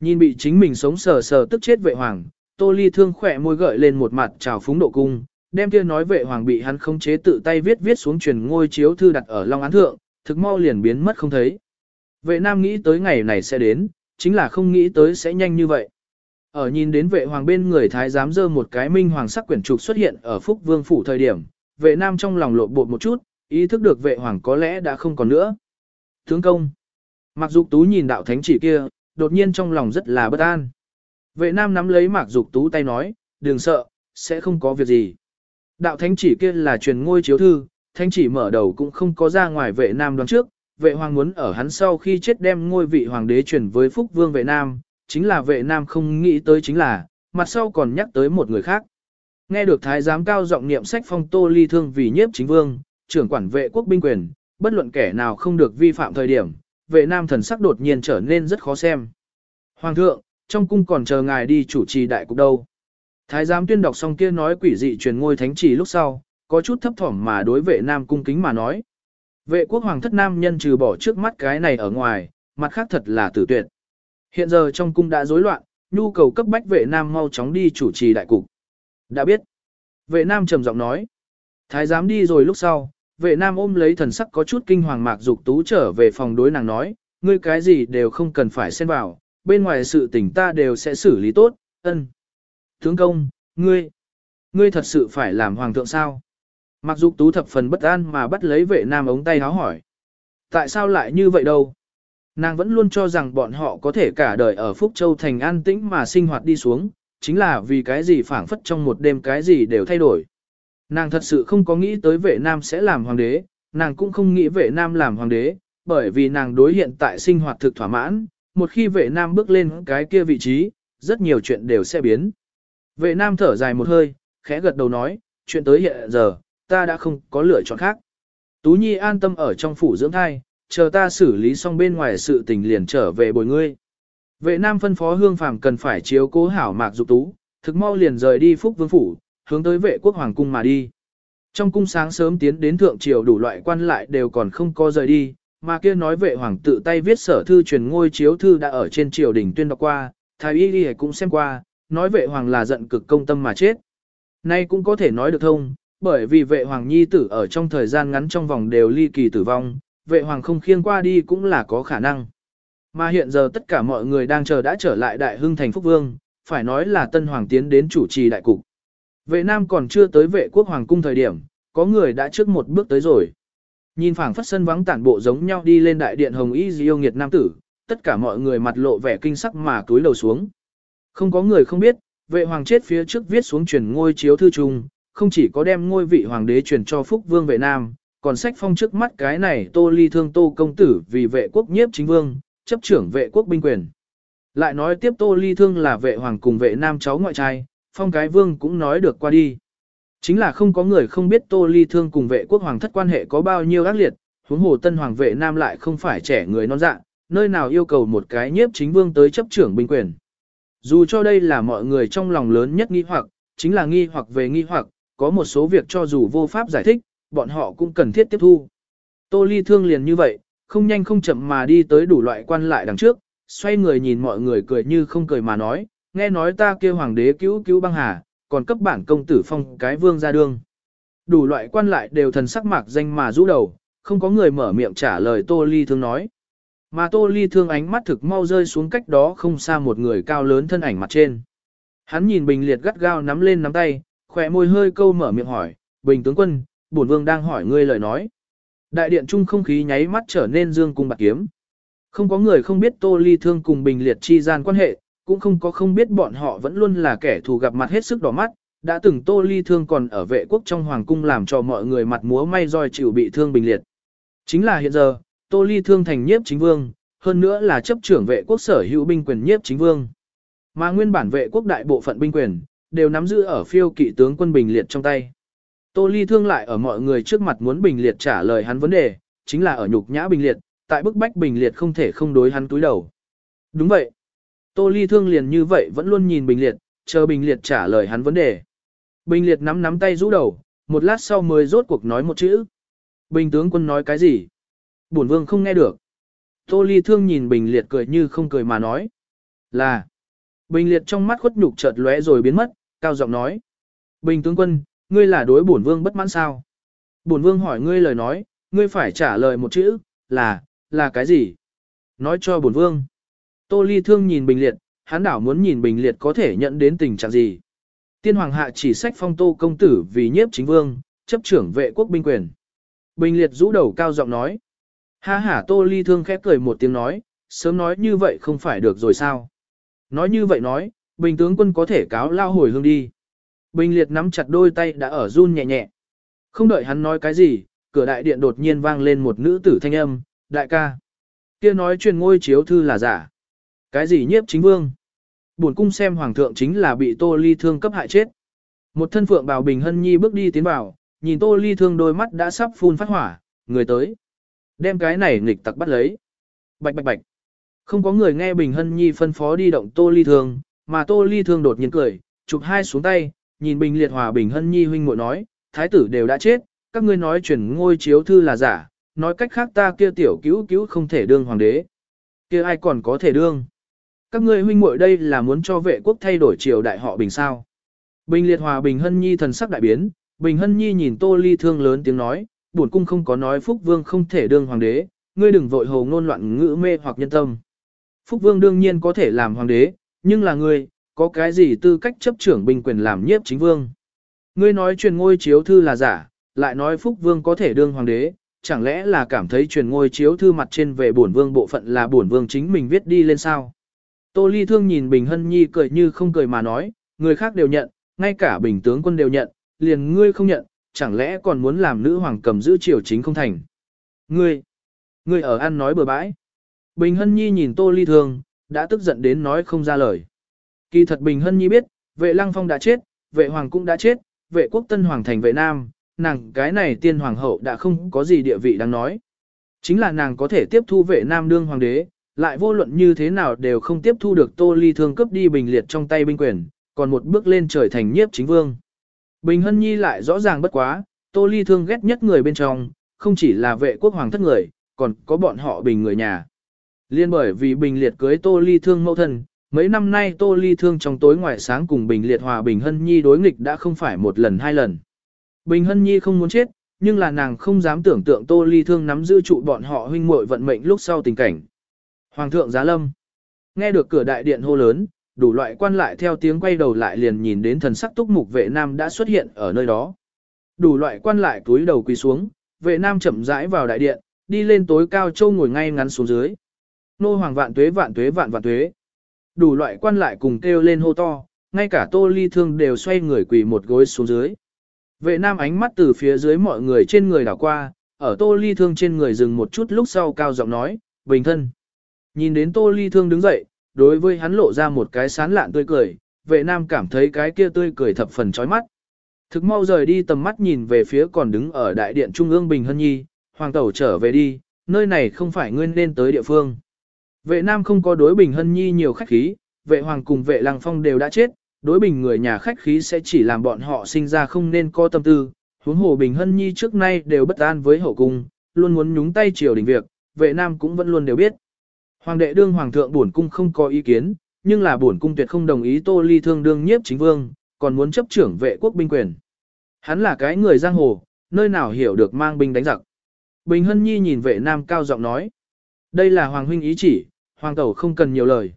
Nhìn bị chính mình sống sờ sờ tức chết vệ hoàng, Tô Ly thương khỏe môi gợi lên một mặt trào phúng độ cung, đem kia nói vệ hoàng bị hắn không chế tự tay viết viết xuống truyền ngôi chiếu thư đặt ở long án thượng, thực mau liền biến mất không thấy. Vệ nam nghĩ tới ngày này sẽ đến, chính là không nghĩ tới sẽ nhanh như vậy. Ở nhìn đến vệ hoàng bên người thái giám dơ một cái minh hoàng sắc quyển trục xuất hiện ở phúc vương phủ thời điểm, vệ nam trong lòng lộn bột một chút, ý thức được vệ hoàng có lẽ đã không còn nữa. Tướng công. Mạc Dục Tú nhìn đạo thánh chỉ kia, đột nhiên trong lòng rất là bất an. Vệ nam nắm lấy Mạc Dục Tú tay nói, đừng sợ, sẽ không có việc gì. Đạo thánh chỉ kia là truyền ngôi chiếu thư, thánh chỉ mở đầu cũng không có ra ngoài vệ nam đoán trước, vệ hoàng muốn ở hắn sau khi chết đem ngôi vị hoàng đế truyền với phúc vương vệ nam, chính là vệ nam không nghĩ tới chính là, mặt sau còn nhắc tới một người khác. Nghe được thái giám cao giọng niệm sách phong tô ly thương vì nhiếp chính vương, trưởng quản vệ quốc binh quyền, bất luận kẻ nào không được vi phạm thời điểm, vệ nam thần sắc đột nhiên trở nên rất khó xem. Hoàng thượng, trong cung còn chờ ngài đi chủ trì đại cục đâu. Thái giám tuyên đọc xong kia nói quỷ dị truyền ngôi thánh chỉ lúc sau, có chút thấp thỏm mà đối vệ nam cung kính mà nói. Vệ quốc hoàng thất nam nhân trừ bỏ trước mắt cái này ở ngoài, mặt khác thật là tử tuyệt. Hiện giờ trong cung đã rối loạn, nhu cầu cấp bách vệ nam mau chóng đi chủ trì đại cục. Đã biết. Vệ nam trầm giọng nói. Thái giám đi rồi lúc sau, vệ nam ôm lấy thần sắc có chút kinh hoàng mạc dục tú trở về phòng đối nàng nói, ngươi cái gì đều không cần phải xen vào, bên ngoài sự tình ta đều sẽ xử lý tốt, ân. Tướng công, ngươi, ngươi thật sự phải làm hoàng thượng sao? Mặc dục tú thập phần bất an mà bắt lấy vệ nam ống tay háo hỏi. Tại sao lại như vậy đâu? Nàng vẫn luôn cho rằng bọn họ có thể cả đời ở Phúc Châu thành an tĩnh mà sinh hoạt đi xuống, chính là vì cái gì phảng phất trong một đêm cái gì đều thay đổi. Nàng thật sự không có nghĩ tới vệ nam sẽ làm hoàng đế, nàng cũng không nghĩ vệ nam làm hoàng đế, bởi vì nàng đối hiện tại sinh hoạt thực thỏa mãn, một khi vệ nam bước lên cái kia vị trí, rất nhiều chuyện đều sẽ biến. Vệ nam thở dài một hơi, khẽ gật đầu nói, chuyện tới hiện giờ, ta đã không có lựa chọn khác. Tú Nhi an tâm ở trong phủ dưỡng thai, chờ ta xử lý xong bên ngoài sự tình liền trở về bồi ngươi. Vệ nam phân phó hương phàm cần phải chiếu cố hảo mạc dục tú, thực mau liền rời đi phúc vương phủ, hướng tới vệ quốc hoàng cung mà đi. Trong cung sáng sớm tiến đến thượng triều đủ loại quan lại đều còn không có rời đi, mà kia nói vệ hoàng tự tay viết sở thư truyền ngôi chiếu thư đã ở trên triều đình tuyên đọc qua, thái y y cũng xem qua, nói vệ hoàng là giận cực công tâm mà chết. Nay cũng có thể nói được thông, bởi vì vệ hoàng nhi tử ở trong thời gian ngắn trong vòng đều ly kỳ tử vong, vệ hoàng không khiêng qua đi cũng là có khả năng. Mà hiện giờ tất cả mọi người đang chờ đã trở lại đại hưng thành phúc vương, phải nói là tân hoàng tiến đến chủ trì đại cục. Vệ nam còn chưa tới vệ quốc hoàng cung thời điểm, có người đã trước một bước tới rồi. Nhìn phảng phất sân vắng tản bộ giống nhau đi lên đại điện hồng y diêu nghiệt nam tử, tất cả mọi người mặt lộ vẻ kinh sắc mà túi lầu xuống. Không có người không biết, vệ hoàng chết phía trước viết xuống truyền ngôi chiếu thư trung, không chỉ có đem ngôi vị hoàng đế truyền cho phúc vương vệ nam, còn sách phong trước mắt cái này tô ly thương tô công tử vì vệ quốc nhiếp chính vương, chấp trưởng vệ quốc binh quyền. Lại nói tiếp tô ly thương là vệ hoàng cùng vệ nam cháu ngoại trai, phong cái vương cũng nói được qua đi. Chính là không có người không biết tô ly thương cùng vệ quốc hoàng thất quan hệ có bao nhiêu ác liệt, huống hồ tân hoàng vệ nam lại không phải trẻ người non dạ, nơi nào yêu cầu một cái nhiếp chính vương tới chấp trưởng binh quyền. Dù cho đây là mọi người trong lòng lớn nhất nghi hoặc, chính là nghi hoặc về nghi hoặc, có một số việc cho dù vô pháp giải thích, bọn họ cũng cần thiết tiếp thu. Tô ly thương liền như vậy, không nhanh không chậm mà đi tới đủ loại quan lại đằng trước, xoay người nhìn mọi người cười như không cười mà nói, nghe nói ta kêu hoàng đế cứu cứu băng hà, còn cấp bản công tử phong cái vương ra đương. Đủ loại quan lại đều thần sắc mạc danh mà rũ đầu, không có người mở miệng trả lời Tô Ly Thương nói. Mà Tô Ly Thương ánh mắt thực mau rơi xuống cách đó không xa một người cao lớn thân ảnh mặt trên. Hắn nhìn Bình Liệt gắt gao nắm lên nắm tay, khỏe môi hơi câu mở miệng hỏi, Bình tướng quân, bổn vương đang hỏi ngươi lời nói. Đại điện trung không khí nháy mắt trở nên dương cung bạc kiếm. Không có người không biết Tô Ly Thương cùng Bình Liệt chi gian quan hệ, cũng không có không biết bọn họ vẫn luôn là kẻ thù gặp mặt hết sức đỏ mắt, đã từng Tô Ly Thương còn ở vệ quốc trong hoàng cung làm cho mọi người mặt múa may roi chịu bị thương Bình Liệt. Chính là hiện giờ, Tô Ly Thương thành nhiếp chính vương, hơn nữa là chấp trưởng vệ quốc sở hữu binh quyền nhiếp chính vương. Mà nguyên bản vệ quốc đại bộ phận binh quyền, đều nắm giữ ở phiêu kỵ tướng quân Bình Liệt trong tay. Tô Ly Thương lại ở mọi người trước mặt muốn Bình Liệt trả lời hắn vấn đề, chính là ở nhục nhã Bình Liệt, tại bức bách Bình Liệt không thể không đối hắn túi đầu. Đúng vậy. Tô Ly Thương liền như vậy vẫn luôn nhìn Bình Liệt, chờ Bình Liệt trả lời hắn vấn đề. Bình Liệt nắm nắm tay rũ đầu, một lát sau mới rốt cuộc nói một chữ. Bình tướng quân nói cái gì? Bổn vương không nghe được. Tô Ly Thương nhìn Bình Liệt cười như không cười mà nói. Là. Bình Liệt trong mắt khuất nhục chợt lóe rồi biến mất, cao giọng nói. Bình tướng quân, ngươi là đối bổn vương bất mãn sao? Bổn vương hỏi ngươi lời nói, ngươi phải trả lời một chữ, là, là cái gì? Nói cho bổn vương. Tô Ly Thương nhìn Bình Liệt, hắn đảo muốn nhìn Bình Liệt có thể nhận đến tình trạng gì. Tiên Hoàng hạ chỉ sách phong Tô công tử vì nhiếp chính vương, chấp trưởng vệ quốc binh quyền. Bình Liệt rũ đầu cao giọng nói. Ha ha Tô Ly Thương khép cười một tiếng nói, sớm nói như vậy không phải được rồi sao. Nói như vậy nói, Bình tướng quân có thể cáo lao hồi hương đi. Bình Liệt nắm chặt đôi tay đã ở run nhẹ nhẹ. Không đợi hắn nói cái gì, cửa đại điện đột nhiên vang lên một nữ tử thanh âm, đại ca. kia nói truyền ngôi chiếu thư là giả. Cái gì nhiếp chính vương? Buồn cung xem hoàng thượng chính là bị tô ly thương cấp hại chết. Một thân phượng bào bình hân nhi bước đi tiến vào, nhìn tô ly thương đôi mắt đã sắp phun phát hỏa, người tới. Đem cái này nghịch tặc bắt lấy. Bạch bạch bạch. Không có người nghe bình hân nhi phân phó đi động tô ly thương, mà tô ly thương đột nhiên cười, chụp hai xuống tay, nhìn bình liệt hòa bình hân nhi huynh muội nói, thái tử đều đã chết, các ngươi nói chuyển ngôi chiếu thư là giả, nói cách khác ta kia tiểu cứu cứu không thể đương hoàng đế. kia ai còn có thể đương các ngươi huynh muội đây là muốn cho vệ quốc thay đổi triều đại họ Bình sao. Bình liệt hòa Bình Hân Nhi thần sắc đại biến, Bình Hân Nhi nhìn Tô Ly thương lớn tiếng nói, bổn cung không có nói Phúc Vương không thể đương hoàng đế, ngươi đừng vội hồ ngôn loạn ngữ mê hoặc nhân tâm. Phúc Vương đương nhiên có thể làm hoàng đế, nhưng là ngươi, có cái gì tư cách chấp trưởng binh quyền làm nhiếp chính vương. Ngươi nói truyền ngôi chiếu thư là giả, lại nói Phúc Vương có thể đương hoàng đế, chẳng lẽ là cảm thấy truyền ngôi chiếu thư mặt trên về bổn vương bộ phận là bổn vương chính mình viết đi lên sao? Tô Ly Thương nhìn Bình Hân Nhi cười như không cười mà nói, người khác đều nhận, ngay cả Bình tướng quân đều nhận, liền ngươi không nhận, chẳng lẽ còn muốn làm nữ hoàng cầm giữ triều chính không thành. Ngươi, ngươi ở ăn nói bừa bãi. Bình Hân Nhi nhìn Tô Ly Thương, đã tức giận đến nói không ra lời. Kỳ thật Bình Hân Nhi biết, vệ lăng phong đã chết, vệ hoàng cũng đã chết, vệ quốc tân hoàng thành vệ nam, nàng cái này tiên hoàng hậu đã không có gì địa vị đáng nói. Chính là nàng có thể tiếp thu vệ nam đương hoàng đế, lại vô luận như thế nào đều không tiếp thu được Tô Ly Thương cướp đi bình liệt trong tay binh quyền, còn một bước lên trời thành nhiếp chính vương. Bình Hân Nhi lại rõ ràng bất quá, Tô Ly Thương ghét nhất người bên trong, không chỉ là vệ quốc hoàng thất người, còn có bọn họ bình người nhà. Liên bởi vì bình liệt cưới Tô Ly Thương mẫu thân, mấy năm nay Tô Ly Thương trong tối ngoài sáng cùng bình liệt hòa Bình Hân Nhi đối nghịch đã không phải một lần hai lần. Bình Hân Nhi không muốn chết, nhưng là nàng không dám tưởng tượng Tô Ly Thương nắm giữ trụ bọn họ huynh muội vận mệnh lúc sau tình cảnh. Hoàng thượng giá lâm. Nghe được cửa đại điện hô lớn, đủ loại quan lại theo tiếng quay đầu lại liền nhìn đến thần sắc túc mục vệ nam đã xuất hiện ở nơi đó. Đủ loại quan lại túi đầu quỳ xuống, vệ nam chậm rãi vào đại điện, đi lên tối cao châu ngồi ngay ngắn xuống dưới. Nô hoàng vạn tuế vạn tuế vạn vạn tuế. Đủ loại quan lại cùng kêu lên hô to, ngay cả tô ly thương đều xoay người quỳ một gối xuống dưới. Vệ nam ánh mắt từ phía dưới mọi người trên người đảo qua, ở tô ly thương trên người dừng một chút lúc sau cao giọng nói, bình thân. Nhìn đến tô ly thương đứng dậy, đối với hắn lộ ra một cái sán lạn tươi cười, vệ nam cảm thấy cái kia tươi cười thập phần chói mắt. Thực mau rời đi tầm mắt nhìn về phía còn đứng ở đại điện trung ương Bình Hân Nhi, hoàng tẩu trở về đi, nơi này không phải nguyên nên tới địa phương. Vệ nam không có đối Bình Hân Nhi nhiều khách khí, vệ hoàng cùng vệ lăng phong đều đã chết, đối bình người nhà khách khí sẽ chỉ làm bọn họ sinh ra không nên có tâm tư. Huống hồ Bình Hân Nhi trước nay đều bất an với hậu cung, luôn muốn nhúng tay triều đình việc, vệ nam cũng vẫn luôn đều biết. Hoàng đệ đương hoàng thượng bổn cung không có ý kiến, nhưng là bổn cung tuyệt không đồng ý Tô Ly thương đương nhiếp chính vương, còn muốn chấp trưởng vệ quốc binh quyền. Hắn là cái người giang hồ, nơi nào hiểu được mang binh đánh giặc. Bình Hân Nhi nhìn vệ nam cao giọng nói. Đây là hoàng huynh ý chỉ, hoàng tẩu không cần nhiều lời.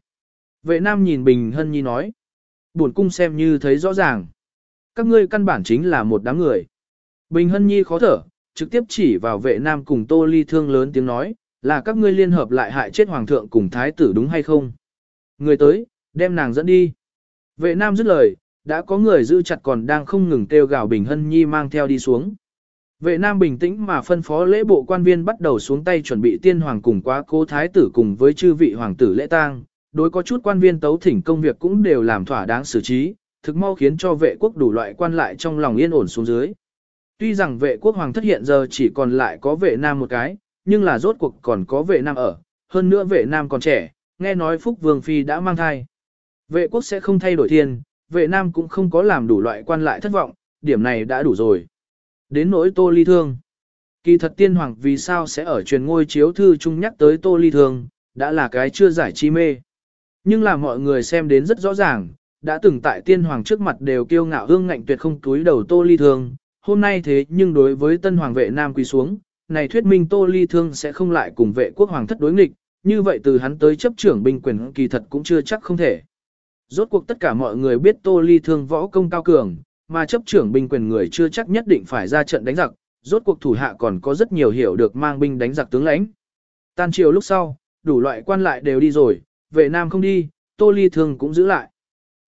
Vệ nam nhìn Bình Hân Nhi nói. Bổn cung xem như thấy rõ ràng. Các ngươi căn bản chính là một đám người. Bình Hân Nhi khó thở, trực tiếp chỉ vào vệ nam cùng Tô Ly thương lớn tiếng nói, là các ngươi liên hợp lại hại chết hoàng thượng cùng thái tử đúng hay không? Người tới, đem nàng dẫn đi. Vệ nam dứt lời, đã có người giữ chặt còn đang không ngừng kêu gào Bình Hân Nhi mang theo đi xuống. Vệ nam bình tĩnh mà phân phó lễ bộ quan viên bắt đầu xuống tay chuẩn bị tiên hoàng cùng quá cố thái tử cùng với chư vị hoàng tử lễ tang. Đối có chút quan viên tấu thỉnh công việc cũng đều làm thỏa đáng xử trí, thực mau khiến cho vệ quốc đủ loại quan lại trong lòng yên ổn xuống dưới. Tuy rằng vệ quốc hoàng thất hiện giờ chỉ còn lại có vệ nam một cái, nhưng là rốt cuộc còn có vệ nam ở, hơn nữa vệ nam còn trẻ, nghe nói Phúc Vương Phi đã mang thai. Vệ quốc sẽ không thay đổi thiên, vệ nam cũng không có làm đủ loại quan lại thất vọng, điểm này đã đủ rồi. Đến nỗi tô ly thương. Kỳ thật tiên hoàng vì sao sẽ ở truyền ngôi chiếu thư chung nhắc tới tô ly thương, đã là cái chưa giải chi mê. Nhưng là mọi người xem đến rất rõ ràng, đã từng tại tiên hoàng trước mặt đều kiêu ngạo hương ngạnh tuyệt không túi đầu tô ly thương, hôm nay thế nhưng đối với tân hoàng vệ nam quỳ xuống, này thuyết minh Tô Ly Thương sẽ không lại cùng vệ quốc hoàng thất đối nghịch, như vậy từ hắn tới chấp trưởng binh quyền kỳ thật cũng chưa chắc không thể. Rốt cuộc tất cả mọi người biết Tô Ly Thương võ công cao cường, mà chấp trưởng binh quyền người chưa chắc nhất định phải ra trận đánh giặc, rốt cuộc thủ hạ còn có rất nhiều hiểu được mang binh đánh giặc tướng lãnh. Tan chiều lúc sau, đủ loại quan lại đều đi rồi, vệ nam không đi, Tô Ly Thương cũng giữ lại.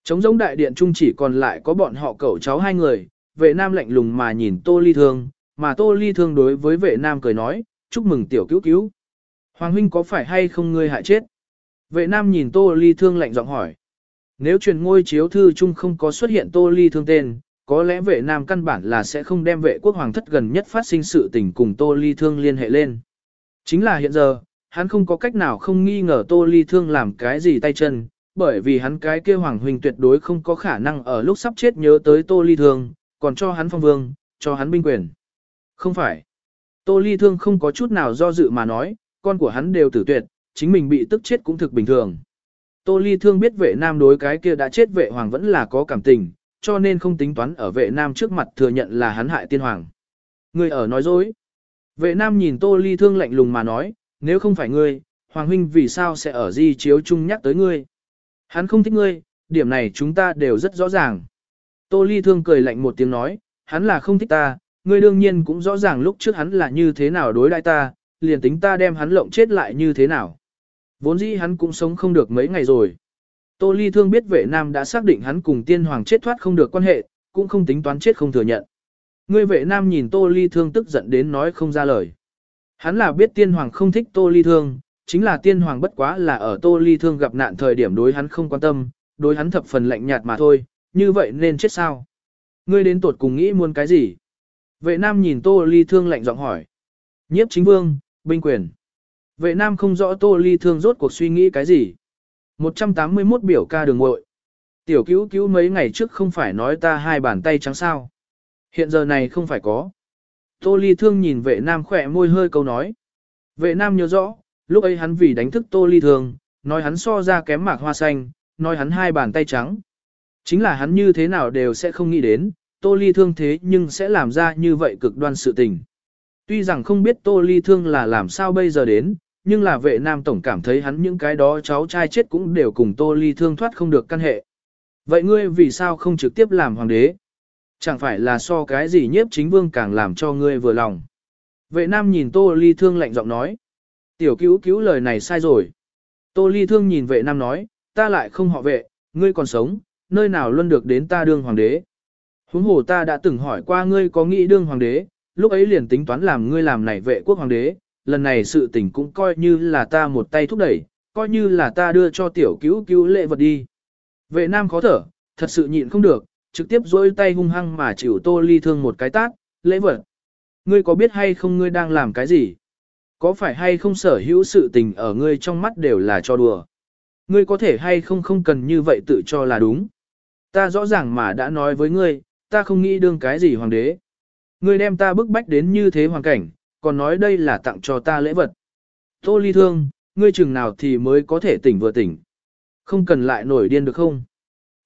Trống giống đại điện trung chỉ còn lại có bọn họ cậu cháu hai người, vệ nam lạnh lùng mà nhìn Tô Ly Thương, mà Tô Ly thương đối với vệ nam cười nói, chúc mừng tiểu cứu cứu. Hoàng huynh có phải hay không ngươi hại chết? Vệ nam nhìn Tô Ly thương lạnh giọng hỏi. Nếu truyền ngôi chiếu thư chung không có xuất hiện Tô Ly thương tên, có lẽ vệ nam căn bản là sẽ không đem vệ quốc hoàng thất gần nhất phát sinh sự tình cùng Tô Ly thương liên hệ lên. Chính là hiện giờ, hắn không có cách nào không nghi ngờ Tô Ly thương làm cái gì tay chân, bởi vì hắn cái kia hoàng huynh tuyệt đối không có khả năng ở lúc sắp chết nhớ tới Tô Ly thương, còn cho hắn phong vương, cho hắn binh quyền. Không phải. Tô Ly Thương không có chút nào do dự mà nói, con của hắn đều tử tuyệt, chính mình bị tức chết cũng thực bình thường. Tô Ly Thương biết vệ nam đối cái kia đã chết vệ hoàng vẫn là có cảm tình, cho nên không tính toán ở vệ nam trước mặt thừa nhận là hắn hại tiên hoàng. Người ở nói dối. Vệ nam nhìn Tô Ly Thương lạnh lùng mà nói, nếu không phải ngươi, hoàng huynh vì sao sẽ ở di chiếu chung nhắc tới ngươi. Hắn không thích ngươi, điểm này chúng ta đều rất rõ ràng. Tô Ly Thương cười lạnh một tiếng nói, hắn là không thích ta, ngươi đương nhiên cũng rõ ràng lúc trước hắn là như thế nào đối đãi ta, liền tính ta đem hắn lộng chết lại như thế nào. Vốn dĩ hắn cũng sống không được mấy ngày rồi. Tô Ly Thương biết vệ nam đã xác định hắn cùng tiên hoàng chết thoát không được quan hệ, cũng không tính toán chết không thừa nhận. Ngươi vệ nam nhìn Tô Ly Thương tức giận đến nói không ra lời. Hắn là biết tiên hoàng không thích Tô Ly Thương, chính là tiên hoàng bất quá là ở Tô Ly Thương gặp nạn thời điểm đối hắn không quan tâm, đối hắn thập phần lạnh nhạt mà thôi, như vậy nên chết sao? Ngươi đến tuột cùng nghĩ muốn cái gì? Vệ nam nhìn Tô Ly Thương lạnh giọng hỏi. Nhiếp chính vương, binh quyền. Vệ nam không rõ Tô Ly Thương rốt cuộc suy nghĩ cái gì. 181 biểu ca đường ngội. Tiểu cứu cứu mấy ngày trước không phải nói ta hai bàn tay trắng sao. Hiện giờ này không phải có. Tô Ly Thương nhìn vệ nam khỏe môi hơi câu nói. Vệ nam nhớ rõ, lúc ấy hắn vì đánh thức Tô Ly Thương, nói hắn so ra kém mạc hoa xanh, nói hắn hai bàn tay trắng. Chính là hắn như thế nào đều sẽ không nghĩ đến, Tô Ly Thương thế nhưng sẽ làm ra như vậy cực đoan sự tình. Tuy rằng không biết Tô Ly Thương là làm sao bây giờ đến, nhưng là vệ nam tổng cảm thấy hắn những cái đó cháu trai chết cũng đều cùng Tô Ly Thương thoát không được căn hệ. Vậy ngươi vì sao không trực tiếp làm hoàng đế? Chẳng phải là so cái gì nhiếp chính vương càng làm cho ngươi vừa lòng. Vệ nam nhìn Tô Ly Thương lạnh giọng nói. Tiểu cứu cứu lời này sai rồi. Tô Ly Thương nhìn vệ nam nói, ta lại không họ vệ, ngươi còn sống, nơi nào luôn được đến ta đương hoàng đế. Huống hồ ta đã từng hỏi qua ngươi có nghĩ đương hoàng đế, lúc ấy liền tính toán làm ngươi làm này vệ quốc hoàng đế, lần này sự tình cũng coi như là ta một tay thúc đẩy, coi như là ta đưa cho tiểu cứu cứu lệ vật đi. Vệ nam khó thở, thật sự nhịn không được, trực tiếp dối tay hung hăng mà chịu tô ly thương một cái tát, lễ vật. Ngươi có biết hay không ngươi đang làm cái gì? Có phải hay không sở hữu sự tình ở ngươi trong mắt đều là cho đùa? Ngươi có thể hay không không cần như vậy tự cho là đúng. Ta rõ ràng mà đã nói với ngươi, ta không nghĩ đương cái gì hoàng đế. Ngươi đem ta bức bách đến như thế hoàn cảnh, còn nói đây là tặng cho ta lễ vật. Tô ly thương, ngươi chừng nào thì mới có thể tỉnh vừa tỉnh. Không cần lại nổi điên được không?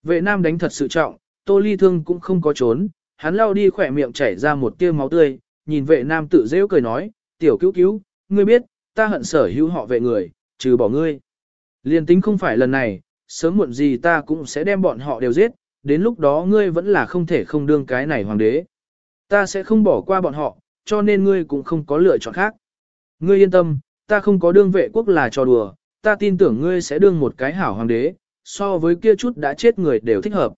Vệ nam đánh thật sự trọng, tô ly thương cũng không có trốn, hắn lao đi khỏe miệng chảy ra một tia máu tươi, nhìn vệ nam tự dễ cười nói, tiểu cứu cứu, ngươi biết, ta hận sở hữu họ vệ người, trừ bỏ ngươi. Liên tính không phải lần này, sớm muộn gì ta cũng sẽ đem bọn họ đều giết, đến lúc đó ngươi vẫn là không thể không đương cái này hoàng đế. Ta sẽ không bỏ qua bọn họ, cho nên ngươi cũng không có lựa chọn khác. Ngươi yên tâm, ta không có đương vệ quốc là trò đùa, ta tin tưởng ngươi sẽ đương một cái hảo hoàng đế, so với kia chút đã chết người đều thích hợp.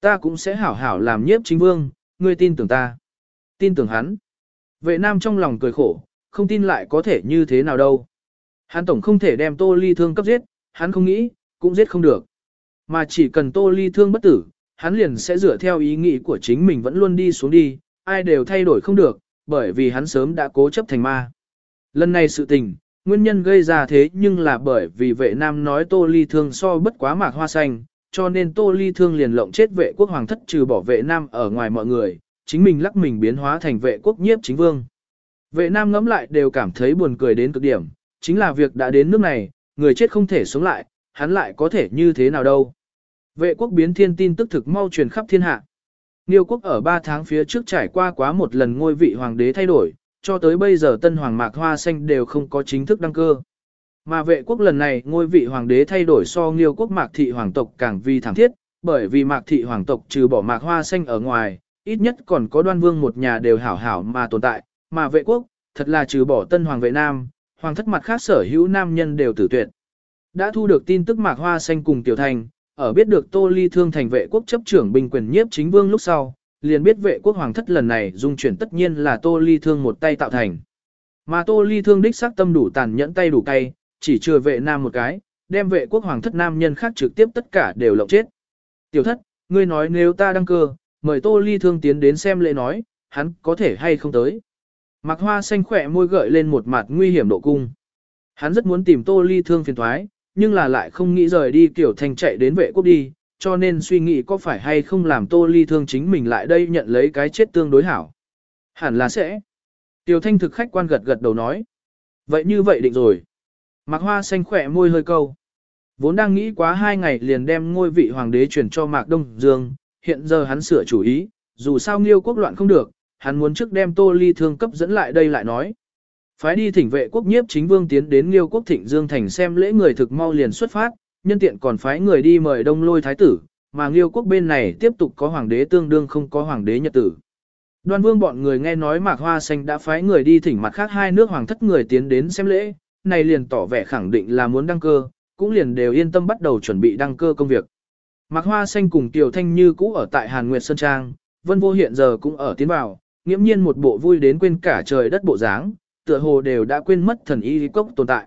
Ta cũng sẽ hảo hảo làm nhiếp chính vương, ngươi tin tưởng ta. Tin tưởng hắn. Vệ nam trong lòng cười khổ, không tin lại có thể như thế nào đâu. Hắn tổng không thể đem tô ly thương cấp giết, hắn không nghĩ, cũng giết không được. Mà chỉ cần tô ly thương bất tử, hắn liền sẽ dựa theo ý nghĩ của chính mình vẫn luôn đi xuống đi, ai đều thay đổi không được, bởi vì hắn sớm đã cố chấp thành ma. Lần này sự tình, nguyên nhân gây ra thế nhưng là bởi vì vệ nam nói tô ly thương so bất quá mạc hoa xanh, cho nên tô ly thương liền lộng chết vệ quốc hoàng thất trừ bỏ vệ nam ở ngoài mọi người, chính mình lắc mình biến hóa thành vệ quốc nhiếp chính vương. Vệ nam ngẫm lại đều cảm thấy buồn cười đến cực điểm, chính là việc đã đến nước này, người chết không thể sống lại, hắn lại có thể như thế nào đâu. Vệ quốc biến thiên tin tức thực mau truyền khắp thiên hạ. Niêu quốc ở 3 tháng phía trước trải qua quá một lần ngôi vị hoàng đế thay đổi, cho tới bây giờ tân hoàng mạc hoa xanh đều không có chính thức đăng cơ. Mà vệ quốc lần này ngôi vị hoàng đế thay đổi so Niêu quốc mạc thị hoàng tộc càng vi thẳng thiết, bởi vì mạc thị hoàng tộc trừ bỏ mạc hoa xanh ở ngoài, ít nhất còn có đoan vương một nhà đều hảo hảo mà tồn tại, mà vệ quốc, thật là trừ bỏ tân hoàng vệ nam, hoàng thất mặt khác sở hữu nam nhân đều tử tuyệt. Đã thu được tin tức mạc hoa xanh cùng tiểu thành, ở biết được Tô Ly thương thành vệ quốc chấp trưởng binh quyền nhiếp chính vương lúc sau, liền biết vệ quốc hoàng thất lần này dung chuyển tất nhiên là Tô Ly thương một tay tạo thành. Mà Tô Ly thương đích xác tâm đủ tàn nhẫn tay đủ cay, chỉ chừa vệ nam một cái, đem vệ quốc hoàng thất nam nhân khác trực tiếp tất cả đều lộng chết. Tiểu thất, ngươi nói nếu ta đăng cơ, mời Tô Ly thương tiến đến xem lễ nói, hắn có thể hay không tới. Mạc Hoa xanh khỏe môi gợi lên một mặt nguy hiểm độ cung. Hắn rất muốn tìm Tô Ly thương phiền thoái, nhưng là lại không nghĩ rời đi kiểu thanh chạy đến vệ quốc đi, cho nên suy nghĩ có phải hay không làm Tô Ly thương chính mình lại đây nhận lấy cái chết tương đối hảo. Hẳn là sẽ. Tiểu thanh thực khách quan gật gật đầu nói. Vậy như vậy định rồi. Mạc Hoa xanh khỏe môi hơi câu. Vốn đang nghĩ quá hai ngày liền đem ngôi vị hoàng đế chuyển cho Mạc Đông Dương, hiện giờ hắn sửa chủ ý, dù sao nghiêu quốc loạn không được, hắn muốn trước đem Tô Ly thương cấp dẫn lại đây lại nói. Phái đi thỉnh vệ quốc nhiếp chính vương tiến đến Liêu quốc thịnh Dương thành xem lễ người thực mau liền xuất phát, nhân tiện còn phái người đi mời đông lôi thái tử, mà Liêu quốc bên này tiếp tục có hoàng đế tương đương không có hoàng đế nhật tử. Đoan vương bọn người nghe nói Mạc Hoa Xanh đã phái người đi thỉnh mặt khác hai nước hoàng thất người tiến đến xem lễ, này liền tỏ vẻ khẳng định là muốn đăng cơ, cũng liền đều yên tâm bắt đầu chuẩn bị đăng cơ công việc. Mạc Hoa Xanh cùng Tiểu Thanh Như cũ ở tại Hàn Nguyệt Sơn Trang, Vân Vô hiện giờ cũng ở tiến vào, nghiễm nhiên một bộ vui đến quên cả trời đất bộ dáng, tựa hồ đều đã quên mất thần y cốc tồn tại.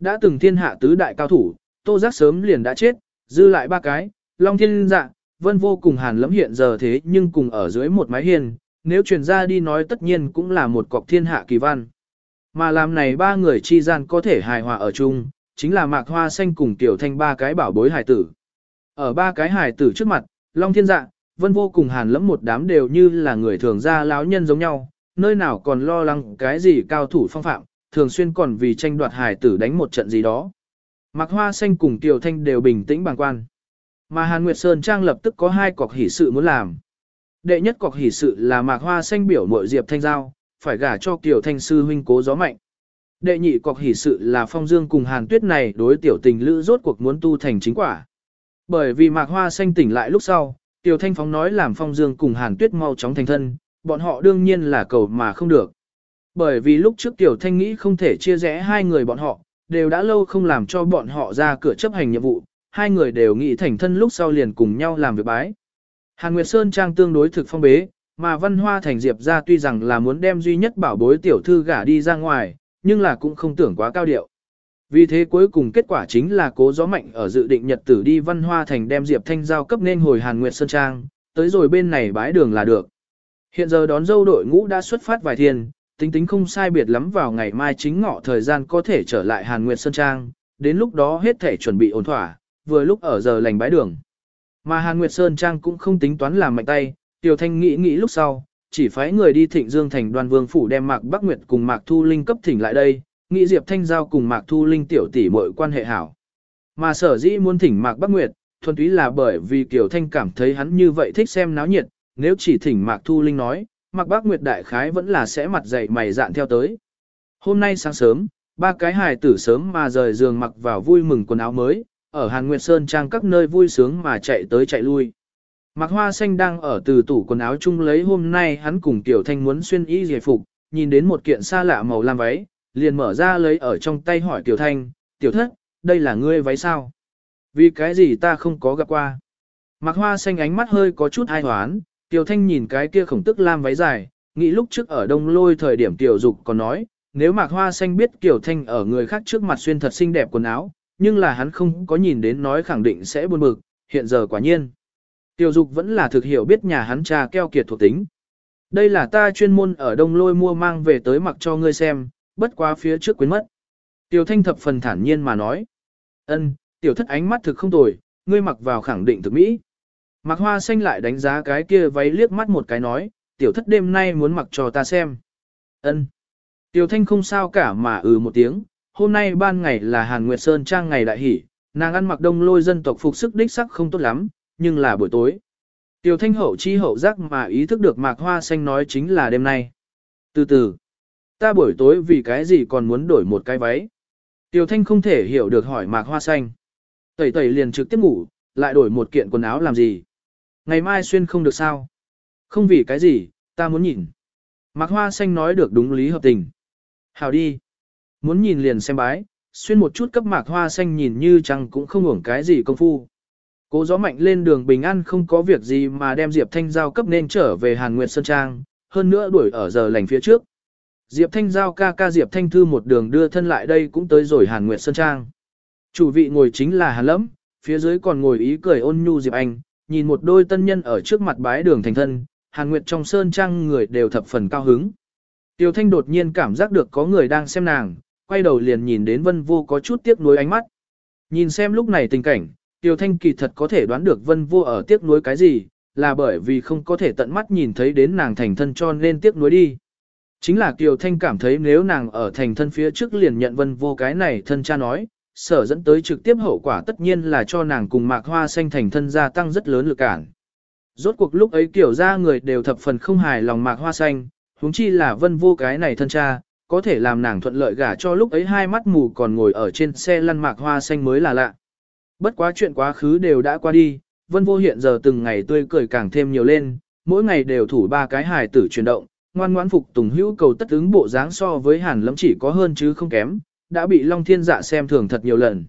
Đã từng thiên hạ tứ đại cao thủ, tô giác sớm liền đã chết, dư lại ba cái, long thiên dạ, vân vô cùng hàn lẫm hiện giờ thế nhưng cùng ở dưới một mái hiên, nếu truyền ra đi nói tất nhiên cũng là một cọc thiên hạ kỳ văn. Mà làm này ba người chi gian có thể hài hòa ở chung, chính là mạc hoa xanh cùng tiểu thanh ba cái bảo bối hài tử. Ở ba cái hài tử trước mặt, Long Thiên Dạ, Vân Vô cùng Hàn lẫm một đám đều như là người thường ra lão nhân giống nhau, nơi nào còn lo lắng cái gì cao thủ phong phạm, thường xuyên còn vì tranh đoạt hài tử đánh một trận gì đó. Mạc Hoa Xanh cùng Tiểu Thanh đều bình tĩnh bàng quan. Mà Hàn Nguyệt Sơn Trang lập tức có hai cọc hỷ sự muốn làm. Đệ nhất cọc hỷ sự là Mạc Hoa Xanh biểu mội Diệp Thanh Giao, phải gả cho Tiểu Thanh sư huynh cố gió mạnh. Đệ nhị cọc hỷ sự là Phong Dương cùng Hàn Tuyết này đối tiểu tình lữ rốt cuộc muốn tu thành chính quả. Bởi vì Mạc Hoa Xanh tỉnh lại lúc sau, Tiểu Thanh Phóng nói làm Phong Dương cùng Hàn Tuyết mau chóng thành thân, bọn họ đương nhiên là cầu mà không được. Bởi vì lúc trước Tiểu Thanh nghĩ không thể chia rẽ hai người bọn họ, đều đã lâu không làm cho bọn họ ra cửa chấp hành nhiệm vụ, hai người đều nghĩ thành thân lúc sau liền cùng nhau làm việc bái. Hàn Nguyệt Sơn Trang tương đối thực phong bế, mà Văn Hoa Thành Diệp ra tuy rằng là muốn đem duy nhất bảo bối tiểu thư gả đi ra ngoài, nhưng là cũng không tưởng quá cao điệu. Vì thế cuối cùng kết quả chính là cố gió mạnh ở dự định nhật tử đi Văn Hoa Thành đem Diệp Thanh giao cấp nên hồi Hàn Nguyệt Sơn Trang, tới rồi bên này bái đường là được. Hiện giờ đón dâu đội ngũ đã xuất phát vài thiên, tính tính không sai biệt lắm vào ngày mai chính ngọ thời gian có thể trở lại Hàn Nguyệt Sơn Trang, đến lúc đó hết thể chuẩn bị ổn thỏa, vừa lúc ở giờ lành bái đường. Mà Hàn Nguyệt Sơn Trang cũng không tính toán làm mạnh tay, Tiểu Thanh nghĩ nghĩ lúc sau, chỉ phái người đi thịnh Dương thành đoàn vương phủ đem Mạc Bắc Nguyệt cùng Mạc Thu Linh cấp thỉnh lại đây, nghĩ Diệp Thanh giao cùng Mạc Thu Linh tiểu tỷ muội quan hệ hảo. Mà sở dĩ muốn thỉnh Mạc Bắc Nguyệt, thuần túy là bởi vì Kiều Thanh cảm thấy hắn như vậy thích xem náo nhiệt, nếu chỉ thỉnh Mạc Thu Linh nói, Mạc Bác Nguyệt đại khái vẫn là sẽ mặt dày mày dạn theo tới. Hôm nay sáng sớm, ba cái hài tử sớm mà rời giường mặc vào vui mừng quần áo mới, ở Hàn Nguyệt Sơn trang các nơi vui sướng mà chạy tới chạy lui. Mạc Hoa Xanh đang ở từ tủ quần áo chung lấy hôm nay hắn cùng Tiểu Thanh muốn xuyên y giải phục, nhìn đến một kiện xa lạ màu lam váy, liền mở ra lấy ở trong tay hỏi Tiểu Thanh, Tiểu Thất, đây là ngươi váy sao? Vì cái gì ta không có gặp qua? Mạc Hoa Xanh ánh mắt hơi có chút ai hoán, Tiểu Thanh nhìn cái kia khổng tức lam váy dài, nghĩ lúc trước ở đông lôi thời điểm Tiểu Dục còn nói, nếu Mạc Hoa Xanh biết Tiểu Thanh ở người khác trước mặt xuyên thật xinh đẹp quần áo, nhưng là hắn không có nhìn đến nói khẳng định sẽ buồn bực, hiện giờ quả nhiên. Tiểu dục vẫn là thực hiểu biết nhà hắn cha keo kiệt thuộc tính. Đây là ta chuyên môn ở đông lôi mua mang về tới mặc cho ngươi xem, bất quá phía trước quên mất. Tiểu thanh thập phần thản nhiên mà nói. ân, tiểu thất ánh mắt thực không tồi, ngươi mặc vào khẳng định thực mỹ. Mạc hoa xanh lại đánh giá cái kia váy liếc mắt một cái nói, tiểu thất đêm nay muốn mặc cho ta xem. ân. Tiểu thanh không sao cả mà ừ một tiếng, hôm nay ban ngày là Hàn Nguyệt Sơn Trang ngày đại hỷ, nàng ăn mặc đông lôi dân tộc phục sức đích sắc không tốt lắm, nhưng là buổi tối. Tiểu thanh hậu chi hậu giác mà ý thức được mạc hoa xanh nói chính là đêm nay. Từ từ, ta buổi tối vì cái gì còn muốn đổi một cái váy. Tiểu thanh không thể hiểu được hỏi mạc hoa xanh. Tẩy tẩy liền trực tiếp ngủ, lại đổi một kiện quần áo làm gì. Ngày mai xuyên không được sao. Không vì cái gì, ta muốn nhìn. Mạc hoa xanh nói được đúng lý hợp tình. Hào đi. Muốn nhìn liền xem bái, xuyên một chút cấp mạc hoa xanh nhìn như chẳng cũng không hưởng cái gì công phu. Cố gió mạnh lên đường bình an không có việc gì mà đem Diệp Thanh Giao cấp nên trở về Hàn Nguyệt Sơn Trang, hơn nữa đuổi ở giờ lành phía trước. Diệp Thanh Giao ca ca Diệp Thanh Thư một đường đưa thân lại đây cũng tới rồi Hàn Nguyệt Sơn Trang. Chủ vị ngồi chính là Hàn Lẫm, phía dưới còn ngồi ý cười ôn nhu Diệp Anh, nhìn một đôi tân nhân ở trước mặt bái đường thành thân, Hàn Nguyệt trong Sơn Trang người đều thập phần cao hứng. Tiêu Thanh đột nhiên cảm giác được có người đang xem nàng, quay đầu liền nhìn đến Vân Vô có chút tiếc nuối ánh mắt. Nhìn xem lúc này tình cảnh, Tiêu Thanh kỳ thật có thể đoán được Vân Vô ở tiếc nuối cái gì, là bởi vì không có thể tận mắt nhìn thấy đến nàng thành thân cho nên tiếc nuối đi. Chính là Kiều Thanh cảm thấy nếu nàng ở thành thân phía trước liền nhận Vân Vô cái này thân cha nói, sở dẫn tới trực tiếp hậu quả tất nhiên là cho nàng cùng Mạc Hoa Xanh thành thân gia tăng rất lớn lực cản. Rốt cuộc lúc ấy kiểu ra người đều thập phần không hài lòng Mạc Hoa Xanh, huống chi là Vân Vô cái này thân cha, có thể làm nàng thuận lợi gả cho lúc ấy hai mắt mù còn ngồi ở trên xe lăn Mạc Hoa Xanh mới là lạ. Bất quá chuyện quá khứ đều đã qua đi, Vân Vô hiện giờ từng ngày tươi cười càng thêm nhiều lên, mỗi ngày đều thủ ba cái hài tử chuyển động, ngoan ngoãn phục tùng hữu cầu tất ứng bộ dáng so với Hàn Lâm chỉ có hơn chứ không kém, đã bị Long Thiên Dạ xem thường thật nhiều lần.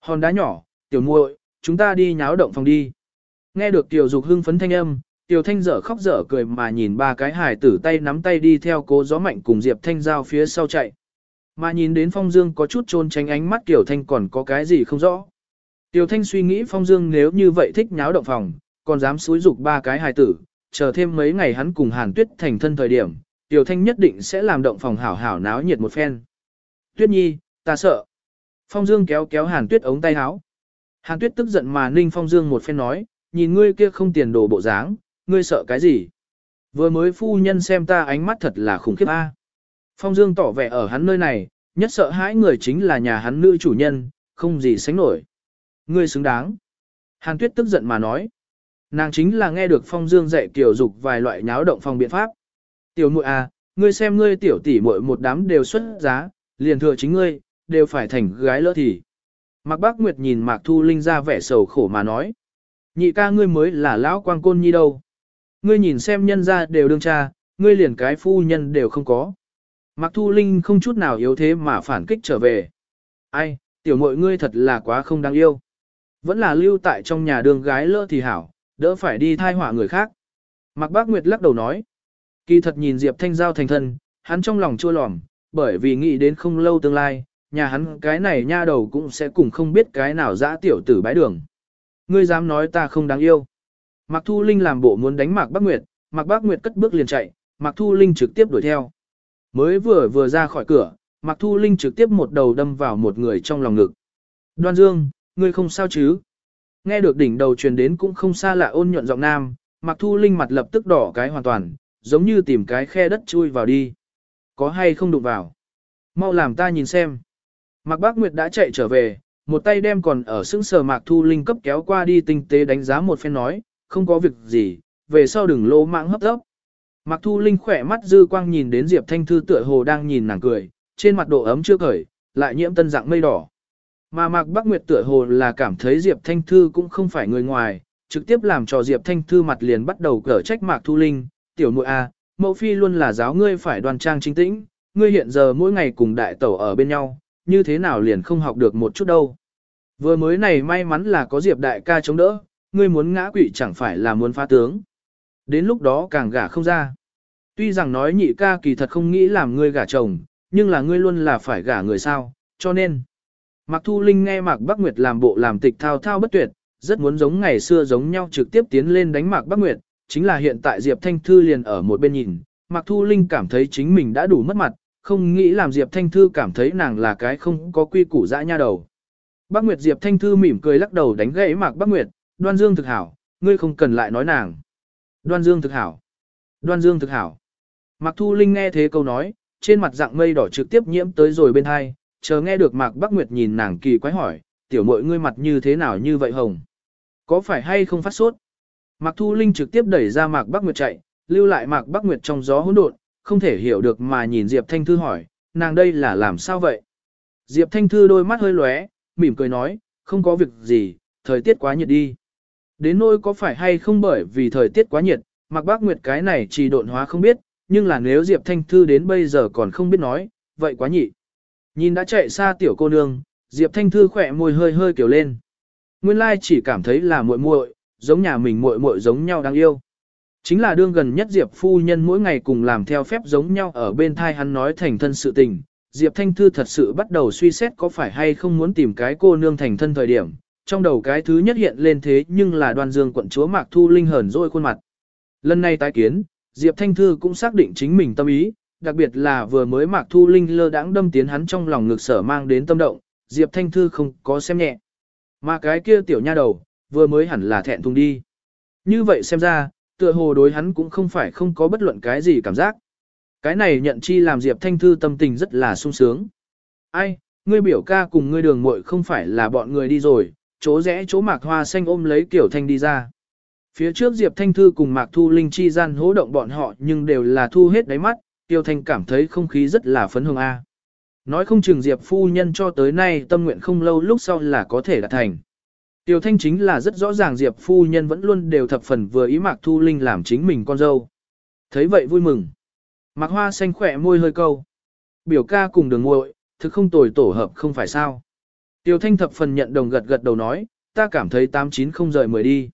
Hòn đá nhỏ, tiểu muội, chúng ta đi nháo động phòng đi. Nghe được tiểu dục hưng phấn thanh âm, tiểu thanh dở khóc dở cười mà nhìn ba cái hài tử tay nắm tay đi theo cố gió mạnh cùng Diệp Thanh giao phía sau chạy. Mà nhìn đến Phong Dương có chút trôn tránh ánh mắt tiểu thanh còn có cái gì không rõ. Tiểu Thanh suy nghĩ Phong Dương nếu như vậy thích nháo động phòng, còn dám xúi dục ba cái hài tử, chờ thêm mấy ngày hắn cùng Hàn Tuyết thành thân thời điểm, Tiểu Thanh nhất định sẽ làm động phòng hảo hảo náo nhiệt một phen. Tuyết Nhi, ta sợ. Phong Dương kéo kéo Hàn Tuyết ống tay áo. Hàn Tuyết tức giận mà ninh Phong Dương một phen nói, nhìn ngươi kia không tiền đồ bộ dáng, ngươi sợ cái gì? Vừa mới phu nhân xem ta ánh mắt thật là khủng khiếp a. Phong Dương tỏ vẻ ở hắn nơi này, nhất sợ hãi người chính là nhà hắn nữ chủ nhân, không gì sánh nổi. Ngươi xứng đáng. Hàn Tuyết tức giận mà nói. Nàng chính là nghe được Phong Dương dạy tiểu dục vài loại nháo động phòng biện pháp. Tiểu muội à, ngươi xem ngươi tiểu tỷ muội một đám đều xuất giá, liền thừa chính ngươi, đều phải thành gái lỡ thì. Mạc Bác Nguyệt nhìn Mạc Thu Linh ra vẻ sầu khổ mà nói. Nhị ca ngươi mới là lão quang côn nhi đâu. Ngươi nhìn xem nhân ra đều đương cha, ngươi liền cái phu nhân đều không có. Mạc Thu Linh không chút nào yếu thế mà phản kích trở về. Ai, tiểu muội ngươi thật là quá không đáng yêu. Vẫn là lưu tại trong nhà đường gái lỡ thì hảo, đỡ phải đi thai họa người khác. Mạc Bác Nguyệt lắc đầu nói. Kỳ thật nhìn Diệp Thanh Giao thành thân, hắn trong lòng chua lòm, bởi vì nghĩ đến không lâu tương lai, nhà hắn cái này nha đầu cũng sẽ cùng không biết cái nào dã tiểu tử bái đường. Ngươi dám nói ta không đáng yêu. Mạc Thu Linh làm bộ muốn đánh Mạc Bác Nguyệt, Mạc Bác Nguyệt cất bước liền chạy, Mạc Thu Linh trực tiếp đuổi theo. Mới vừa vừa ra khỏi cửa, Mạc Thu Linh trực tiếp một đầu đâm vào một người trong lòng ngực. Đoan Dương, ngươi không sao chứ? Nghe được đỉnh đầu truyền đến cũng không xa lạ ôn nhuận giọng nam, Mạc Thu Linh mặt lập tức đỏ cái hoàn toàn, giống như tìm cái khe đất chui vào đi. Có hay không đụng vào? Mau làm ta nhìn xem. Mạc Bác Nguyệt đã chạy trở về, một tay đem còn ở sững sờ Mạc Thu Linh cấp kéo qua đi tinh tế đánh giá một phen nói, không có việc gì, về sau đừng lô mạng hấp tấp. Mạc Thu Linh khỏe mắt dư quang nhìn đến Diệp Thanh Thư tựa hồ đang nhìn nàng cười, trên mặt độ ấm chưa cởi, lại nhiễm tân dạng mây đỏ. Mà Mạc Bắc Nguyệt tựa hồ là cảm thấy Diệp Thanh Thư cũng không phải người ngoài, trực tiếp làm cho Diệp Thanh Thư mặt liền bắt đầu cở trách Mạc Thu Linh, tiểu muội a, mẫu phi luôn là giáo ngươi phải đoan trang chính tĩnh, ngươi hiện giờ mỗi ngày cùng đại tẩu ở bên nhau, như thế nào liền không học được một chút đâu. Vừa mới này may mắn là có Diệp đại ca chống đỡ, ngươi muốn ngã quỷ chẳng phải là muốn phá tướng. Đến lúc đó càng gả không ra. Tuy rằng nói nhị ca kỳ thật không nghĩ làm ngươi gả chồng, nhưng là ngươi luôn là phải gả người sao, cho nên. Mạc Thu Linh nghe Mạc Bắc Nguyệt làm bộ làm tịch thao thao bất tuyệt, rất muốn giống ngày xưa giống nhau trực tiếp tiến lên đánh Mạc Bắc Nguyệt, chính là hiện tại Diệp Thanh Thư liền ở một bên nhìn, Mạc Thu Linh cảm thấy chính mình đã đủ mất mặt, không nghĩ làm Diệp Thanh Thư cảm thấy nàng là cái không có quy củ dã nha đầu. Bác Nguyệt Diệp Thanh Thư mỉm cười lắc đầu đánh gãy Mạc Bác Nguyệt, đoan dương thực hảo, ngươi không cần lại nói nàng. Đoan dương thực hảo. Đoan dương thực hảo. Mạc Thu Linh nghe thế câu nói, trên mặt dạng mây đỏ trực tiếp nhiễm tới rồi bên hai, chờ nghe được Mạc Bác Nguyệt nhìn nàng kỳ quái hỏi, tiểu muội ngươi mặt như thế nào như vậy hồng? Có phải hay không phát sốt? Mạc Thu Linh trực tiếp đẩy ra Mạc Bắc Nguyệt chạy, lưu lại Mạc Bắc Nguyệt trong gió hỗn độn, không thể hiểu được mà nhìn Diệp Thanh Thư hỏi, nàng đây là làm sao vậy? Diệp Thanh Thư đôi mắt hơi lóe, mỉm cười nói, không có việc gì, thời tiết quá nhiệt đi. Đến nỗi có phải hay không bởi vì thời tiết quá nhiệt, Mạc Bắc Nguyệt cái này chỉ độn hóa không biết, nhưng là nếu Diệp Thanh Thư đến bây giờ còn không biết nói, vậy quá nhị. Nhìn đã chạy xa tiểu cô nương, Diệp Thanh Thư khỏe môi hơi hơi kiểu lên. Nguyên lai chỉ cảm thấy là muội muội, giống nhà mình muội muội giống nhau đáng yêu. Chính là đương gần nhất Diệp phu nhân mỗi ngày cùng làm theo phép giống nhau ở bên thai hắn nói thành thân sự tình. Diệp Thanh Thư thật sự bắt đầu suy xét có phải hay không muốn tìm cái cô nương thành thân thời điểm. Trong đầu cái thứ nhất hiện lên thế nhưng là đoan dương quận chúa Mạc Thu Linh hờn rồi khuôn mặt. Lần này tái kiến, Diệp Thanh Thư cũng xác định chính mình tâm ý, đặc biệt là vừa mới Mạc Thu Linh lơ đãng đâm tiến hắn trong lòng ngực sở mang đến tâm động, Diệp Thanh Thư không có xem nhẹ. Mà cái kia tiểu nha đầu, vừa mới hẳn là thẹn thùng đi. Như vậy xem ra, tựa hồ đối hắn cũng không phải không có bất luận cái gì cảm giác. Cái này nhận chi làm Diệp Thanh Thư tâm tình rất là sung sướng. Ai, ngươi biểu ca cùng ngươi đường muội không phải là bọn người đi rồi, chỗ rẽ chỗ mạc hoa xanh ôm lấy kiểu Thanh đi ra. Phía trước Diệp Thanh Thư cùng Mạc Thu Linh chi gian hỗ động bọn họ nhưng đều là thu hết đáy mắt, Tiêu Thanh cảm thấy không khí rất là phấn hương A. Nói không chừng Diệp phu nhân cho tới nay tâm nguyện không lâu lúc sau là có thể đạt thành. Tiêu Thanh chính là rất rõ ràng Diệp phu nhân vẫn luôn đều thập phần vừa ý Mạc Thu Linh làm chính mình con dâu. Thấy vậy vui mừng. Mạc Hoa xanh khỏe môi hơi câu. Biểu ca cùng đường muội, thực không tồi tổ hợp không phải sao. Tiêu Thanh thập phần nhận đồng gật gật đầu nói, ta cảm thấy tám chín không rời mười đi.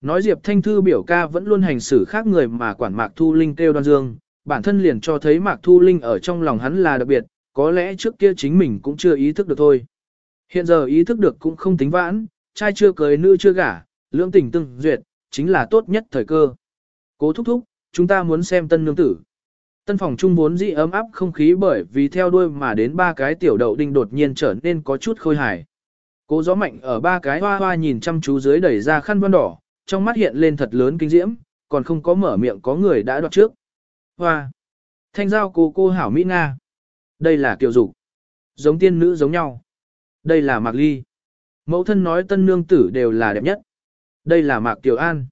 Nói Diệp Thanh Thư biểu ca vẫn luôn hành xử khác người mà quản Mạc Thu Linh kêu đoan dương, bản thân liền cho thấy Mạc Thu Linh ở trong lòng hắn là đặc biệt, có lẽ trước kia chính mình cũng chưa ý thức được thôi. Hiện giờ ý thức được cũng không tính vãn, trai chưa cưới nữ chưa gả, lưỡng tình tương duyệt, chính là tốt nhất thời cơ. Cố thúc thúc, chúng ta muốn xem tân nương tử. Tân phòng trung vốn dị ấm áp không khí bởi vì theo đuôi mà đến ba cái tiểu đậu đinh đột nhiên trở nên có chút khôi hài. Cố gió mạnh ở ba cái hoa hoa nhìn chăm chú dưới đẩy ra khăn vân đỏ, trong mắt hiện lên thật lớn kinh diễm, còn không có mở miệng có người đã đoạt trước. Hoa! Thanh giao cô cô hảo Mỹ Nga. Đây là kiều dục. Giống tiên nữ giống nhau. Đây là Mạc Ly. Mẫu thân nói tân nương tử đều là đẹp nhất. Đây là Mạc Tiểu An.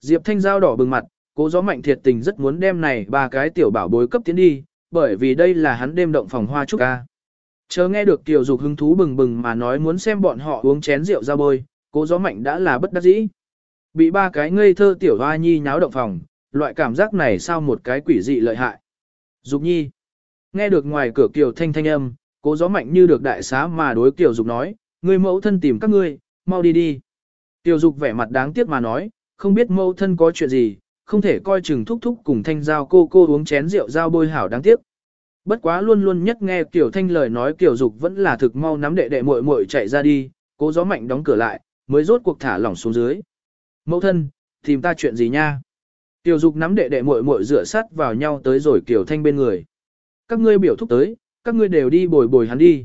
Diệp Thanh giao đỏ bừng mặt, cố gió mạnh thiệt tình rất muốn đem này ba cái tiểu bảo bối cấp tiến đi, bởi vì đây là hắn đêm động phòng hoa trúc ca. Chờ nghe được tiểu dục hứng thú bừng bừng mà nói muốn xem bọn họ uống chén rượu ra bôi, cố gió mạnh đã là bất đắc dĩ. Bị ba cái ngây thơ tiểu hoa nhi nháo động phòng, loại cảm giác này sao một cái quỷ dị lợi hại. Dục nhi. Nghe được ngoài cửa kiều thanh thanh âm, cố gió mạnh như được đại xá mà đối kiều dục nói, người mẫu thân tìm các ngươi, mau đi đi. Tiểu dục vẻ mặt đáng tiếc mà nói, không biết mẫu thân có chuyện gì, không thể coi chừng thúc thúc cùng thanh giao cô cô uống chén rượu giao bôi hảo đáng tiếc. Bất quá luôn luôn nhất nghe Kiều Thanh lời nói Kiều Dục vẫn là thực mau nắm đệ đệ muội muội chạy ra đi, cố gió mạnh đóng cửa lại, mới rốt cuộc thả lỏng xuống dưới. Mẫu thân, tìm ta chuyện gì nha? Tiểu Dục nắm đệ đệ muội muội rửa sát vào nhau tới rồi Kiều Thanh bên người. Các ngươi biểu thúc tới, các ngươi đều đi bồi bồi hắn đi.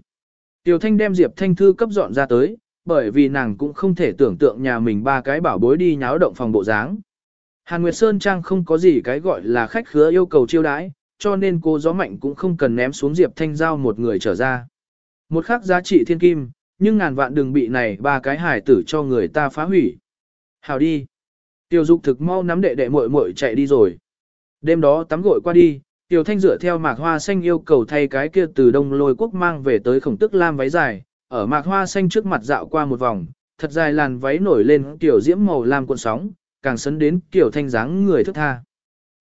Tiểu Thanh đem Diệp Thanh Thư cấp dọn ra tới, bởi vì nàng cũng không thể tưởng tượng nhà mình ba cái bảo bối đi nháo động phòng bộ dáng. Hàn Nguyệt Sơn Trang không có gì cái gọi là khách khứa yêu cầu chiêu đãi, cho nên cô gió mạnh cũng không cần ném xuống Diệp Thanh Giao một người trở ra. Một khắc giá trị thiên kim, nhưng ngàn vạn đừng bị này ba cái hải tử cho người ta phá hủy. Hào đi. Tiêu dục thực mau nắm đệ đệ muội muội chạy đi rồi. Đêm đó tắm gội qua đi, Tiểu Thanh rửa theo mạc hoa xanh yêu cầu thay cái kia từ đông lôi quốc mang về tới khổng tức lam váy dài, ở mạc hoa xanh trước mặt dạo qua một vòng, thật dài làn váy nổi lên tiểu diễm màu lam cuộn sóng, càng sấn đến Tiểu Thanh dáng người thức tha.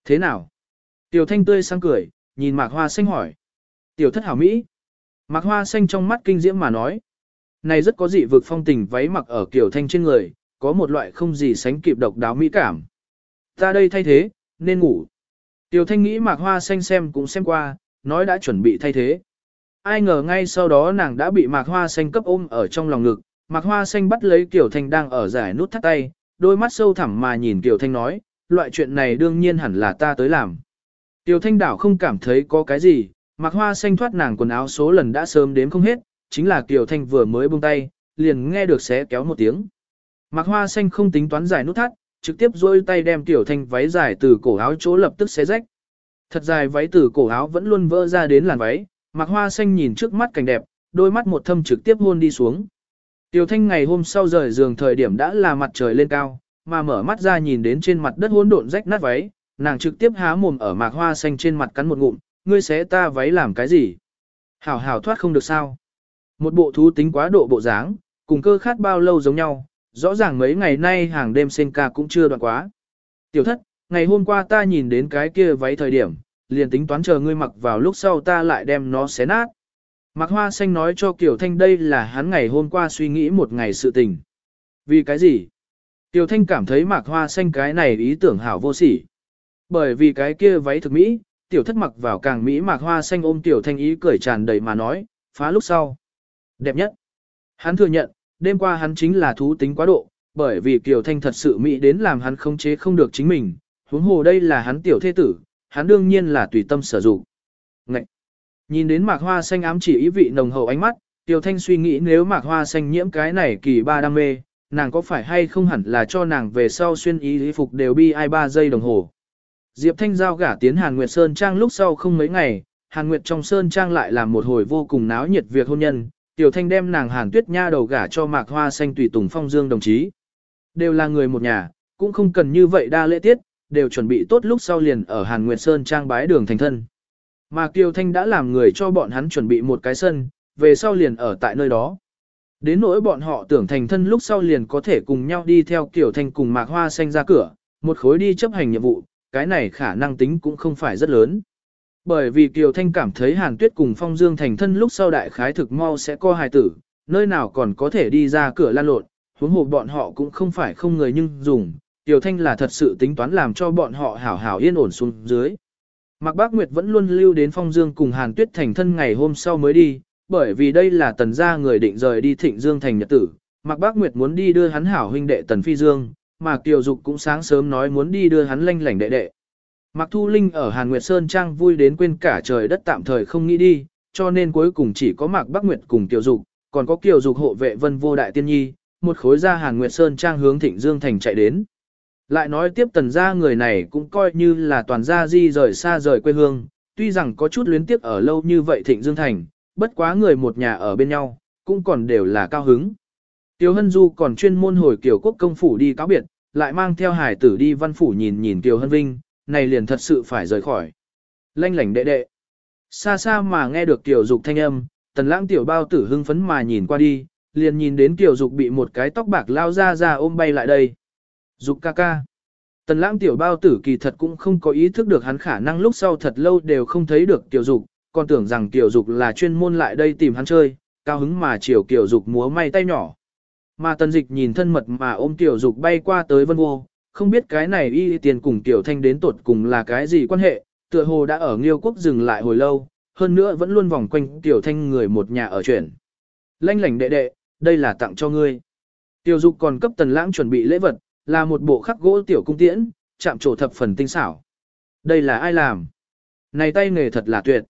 Thế nào? Tiểu Thanh tươi sáng cười, nhìn mạc hoa xanh hỏi. Tiểu thất hảo Mỹ. Mạc hoa xanh trong mắt kinh diễm mà nói. Này rất có dị vực phong tình váy mặc ở Tiểu Thanh trên người, có một loại không gì sánh kịp độc đáo mỹ cảm. Ta đây thay thế, nên ngủ. Tiểu Thanh nghĩ mạc hoa xanh xem cũng xem qua, nói đã chuẩn bị thay thế. Ai ngờ ngay sau đó nàng đã bị mạc hoa xanh cấp ôm ở trong lòng ngực, mạc hoa xanh bắt lấy Tiểu Thanh đang ở giải nút thắt tay, đôi mắt sâu thẳm mà nhìn Tiểu Thanh nói, loại chuyện này đương nhiên hẳn là ta tới làm. Tiểu Thanh đảo không cảm thấy có cái gì, mạc hoa xanh thoát nàng quần áo số lần đã sớm đếm không hết, chính là Tiểu Thanh vừa mới buông tay, liền nghe được xé kéo một tiếng. Mạc hoa xanh không tính toán giải nút thắt, trực tiếp duỗi tay đem Tiểu Thanh váy dài từ cổ áo chỗ lập tức xé rách. Thật dài váy từ cổ áo vẫn luôn vỡ ra đến làn váy, Mạc hoa xanh nhìn trước mắt cảnh đẹp, đôi mắt một thâm trực tiếp hôn đi xuống. Tiểu Thanh ngày hôm sau rời giường thời điểm đã là mặt trời lên cao, mà mở mắt ra nhìn đến trên mặt đất hỗn độn rách nát váy, nàng trực tiếp há mồm ở mạc hoa xanh trên mặt cắn một ngụm, ngươi xé ta váy làm cái gì? Hảo hảo thoát không được sao? Một bộ thú tính quá độ bộ dáng, cùng cơ khát bao lâu giống nhau, rõ ràng mấy ngày nay hàng đêm sinh ca cũng chưa đoạn quá. Tiểu thất, ngày hôm qua ta nhìn đến cái kia váy thời điểm, liền tính toán chờ ngươi mặc vào lúc sau ta lại đem nó xé nát. Mạc Hoa Xanh nói cho Kiều Thanh đây là hắn ngày hôm qua suy nghĩ một ngày sự tình. Vì cái gì? Kiều Thanh cảm thấy Mạc Hoa Xanh cái này ý tưởng hảo vô sỉ. Bởi vì cái kia váy thực mỹ, tiểu thất mặc vào càng mỹ Mạc Hoa Xanh ôm Tiểu Thanh ý cười tràn đầy mà nói, phá lúc sau. Đẹp nhất. Hắn thừa nhận, đêm qua hắn chính là thú tính quá độ, bởi vì Kiều Thanh thật sự mỹ đến làm hắn không chế không được chính mình. Huống hồ đây là hắn tiểu thế tử, hắn đương nhiên là tùy tâm sở dụng. Ngậy! Nhìn đến mạc hoa xanh ám chỉ ý vị nồng hậu ánh mắt, Tiêu Thanh suy nghĩ nếu mạc hoa xanh nhiễm cái này kỳ ba đam mê, nàng có phải hay không hẳn là cho nàng về sau xuyên ý lý phục đều bi ai ba giây đồng hồ. Diệp Thanh giao gả tiến Hàn Nguyệt Sơn Trang lúc sau không mấy ngày, Hàn Nguyệt trong Sơn Trang lại làm một hồi vô cùng náo nhiệt việc hôn nhân, Tiểu Thanh đem nàng Hàn Tuyết Nha đầu gả cho Mạc Hoa Xanh tùy tùng phong dương đồng chí. Đều là người một nhà, cũng không cần như vậy đa lễ tiết, đều chuẩn bị tốt lúc sau liền ở Hàn Nguyệt Sơn Trang bái đường thành thân. Mà Kiều Thanh đã làm người cho bọn hắn chuẩn bị một cái sân, về sau liền ở tại nơi đó. Đến nỗi bọn họ tưởng thành thân lúc sau liền có thể cùng nhau đi theo Kiều Thanh cùng Mạc Hoa Xanh ra cửa, một khối đi chấp hành nhiệm vụ, cái này khả năng tính cũng không phải rất lớn. Bởi vì Kiều Thanh cảm thấy Hàn Tuyết cùng Phong Dương thành thân lúc sau đại khái thực mau sẽ co hài tử, nơi nào còn có thể đi ra cửa lan lộn, huống hồ bọn họ cũng không phải không người nhưng dùng, Kiều Thanh là thật sự tính toán làm cho bọn họ hảo hảo yên ổn xuống dưới. Mạc Bác Nguyệt vẫn luôn lưu đến Phong Dương cùng Hàn Tuyết thành thân ngày hôm sau mới đi, bởi vì đây là tần gia người định rời đi Thịnh Dương thành nhật tử. Mạc Bác Nguyệt muốn đi đưa hắn hảo huynh đệ Tần Phi Dương, mà Kiều Dục cũng sáng sớm nói muốn đi đưa hắn lanh lảnh đệ đệ. Mạc Thu Linh ở Hàn Nguyệt Sơn Trang vui đến quên cả trời đất tạm thời không nghĩ đi, cho nên cuối cùng chỉ có Mạc Bắc Nguyệt cùng Kiều Dục, còn có Kiều Dục hộ vệ Vân Vô Đại Tiên Nhi, một khối ra Hàn Nguyệt Sơn Trang hướng Thịnh Dương Thành chạy đến. Lại nói tiếp tần gia người này cũng coi như là toàn gia di rời xa rời quê hương, tuy rằng có chút luyến tiếc ở lâu như vậy Thịnh Dương Thành, bất quá người một nhà ở bên nhau, cũng còn đều là cao hứng. Tiêu Hân Du còn chuyên môn hồi Kiều Quốc công phủ đi cáo biệt, lại mang theo hải tử đi văn phủ nhìn nhìn Kiều Hân Vinh, này liền thật sự phải rời khỏi. Lanh lảnh đệ đệ. Xa xa mà nghe được Kiều Dục thanh âm, tần lãng tiểu bao tử hưng phấn mà nhìn qua đi, liền nhìn đến Kiều Dục bị một cái tóc bạc lao ra ra ôm bay lại đây. Dục ca ca. Tần lãng tiểu bao tử kỳ thật cũng không có ý thức được hắn khả năng lúc sau thật lâu đều không thấy được Kiều Dục, còn tưởng rằng Kiều Dục là chuyên môn lại đây tìm hắn chơi, cao hứng mà chiều Kiều Dục múa may tay nhỏ. Mà tần dịch nhìn thân mật mà ôm Kiều Dục bay qua tới vân vô, không biết cái này y tiền cùng tiểu Thanh đến tột cùng là cái gì quan hệ, tựa hồ đã ở Nghiêu Quốc dừng lại hồi lâu, hơn nữa vẫn luôn vòng quanh tiểu Thanh người một nhà ở chuyển. Lanh lảnh đệ đệ, đây là tặng cho ngươi. Tiểu Dục còn cấp Tần Lãng chuẩn bị lễ vật, là một bộ khắc gỗ tiểu cung tiễn, chạm trổ thập phần tinh xảo. Đây là ai làm? Này tay nghề thật là tuyệt.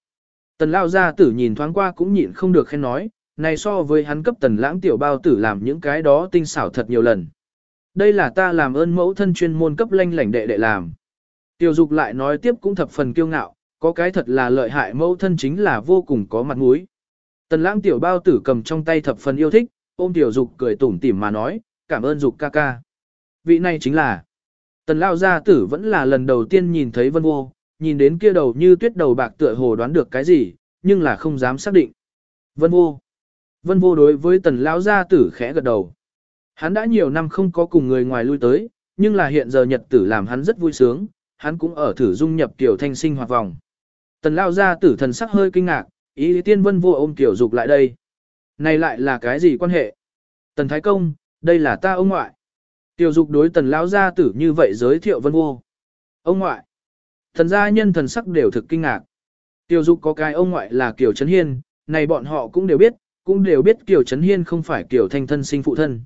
Tần Lao gia tử nhìn thoáng qua cũng nhịn không được khen nói, này so với hắn cấp Tần Lãng tiểu bao tử làm những cái đó tinh xảo thật nhiều lần. Đây là ta làm ơn mẫu thân chuyên môn cấp lanh lảnh đệ đệ làm. Tiểu Dục lại nói tiếp cũng thập phần kiêu ngạo, có cái thật là lợi hại mẫu thân chính là vô cùng có mặt mũi. Tần lãng tiểu bao tử cầm trong tay thập phần yêu thích, ôm tiểu dục cười tủm tỉm mà nói, cảm ơn dục ca ca. Vị này chính là, tần lao gia tử vẫn là lần đầu tiên nhìn thấy vân vô, nhìn đến kia đầu như tuyết đầu bạc tựa hồ đoán được cái gì, nhưng là không dám xác định. Vân vô, vân vô đối với tần lão gia tử khẽ gật đầu. Hắn đã nhiều năm không có cùng người ngoài lui tới, nhưng là hiện giờ nhật tử làm hắn rất vui sướng, hắn cũng ở thử dung nhập tiểu thanh sinh hoạt vòng. Tần lao gia tử thần sắc hơi kinh ngạc, ý tiên vân vô ôm tiểu dục lại đây. Này lại là cái gì quan hệ? Tần Thái Công, đây là ta ông ngoại. Tiểu dục đối tần lão gia tử như vậy giới thiệu vân vô. Ông ngoại. Thần gia nhân thần sắc đều thực kinh ngạc. Tiểu dục có cái ông ngoại là Kiều Trấn Hiên, này bọn họ cũng đều biết, cũng đều biết Kiều Trấn Hiên không phải Kiều Thanh thân sinh phụ thân.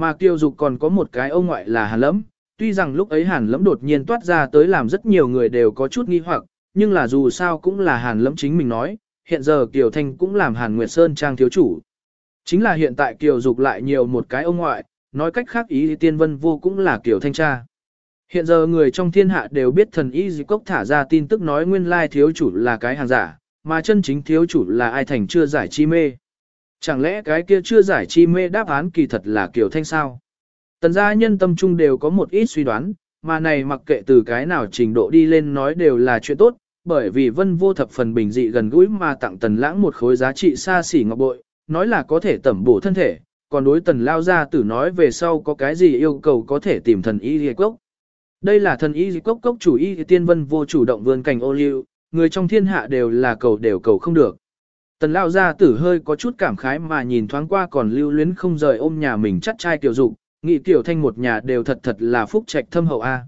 Mà Kiều Dục còn có một cái ông ngoại là Hàn Lẫm, tuy rằng lúc ấy Hàn Lẫm đột nhiên toát ra tới làm rất nhiều người đều có chút nghi hoặc, nhưng là dù sao cũng là Hàn Lẫm chính mình nói, hiện giờ Kiều Thanh cũng làm Hàn Nguyệt Sơn trang thiếu chủ. Chính là hiện tại Kiều Dục lại nhiều một cái ông ngoại, nói cách khác ý tiên vân vô cũng là Kiều Thanh cha. Hiện giờ người trong thiên hạ đều biết thần y dị cốc thả ra tin tức nói nguyên lai thiếu chủ là cái hàng giả, mà chân chính thiếu chủ là ai thành chưa giải chi mê. Chẳng lẽ cái kia chưa giải chi mê đáp án kỳ thật là kiểu Thanh sao? Tần gia nhân tâm trung đều có một ít suy đoán, mà này mặc kệ từ cái nào trình độ đi lên nói đều là chuyện tốt, bởi vì vân vô thập phần bình dị gần gũi mà tặng tần lãng một khối giá trị xa xỉ ngọc bội, nói là có thể tẩm bổ thân thể, còn đối tần lao ra tử nói về sau có cái gì yêu cầu có thể tìm thần y di cốc. Đây là thần y di cốc cốc chủ y tiên vân vô chủ động vươn cành ô liu, người trong thiên hạ đều là cầu đều cầu không được. Tần lao ra tử hơi có chút cảm khái mà nhìn thoáng qua còn lưu luyến không rời ôm nhà mình chắt trai tiểu dục, nghị tiểu thanh một nhà đều thật thật là phúc trạch thâm hậu a.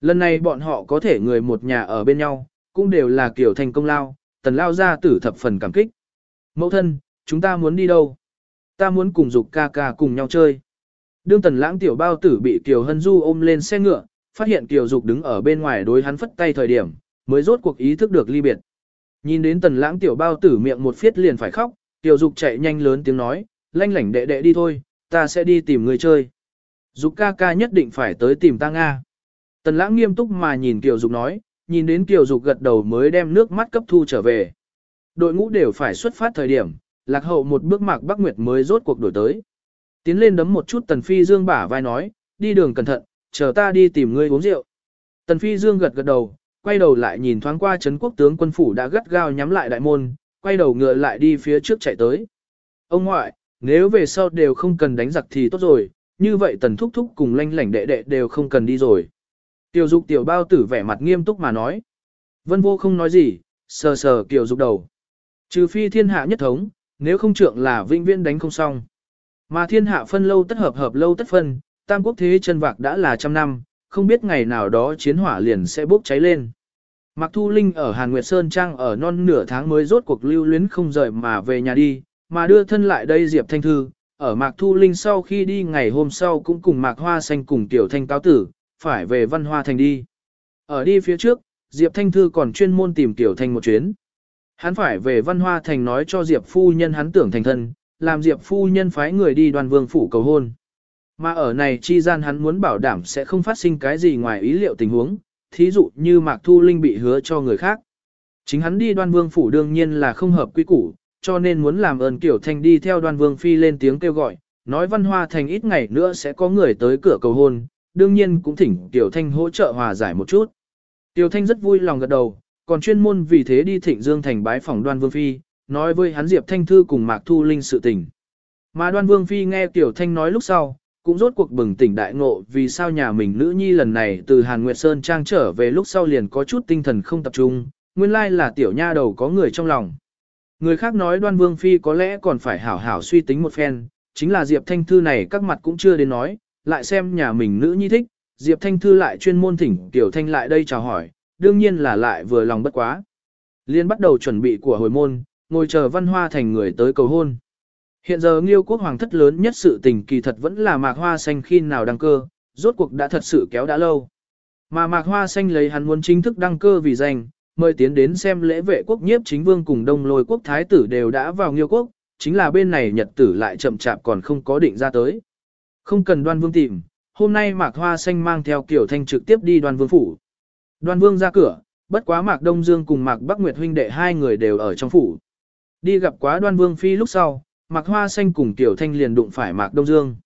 Lần này bọn họ có thể người một nhà ở bên nhau, cũng đều là kiểu thành công lao, tần lao ra tử thập phần cảm kích. Mẫu thân, chúng ta muốn đi đâu? Ta muốn cùng dục ca ca cùng nhau chơi. Đương tần lãng tiểu bao tử bị Kiều Hân Du ôm lên xe ngựa, phát hiện Kiều Dục đứng ở bên ngoài đối hắn phất tay thời điểm, mới rốt cuộc ý thức được ly biệt. Nhìn đến tần lãng tiểu bao tử miệng một phiết liền phải khóc, tiểu Dục chạy nhanh lớn tiếng nói, lanh lảnh đệ đệ đi thôi, ta sẽ đi tìm người chơi. Dục ca ca nhất định phải tới tìm ta Nga. Tần lãng nghiêm túc mà nhìn tiểu Dục nói, nhìn đến tiểu Dục gật đầu mới đem nước mắt cấp thu trở về. Đội ngũ đều phải xuất phát thời điểm, lạc hậu một bước mạc Bắc Nguyệt mới rốt cuộc đổi tới. Tiến lên đấm một chút Tần Phi Dương bả vai nói, đi đường cẩn thận, chờ ta đi tìm ngươi uống rượu. Tần Phi Dương gật gật đầu, quay đầu lại nhìn thoáng qua Trấn quốc tướng quân phủ đã gắt gao nhắm lại đại môn, quay đầu ngựa lại đi phía trước chạy tới. Ông ngoại, nếu về sau đều không cần đánh giặc thì tốt rồi, như vậy Tần Thúc Thúc cùng lanh lảnh đệ đệ đều không cần đi rồi. Tiểu dục tiểu bao tử vẻ mặt nghiêm túc mà nói. Vân vô không nói gì, sờ sờ tiểu dục đầu. Trừ phi thiên hạ nhất thống, nếu không trượng là vĩnh viễn đánh không xong. Mà thiên hạ phân lâu tất hợp hợp lâu tất phân, tam quốc thế chân vạc đã là trăm năm, không biết ngày nào đó chiến hỏa liền sẽ bốc cháy lên. Mạc Thu Linh ở Hàn Nguyệt Sơn Trang ở non nửa tháng mới rốt cuộc lưu luyến không rời mà về nhà đi, mà đưa thân lại đây Diệp Thanh Thư, ở Mạc Thu Linh sau khi đi ngày hôm sau cũng cùng Mạc Hoa Xanh cùng Tiểu Thanh cáo tử, phải về Văn Hoa Thành đi. Ở đi phía trước, Diệp Thanh Thư còn chuyên môn tìm Tiểu Thanh một chuyến. Hắn phải về Văn Hoa Thành nói cho Diệp Phu Nhân hắn tưởng thành thân, làm Diệp Phu Nhân phái người đi đoàn vương phủ cầu hôn. Mà ở này chi gian hắn muốn bảo đảm sẽ không phát sinh cái gì ngoài ý liệu tình huống, thí dụ như Mạc Thu Linh bị hứa cho người khác. Chính hắn đi đoan vương phủ đương nhiên là không hợp quy củ, cho nên muốn làm ơn kiểu Thanh đi theo đoan vương phi lên tiếng kêu gọi, nói văn hoa thành ít ngày nữa sẽ có người tới cửa cầu hôn, đương nhiên cũng thỉnh Tiểu Thanh hỗ trợ hòa giải một chút. Tiểu Thanh rất vui lòng gật đầu, còn chuyên môn vì thế đi thịnh Dương thành bái phòng đoan vương phi, nói với hắn Diệp Thanh Thư cùng Mạc Thu Linh sự tình. Mà đoan vương phi nghe Tiểu Thanh nói lúc sau, cũng rốt cuộc bừng tỉnh đại ngộ vì sao nhà mình nữ nhi lần này từ Hàn Nguyệt Sơn Trang trở về lúc sau liền có chút tinh thần không tập trung, nguyên lai là tiểu nha đầu có người trong lòng. Người khác nói đoan vương phi có lẽ còn phải hảo hảo suy tính một phen, chính là Diệp Thanh Thư này các mặt cũng chưa đến nói, lại xem nhà mình nữ nhi thích, Diệp Thanh Thư lại chuyên môn thỉnh Tiểu Thanh lại đây chào hỏi, đương nhiên là lại vừa lòng bất quá. Liên bắt đầu chuẩn bị của hồi môn, ngồi chờ văn hoa thành người tới cầu hôn. Hiện giờ Nghiêu quốc hoàng thất lớn nhất sự tình kỳ thật vẫn là mạc hoa xanh khi nào đăng cơ, rốt cuộc đã thật sự kéo đã lâu. Mà mạc hoa xanh lấy hắn muốn chính thức đăng cơ vì danh, mời tiến đến xem lễ vệ quốc nhiếp chính vương cùng đông lôi quốc thái tử đều đã vào Nghiêu quốc, chính là bên này nhật tử lại chậm chạp còn không có định ra tới. Không cần đoan vương tìm, hôm nay mạc hoa xanh mang theo kiểu thanh trực tiếp đi đoan vương phủ. Đoan vương ra cửa, bất quá mạc đông dương cùng mạc bắc nguyệt huynh đệ hai người đều ở trong phủ. Đi gặp quá đoan vương phi lúc sau, Mạc Hoa Xanh cùng Tiểu Thanh liền đụng phải Mạc Đông Dương.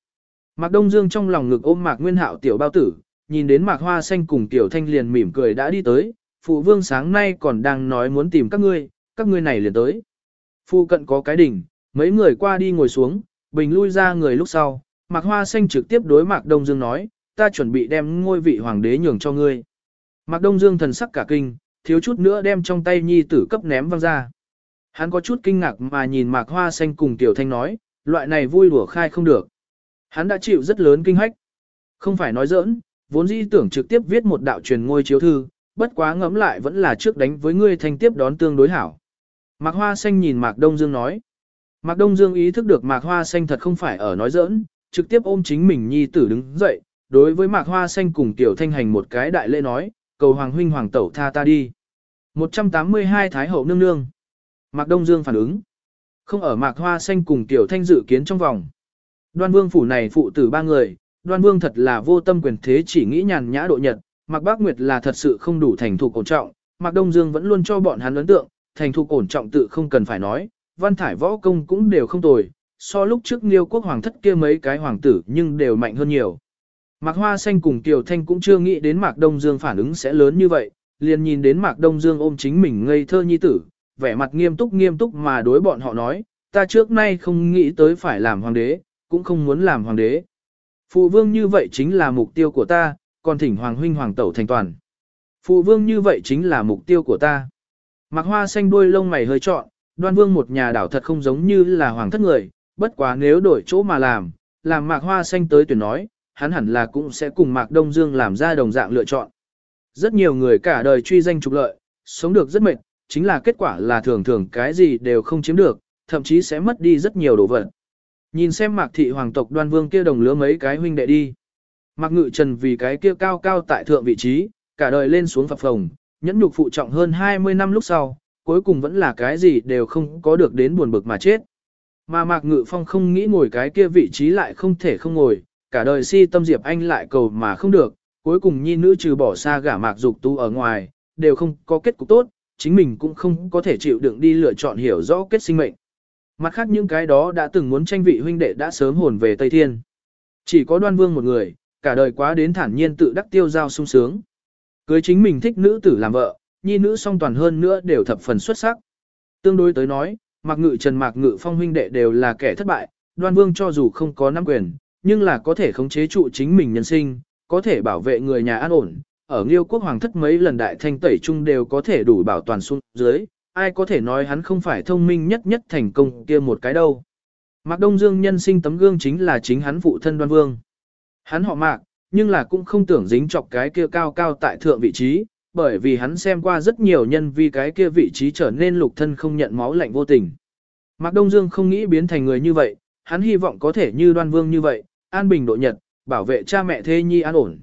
Mạc Đông Dương trong lòng ngực ôm Mạc Nguyên Hạo tiểu bao tử, nhìn đến Mạc Hoa Xanh cùng Tiểu Thanh liền mỉm cười đã đi tới, phụ vương sáng nay còn đang nói muốn tìm các ngươi, các ngươi này liền tới. Phụ cận có cái đỉnh, mấy người qua đi ngồi xuống, bình lui ra người lúc sau, Mạc Hoa Xanh trực tiếp đối Mạc Đông Dương nói, ta chuẩn bị đem ngôi vị hoàng đế nhường cho ngươi. Mạc Đông Dương thần sắc cả kinh, thiếu chút nữa đem trong tay nhi tử cấp ném văng ra. Hắn có chút kinh ngạc mà nhìn mạc hoa xanh cùng tiểu thanh nói, loại này vui đùa khai không được. Hắn đã chịu rất lớn kinh hách. Không phải nói giỡn, vốn dĩ tưởng trực tiếp viết một đạo truyền ngôi chiếu thư, bất quá ngẫm lại vẫn là trước đánh với ngươi thanh tiếp đón tương đối hảo. Mạc hoa xanh nhìn mạc đông dương nói. Mạc đông dương ý thức được mạc hoa xanh thật không phải ở nói giỡn, trực tiếp ôm chính mình nhi tử đứng dậy, đối với mạc hoa xanh cùng tiểu thanh hành một cái đại lễ nói, cầu hoàng huynh hoàng tẩu tha ta đi. 182 Thái hậu nương nương. Mạc Đông Dương phản ứng. Không ở Mạc Hoa Xanh cùng Tiểu Thanh dự kiến trong vòng. Đoan Vương phủ này phụ tử ba người, Đoan Vương thật là vô tâm quyền thế chỉ nghĩ nhàn nhã độ nhật, Mạc Bác Nguyệt là thật sự không đủ thành thục ổn trọng, Mạc Đông Dương vẫn luôn cho bọn hắn ấn tượng, thành thục ổn trọng tự không cần phải nói, văn thải võ công cũng đều không tồi, so lúc trước Liêu quốc hoàng thất kia mấy cái hoàng tử nhưng đều mạnh hơn nhiều. Mạc Hoa Xanh cùng Tiểu Thanh cũng chưa nghĩ đến Mạc Đông Dương phản ứng sẽ lớn như vậy, liền nhìn đến Mạc Đông Dương ôm chính mình ngây thơ nhi tử, vẻ mặt nghiêm túc nghiêm túc mà đối bọn họ nói, ta trước nay không nghĩ tới phải làm hoàng đế, cũng không muốn làm hoàng đế. Phụ vương như vậy chính là mục tiêu của ta, còn thỉnh hoàng huynh hoàng tẩu thành toàn. Phụ vương như vậy chính là mục tiêu của ta. Mạc hoa xanh đuôi lông mày hơi trọn, đoan vương một nhà đảo thật không giống như là hoàng thất người, bất quá nếu đổi chỗ mà làm, làm mạc hoa xanh tới tuyển nói, hắn hẳn là cũng sẽ cùng mạc đông dương làm ra đồng dạng lựa chọn. Rất nhiều người cả đời truy danh trục lợi, sống được rất mệt, chính là kết quả là thường thường cái gì đều không chiếm được, thậm chí sẽ mất đi rất nhiều đồ vật. Nhìn xem mạc thị hoàng tộc đoan vương kia đồng lứa mấy cái huynh đệ đi. Mạc ngự trần vì cái kia cao cao tại thượng vị trí, cả đời lên xuống phập phồng, nhẫn nhục phụ trọng hơn 20 năm lúc sau, cuối cùng vẫn là cái gì đều không có được đến buồn bực mà chết. Mà mạc ngự phong không nghĩ ngồi cái kia vị trí lại không thể không ngồi, cả đời si tâm diệp anh lại cầu mà không được, cuối cùng nhi nữ trừ bỏ xa gả mạc dục tu ở ngoài, đều không có kết cục tốt, chính mình cũng không có thể chịu đựng đi lựa chọn hiểu rõ kết sinh mệnh. Mặt khác những cái đó đã từng muốn tranh vị huynh đệ đã sớm hồn về Tây Thiên. Chỉ có đoan vương một người, cả đời quá đến thản nhiên tự đắc tiêu giao sung sướng. Cưới chính mình thích nữ tử làm vợ, nhi nữ song toàn hơn nữa đều thập phần xuất sắc. Tương đối tới nói, Mạc Ngự Trần Mạc Ngự Phong huynh đệ đều là kẻ thất bại, đoan vương cho dù không có nắm quyền, nhưng là có thể khống chế trụ chính mình nhân sinh, có thể bảo vệ người nhà an ổn, ở Nghiêu quốc hoàng thất mấy lần đại thanh tẩy chung đều có thể đủ bảo toàn xuống dưới, ai có thể nói hắn không phải thông minh nhất nhất thành công kia một cái đâu. Mạc Đông Dương nhân sinh tấm gương chính là chính hắn phụ thân đoan vương. Hắn họ Mạc, nhưng là cũng không tưởng dính chọc cái kia cao cao tại thượng vị trí, bởi vì hắn xem qua rất nhiều nhân vì cái kia vị trí trở nên lục thân không nhận máu lạnh vô tình. Mạc Đông Dương không nghĩ biến thành người như vậy, hắn hy vọng có thể như đoan vương như vậy, an bình độ nhật, bảo vệ cha mẹ thê nhi an ổn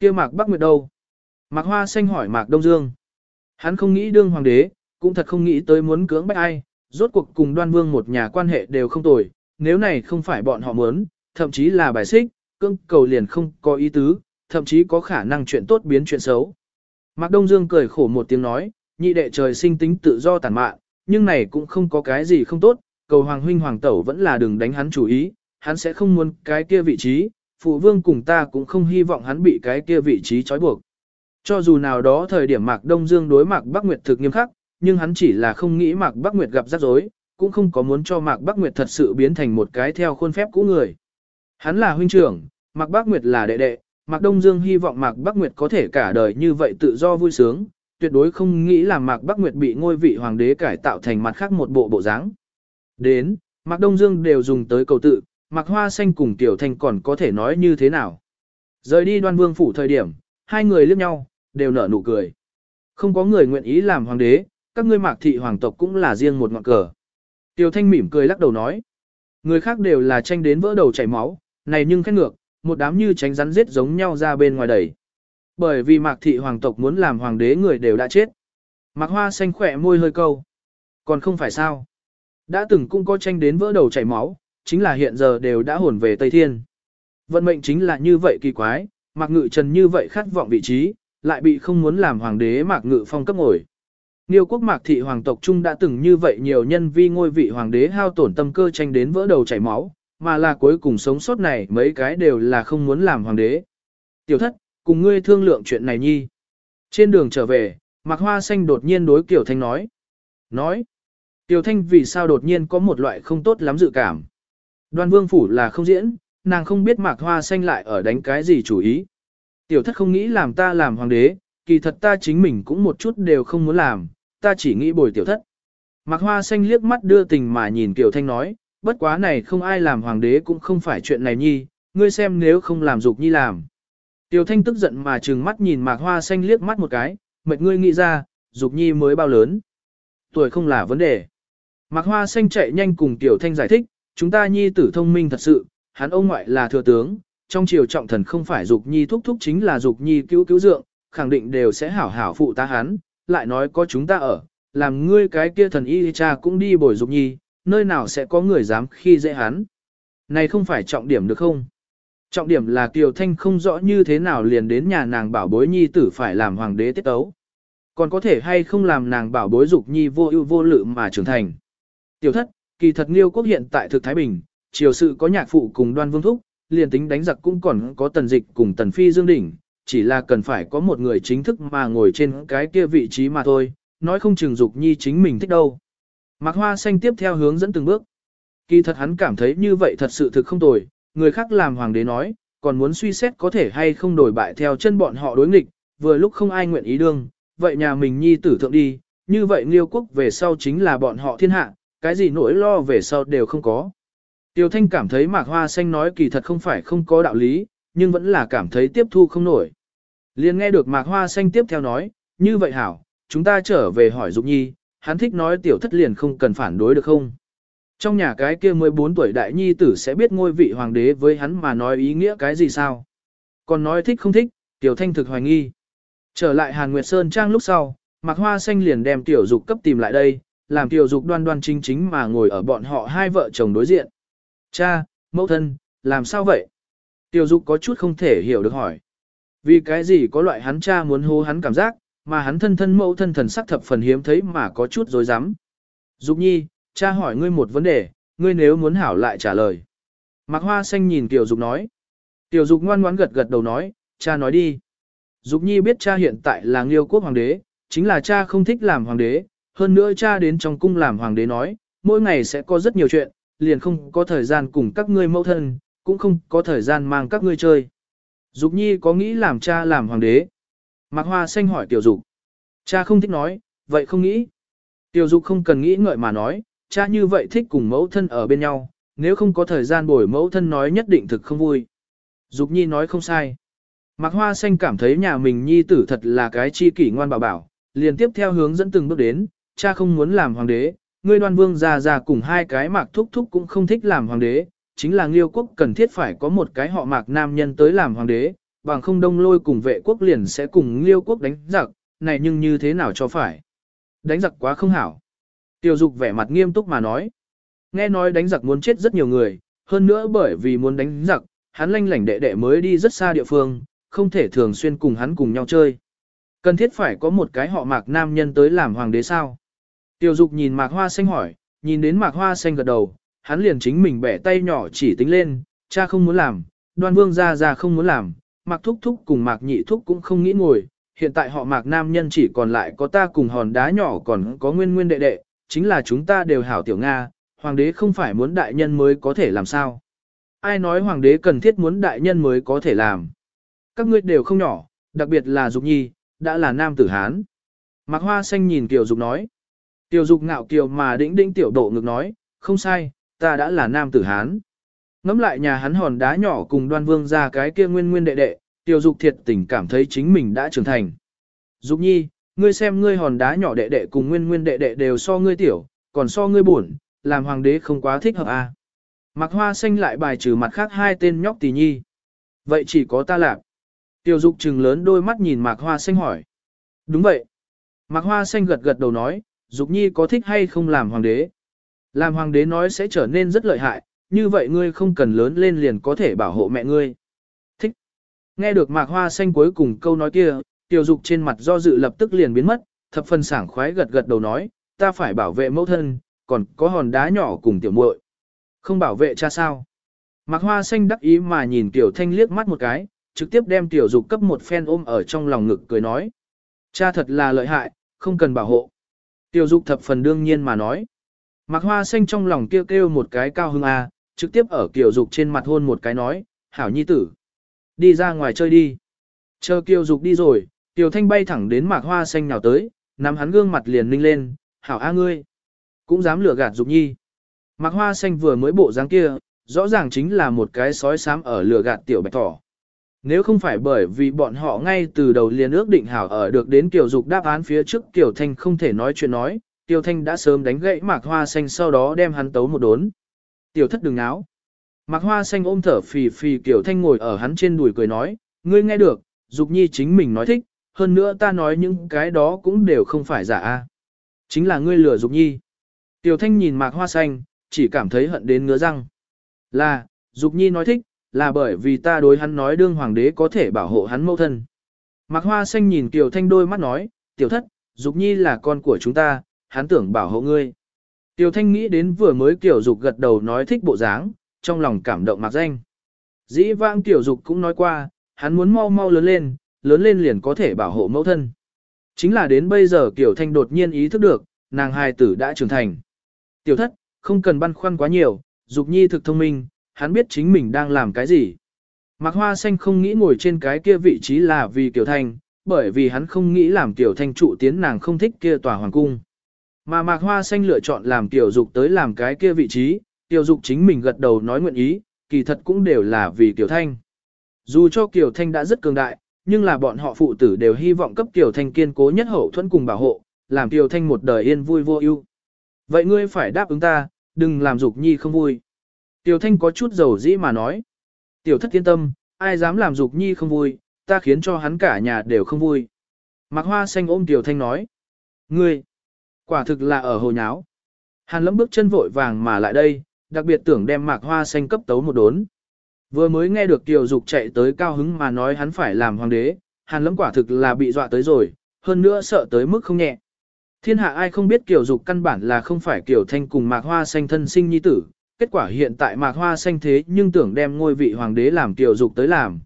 kia Mạc Bắc Nguyệt đâu? Mạc Hoa Xanh hỏi Mạc Đông Dương. Hắn không nghĩ đương hoàng đế, cũng thật không nghĩ tới muốn cưỡng bách ai, rốt cuộc cùng đoan vương một nhà quan hệ đều không tồi, nếu này không phải bọn họ muốn, thậm chí là bài xích, cưỡng cầu liền không có ý tứ, thậm chí có khả năng chuyện tốt biến chuyện xấu. Mạc Đông Dương cười khổ một tiếng nói, nhị đệ trời sinh tính tự do tàn mạn, nhưng này cũng không có cái gì không tốt, cầu hoàng huynh hoàng tẩu vẫn là đừng đánh hắn chủ ý, hắn sẽ không muốn cái kia vị trí, phụ vương cùng ta cũng không hy vọng hắn bị cái kia vị trí trói buộc. Cho dù nào đó thời điểm Mạc Đông Dương đối Mạc Bắc Nguyệt thực nghiêm khắc, nhưng hắn chỉ là không nghĩ Mạc Bắc Nguyệt gặp rắc rối, cũng không có muốn cho Mạc Bắc Nguyệt thật sự biến thành một cái theo khuôn phép cũ người. Hắn là huynh trưởng, Mạc Bắc Nguyệt là đệ đệ, Mạc Đông Dương hy vọng Mạc Bắc Nguyệt có thể cả đời như vậy tự do vui sướng, tuyệt đối không nghĩ là Mạc Bắc Nguyệt bị ngôi vị hoàng đế cải tạo thành mặt khác một bộ bộ dáng. Đến, Mạc Đông Dương đều dùng tới cầu tự, Mạc Hoa Xanh cùng Tiểu Thanh còn có thể nói như thế nào. Rời đi đoan vương phủ thời điểm, hai người liếc nhau, đều nở nụ cười. Không có người nguyện ý làm hoàng đế, các ngươi mạc thị hoàng tộc cũng là riêng một ngọn cờ. Tiểu Thanh mỉm cười lắc đầu nói. Người khác đều là tranh đến vỡ đầu chảy máu, này nhưng khét ngược, một đám như tránh rắn giết giống nhau ra bên ngoài đẩy. Bởi vì mạc thị hoàng tộc muốn làm hoàng đế người đều đã chết. Mạc hoa xanh khỏe môi hơi câu. Còn không phải sao. Đã từng cũng có tranh đến vỡ đầu chảy máu, chính là hiện giờ đều đã hồn về Tây Thiên. Vận mệnh chính là như vậy kỳ quái, mạc ngự trần như vậy khát vọng vị trí, lại bị không muốn làm hoàng đế mạc ngự phong cấp ngồi. Niêu quốc mạc thị hoàng tộc trung đã từng như vậy nhiều nhân vi ngôi vị hoàng đế hao tổn tâm cơ tranh đến vỡ đầu chảy máu, mà là cuối cùng sống sót này mấy cái đều là không muốn làm hoàng đế. Tiểu thất, cùng ngươi thương lượng chuyện này nhi. Trên đường trở về, Mạc Hoa Xanh đột nhiên đối Kiều Thanh nói. Nói, Kiều Thanh vì sao đột nhiên có một loại không tốt lắm dự cảm. Đoan Vương Phủ là không diễn, nàng không biết Mạc Hoa Xanh lại ở đánh cái gì chủ ý. Tiểu thất không nghĩ làm ta làm hoàng đế, kỳ thật ta chính mình cũng một chút đều không muốn làm, ta chỉ nghĩ bồi tiểu thất. Mạc Hoa Xanh liếc mắt đưa tình mà nhìn Tiểu Thanh nói, bất quá này không ai làm hoàng đế cũng không phải chuyện này nhi, ngươi xem nếu không làm dục nhi làm. Tiểu Thanh tức giận mà trừng mắt nhìn Mạc Hoa Xanh liếc mắt một cái, mệt ngươi nghĩ ra, dục nhi mới bao lớn. Tuổi không là vấn đề. Mạc Hoa Xanh chạy nhanh cùng Tiểu Thanh giải thích, chúng ta nhi tử thông minh thật sự, hắn ông ngoại là thừa tướng, trong triều trọng thần không phải dục nhi thúc thúc chính là dục nhi cứu cứu dượng, khẳng định đều sẽ hảo hảo phụ ta hắn, lại nói có chúng ta ở, làm ngươi cái kia thần y cha cũng đi bồi dục nhi, nơi nào sẽ có người dám khi dễ hắn. Này không phải trọng điểm được không? Trọng điểm là Kiều Thanh không rõ như thế nào liền đến nhà nàng bảo bối nhi tử phải làm hoàng đế tiết tấu. Còn có thể hay không làm nàng bảo bối dục nhi vô ưu vô lự mà trưởng thành. Tiểu thất, kỳ thật Nghiêu quốc hiện tại thực Thái Bình, triều sự có nhạc phụ cùng đoan vương thúc, liền tính đánh giặc cũng còn có tần dịch cùng tần phi dương đỉnh, chỉ là cần phải có một người chính thức mà ngồi trên cái kia vị trí mà thôi, nói không chừng dục nhi chính mình thích đâu. Mạc Hoa Xanh tiếp theo hướng dẫn từng bước. Kỳ thật hắn cảm thấy như vậy thật sự thực không tồi, người khác làm hoàng đế nói, còn muốn suy xét có thể hay không đổi bại theo chân bọn họ đối nghịch, vừa lúc không ai nguyện ý đương, vậy nhà mình nhi tử thượng đi, như vậy liêu quốc về sau chính là bọn họ thiên hạ, cái gì nỗi lo về sau đều không có. Tiêu Thanh cảm thấy Mạc Hoa Xanh nói kỳ thật không phải không có đạo lý, nhưng vẫn là cảm thấy tiếp thu không nổi. Liên nghe được Mạc Hoa Xanh tiếp theo nói, như vậy hảo, chúng ta trở về hỏi Dục Nhi, hắn thích nói tiểu thất liền không cần phản đối được không? Trong nhà cái kia 14 tuổi đại nhi tử sẽ biết ngôi vị hoàng đế với hắn mà nói ý nghĩa cái gì sao? Còn nói thích không thích, tiểu thanh thực hoài nghi. Trở lại Hàn Nguyệt Sơn Trang lúc sau, Mạc Hoa Xanh liền đem tiểu dục cấp tìm lại đây, làm tiểu dục đoan đoan chính chính mà ngồi ở bọn họ hai vợ chồng đối diện. Cha, mẫu thân, làm sao vậy? Tiểu dục có chút không thể hiểu được hỏi. Vì cái gì có loại hắn cha muốn hô hắn cảm giác, mà hắn thân thân mẫu thân thần sắc thập phần hiếm thấy mà có chút dối rắm Dục nhi, cha hỏi ngươi một vấn đề, ngươi nếu muốn hảo lại trả lời. Mạc Hoa Xanh nhìn Tiểu Dục nói. Tiểu Dục ngoan ngoãn gật gật đầu nói, cha nói đi. Dục nhi biết cha hiện tại là nghiêu quốc hoàng đế, chính là cha không thích làm hoàng đế, hơn nữa cha đến trong cung làm hoàng đế nói, mỗi ngày sẽ có rất nhiều chuyện, liền không có thời gian cùng các ngươi mẫu thân, cũng không có thời gian mang các ngươi chơi. Dục nhi có nghĩ làm cha làm hoàng đế. Mạc Hoa Xanh hỏi Tiểu Dục. Cha không thích nói, vậy không nghĩ. Tiểu Dục không cần nghĩ ngợi mà nói, cha như vậy thích cùng mẫu thân ở bên nhau, nếu không có thời gian bồi mẫu thân nói nhất định thực không vui. Dục nhi nói không sai. Mạc Hoa Xanh cảm thấy nhà mình nhi tử thật là cái chi kỷ ngoan bảo bảo, liền tiếp theo hướng dẫn từng bước đến, cha không muốn làm hoàng đế, ngươi đoan vương già già cùng hai cái mạc thúc thúc cũng không thích làm hoàng đế, chính là nghiêu quốc cần thiết phải có một cái họ mạc nam nhân tới làm hoàng đế, bằng không đông lôi cùng vệ quốc liền sẽ cùng nghiêu quốc đánh giặc, này nhưng như thế nào cho phải. Đánh giặc quá không hảo. Tiêu dục vẻ mặt nghiêm túc mà nói. Nghe nói đánh giặc muốn chết rất nhiều người, hơn nữa bởi vì muốn đánh giặc, hắn lanh lảnh đệ đệ mới đi rất xa địa phương, không thể thường xuyên cùng hắn cùng nhau chơi. Cần thiết phải có một cái họ mạc nam nhân tới làm hoàng đế sao. Tiêu dục nhìn mạc hoa xanh hỏi, nhìn đến mạc hoa xanh gật đầu, hắn liền chính mình bẻ tay nhỏ chỉ tính lên, cha không muốn làm, đoan vương ra ra không muốn làm, mạc thúc thúc cùng mạc nhị thúc cũng không nghĩ ngồi, hiện tại họ mạc nam nhân chỉ còn lại có ta cùng hòn đá nhỏ còn có nguyên nguyên đệ đệ, chính là chúng ta đều hảo tiểu Nga, hoàng đế không phải muốn đại nhân mới có thể làm sao. Ai nói hoàng đế cần thiết muốn đại nhân mới có thể làm. Các ngươi đều không nhỏ, đặc biệt là Dục Nhi, đã là nam tử Hán. Mạc Hoa Xanh nhìn Kiều Dục nói. Tiểu Dục ngạo kiều mà đĩnh đĩnh tiểu độ ngực nói, không sai, ta đã là nam tử Hán. Ngắm lại nhà hắn hòn đá nhỏ cùng đoan vương ra cái kia nguyên nguyên đệ đệ, Tiểu Dục thiệt tình cảm thấy chính mình đã trưởng thành. Dục Nhi, ngươi xem ngươi hòn đá nhỏ đệ đệ cùng nguyên nguyên đệ đệ đều so ngươi tiểu, còn so ngươi buồn, làm hoàng đế không quá thích hợp à. Mặc Hoa Xanh lại bài trừ mặt khác hai tên nhóc tỷ nhi. Vậy chỉ có ta làm. Tiêu dục trừng lớn đôi mắt nhìn Mạc Hoa Xanh hỏi. Đúng vậy. Mạc Hoa Xanh gật gật đầu nói, Dục Nhi có thích hay không làm hoàng đế. Làm hoàng đế nói sẽ trở nên rất lợi hại, như vậy ngươi không cần lớn lên liền có thể bảo hộ mẹ ngươi. Thích. Nghe được Mạc Hoa Xanh cuối cùng câu nói kia, Tiểu dục trên mặt do dự lập tức liền biến mất, thập phần sảng khoái gật gật đầu nói, ta phải bảo vệ mẫu thân, còn có hòn đá nhỏ cùng tiểu muội. Không bảo vệ cha sao? Mạc Hoa Xanh đắc ý mà nhìn Tiểu Thanh liếc mắt một cái, trực tiếp đem Tiểu Dục cấp một phen ôm ở trong lòng ngực cười nói. Cha thật là lợi hại, không cần bảo hộ. Tiểu Dục thập phần đương nhiên mà nói. Mạc Hoa Xanh trong lòng kêu kêu một cái cao hưng a, à, trực tiếp ở kiểu Dục trên mặt hôn một cái nói, hảo nhi tử. Đi ra ngoài chơi đi. Chờ Kiều Dục đi rồi, Tiểu Thanh bay thẳng đến Mạc Hoa Xanh nào tới, nắm hắn gương mặt liền ninh lên, hảo a ngươi. Cũng dám lừa gạt Dục Nhi. Mạc Hoa Xanh vừa mới bộ dáng kia, rõ ràng chính là một cái sói xám ở lừa gạt tiểu bạch thỏ. Nếu không phải bởi vì bọn họ ngay từ đầu liền ước định hảo ở được đến Kiều Dục đáp án phía trước Kiều Thanh không thể nói chuyện nói, Kiều Thanh đã sớm đánh gãy Mạc Hoa Xanh sau đó đem hắn tấu một đốn. Tiểu thất đừng náo. Mạc Hoa Xanh ôm thở phì phì Kiều Thanh ngồi ở hắn trên đùi cười nói, ngươi nghe được, Dục Nhi chính mình nói thích, hơn nữa ta nói những cái đó cũng đều không phải giả a. Chính là ngươi lừa Dục Nhi. Tiểu Thanh nhìn Mạc Hoa Xanh, chỉ cảm thấy hận đến ngứa răng. Là, Dục Nhi nói thích, là bởi vì ta đối hắn nói đương hoàng đế có thể bảo hộ hắn mẫu thân. Mạc Hoa Xanh nhìn Kiều Thanh đôi mắt nói, tiểu thất, Dục Nhi là con của chúng ta, hắn tưởng bảo hộ ngươi. Tiểu Thanh nghĩ đến vừa mới Kiều Dục gật đầu nói thích bộ dáng, trong lòng cảm động Mạc Danh. Dĩ vãng Kiều Dục cũng nói qua, hắn muốn mau mau lớn lên, lớn lên liền có thể bảo hộ mẫu thân. Chính là đến bây giờ Kiều Thanh đột nhiên ý thức được, nàng hài tử đã trưởng thành. Tiểu thất, không cần băn khoăn quá nhiều, Dục Nhi thực thông minh, hắn biết chính mình đang làm cái gì. Mạc Hoa Xanh không nghĩ ngồi trên cái kia vị trí là vì Tiểu Thanh, bởi vì hắn không nghĩ làm Tiểu Thanh trụ tiến nàng không thích kia tòa hoàng cung. Mà Mạc Hoa Xanh lựa chọn làm Tiểu Dục tới làm cái kia vị trí, Tiểu Dục chính mình gật đầu nói nguyện ý, kỳ thật cũng đều là vì Tiểu Thanh. Dù cho Kiều Thanh đã rất cường đại, nhưng là bọn họ phụ tử đều hy vọng cấp Kiều Thanh kiên cố nhất hậu thuẫn cùng bảo hộ, làm Kiều Thanh một đời yên vui vô ưu. Vậy ngươi phải đáp ứng ta, đừng làm dục nhi không vui. Tiểu thanh có chút dầu dĩ mà nói. Tiểu thất yên tâm, ai dám làm dục nhi không vui, ta khiến cho hắn cả nhà đều không vui. Mạc hoa xanh ôm tiểu thanh nói. Ngươi, quả thực là ở hồ nháo. Hàn lẫm bước chân vội vàng mà lại đây, đặc biệt tưởng đem mạc hoa xanh cấp tấu một đốn. Vừa mới nghe được tiểu dục chạy tới cao hứng mà nói hắn phải làm hoàng đế, hàn lẫm quả thực là bị dọa tới rồi, hơn nữa sợ tới mức không nhẹ. Thiên hạ ai không biết Kiều Dục căn bản là không phải Kiều Thanh cùng Mạc Hoa Xanh thân sinh nhi tử, kết quả hiện tại Mạc Hoa Xanh thế nhưng tưởng đem ngôi vị hoàng đế làm tiểu Dục tới làm.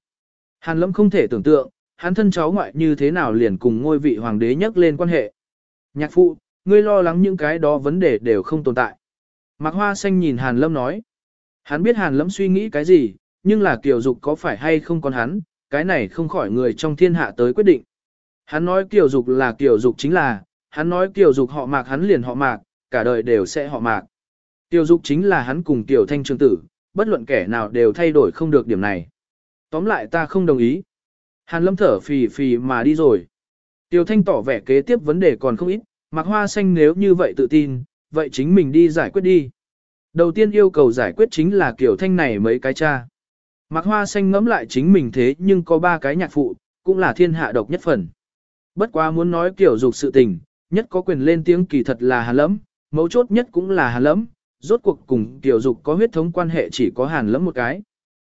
Hàn Lâm không thể tưởng tượng, hắn thân cháu ngoại như thế nào liền cùng ngôi vị hoàng đế nhắc lên quan hệ. Nhạc phụ, ngươi lo lắng những cái đó vấn đề đều không tồn tại. Mạc Hoa Xanh nhìn Hàn Lâm nói. Hắn biết Hàn Lâm suy nghĩ cái gì, nhưng là tiểu Dục có phải hay không còn hắn, cái này không khỏi người trong thiên hạ tới quyết định. Hắn nói tiểu Dục là tiểu Dục chính là, hắn nói tiểu Dục họ mạc hắn liền họ mạc, cả đời đều sẽ họ mạc. Tiêu Dục chính là hắn cùng Tiểu Thanh Trường Tử, bất luận kẻ nào đều thay đổi không được điểm này. Tóm lại ta không đồng ý. Hàn lâm thở phì phì mà đi rồi. Tiêu Thanh tỏ vẻ kế tiếp vấn đề còn không ít, Mạc Hoa Xanh nếu như vậy tự tin, vậy chính mình đi giải quyết đi. Đầu tiên yêu cầu giải quyết chính là kiểu thanh này mấy cái cha. Mạc Hoa Xanh ngẫm lại chính mình thế nhưng có ba cái nhạc phụ, cũng là thiên hạ độc nhất phần. Bất quá muốn nói kiểu dục sự tình, nhất có quyền lên tiếng kỳ thật là hàn lẫm, mấu chốt nhất cũng là hàn lẫm, rốt cuộc cùng tiểu dục có huyết thống quan hệ chỉ có hàn lẫm một cái.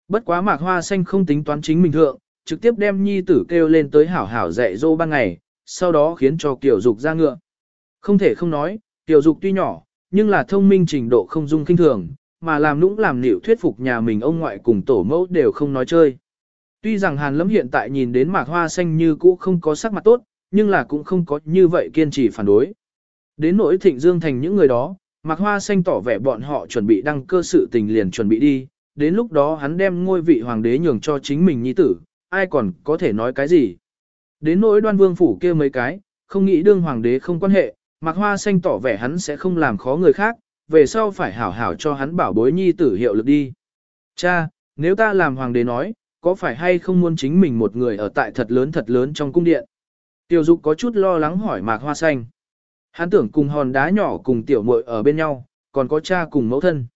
Bất quá Mạc Hoa Xanh không tính toán chính mình thượng, trực tiếp đem nhi tử kêu lên tới hảo hảo dạy dỗ ban ngày, sau đó khiến cho Tiểu dục ra ngựa. Không thể không nói, tiểu dục tuy nhỏ, nhưng là thông minh trình độ không dung kinh thường, mà làm nũng làm nịu thuyết phục nhà mình ông ngoại cùng tổ mẫu đều không nói chơi. Tuy rằng Hàn Lẫm hiện tại nhìn đến mạc hoa xanh như cũ không có sắc mặt tốt, nhưng là cũng không có như vậy kiên trì phản đối. Đến nỗi thịnh dương thành những người đó, mạc hoa xanh tỏ vẻ bọn họ chuẩn bị đăng cơ sự tình liền chuẩn bị đi, đến lúc đó hắn đem ngôi vị hoàng đế nhường cho chính mình nhi tử, ai còn có thể nói cái gì. Đến nỗi đoan vương phủ kia mấy cái, không nghĩ đương hoàng đế không quan hệ, Mạc Hoa Xanh tỏ vẻ hắn sẽ không làm khó người khác, về sau phải hảo hảo cho hắn bảo bối nhi tử hiệu lực đi. Cha, nếu ta làm hoàng đế nói, có phải hay không muốn chính mình một người ở tại thật lớn thật lớn trong cung điện? Tiểu Dục có chút lo lắng hỏi Mạc Hoa Xanh. Hắn tưởng cùng hòn đá nhỏ cùng tiểu muội ở bên nhau, còn có cha cùng mẫu thân.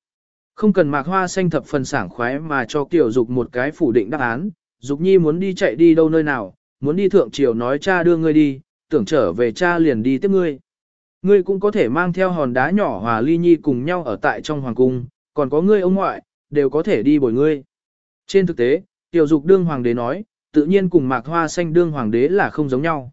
Không cần Mạc Hoa Xanh thập phần sảng khoái mà cho Tiểu Dục một cái phủ định đáp án, Dục Nhi muốn đi chạy đi đâu nơi nào, muốn đi thượng triều nói cha đưa ngươi đi, tưởng trở về cha liền đi tiếp ngươi. Ngươi cũng có thể mang theo hòn đá nhỏ hòa ly nhi cùng nhau ở tại trong hoàng cung, còn có ngươi ông ngoại, đều có thể đi bồi ngươi. Trên thực tế, tiểu dục đương hoàng đế nói, tự nhiên cùng mạc hoa xanh đương hoàng đế là không giống nhau.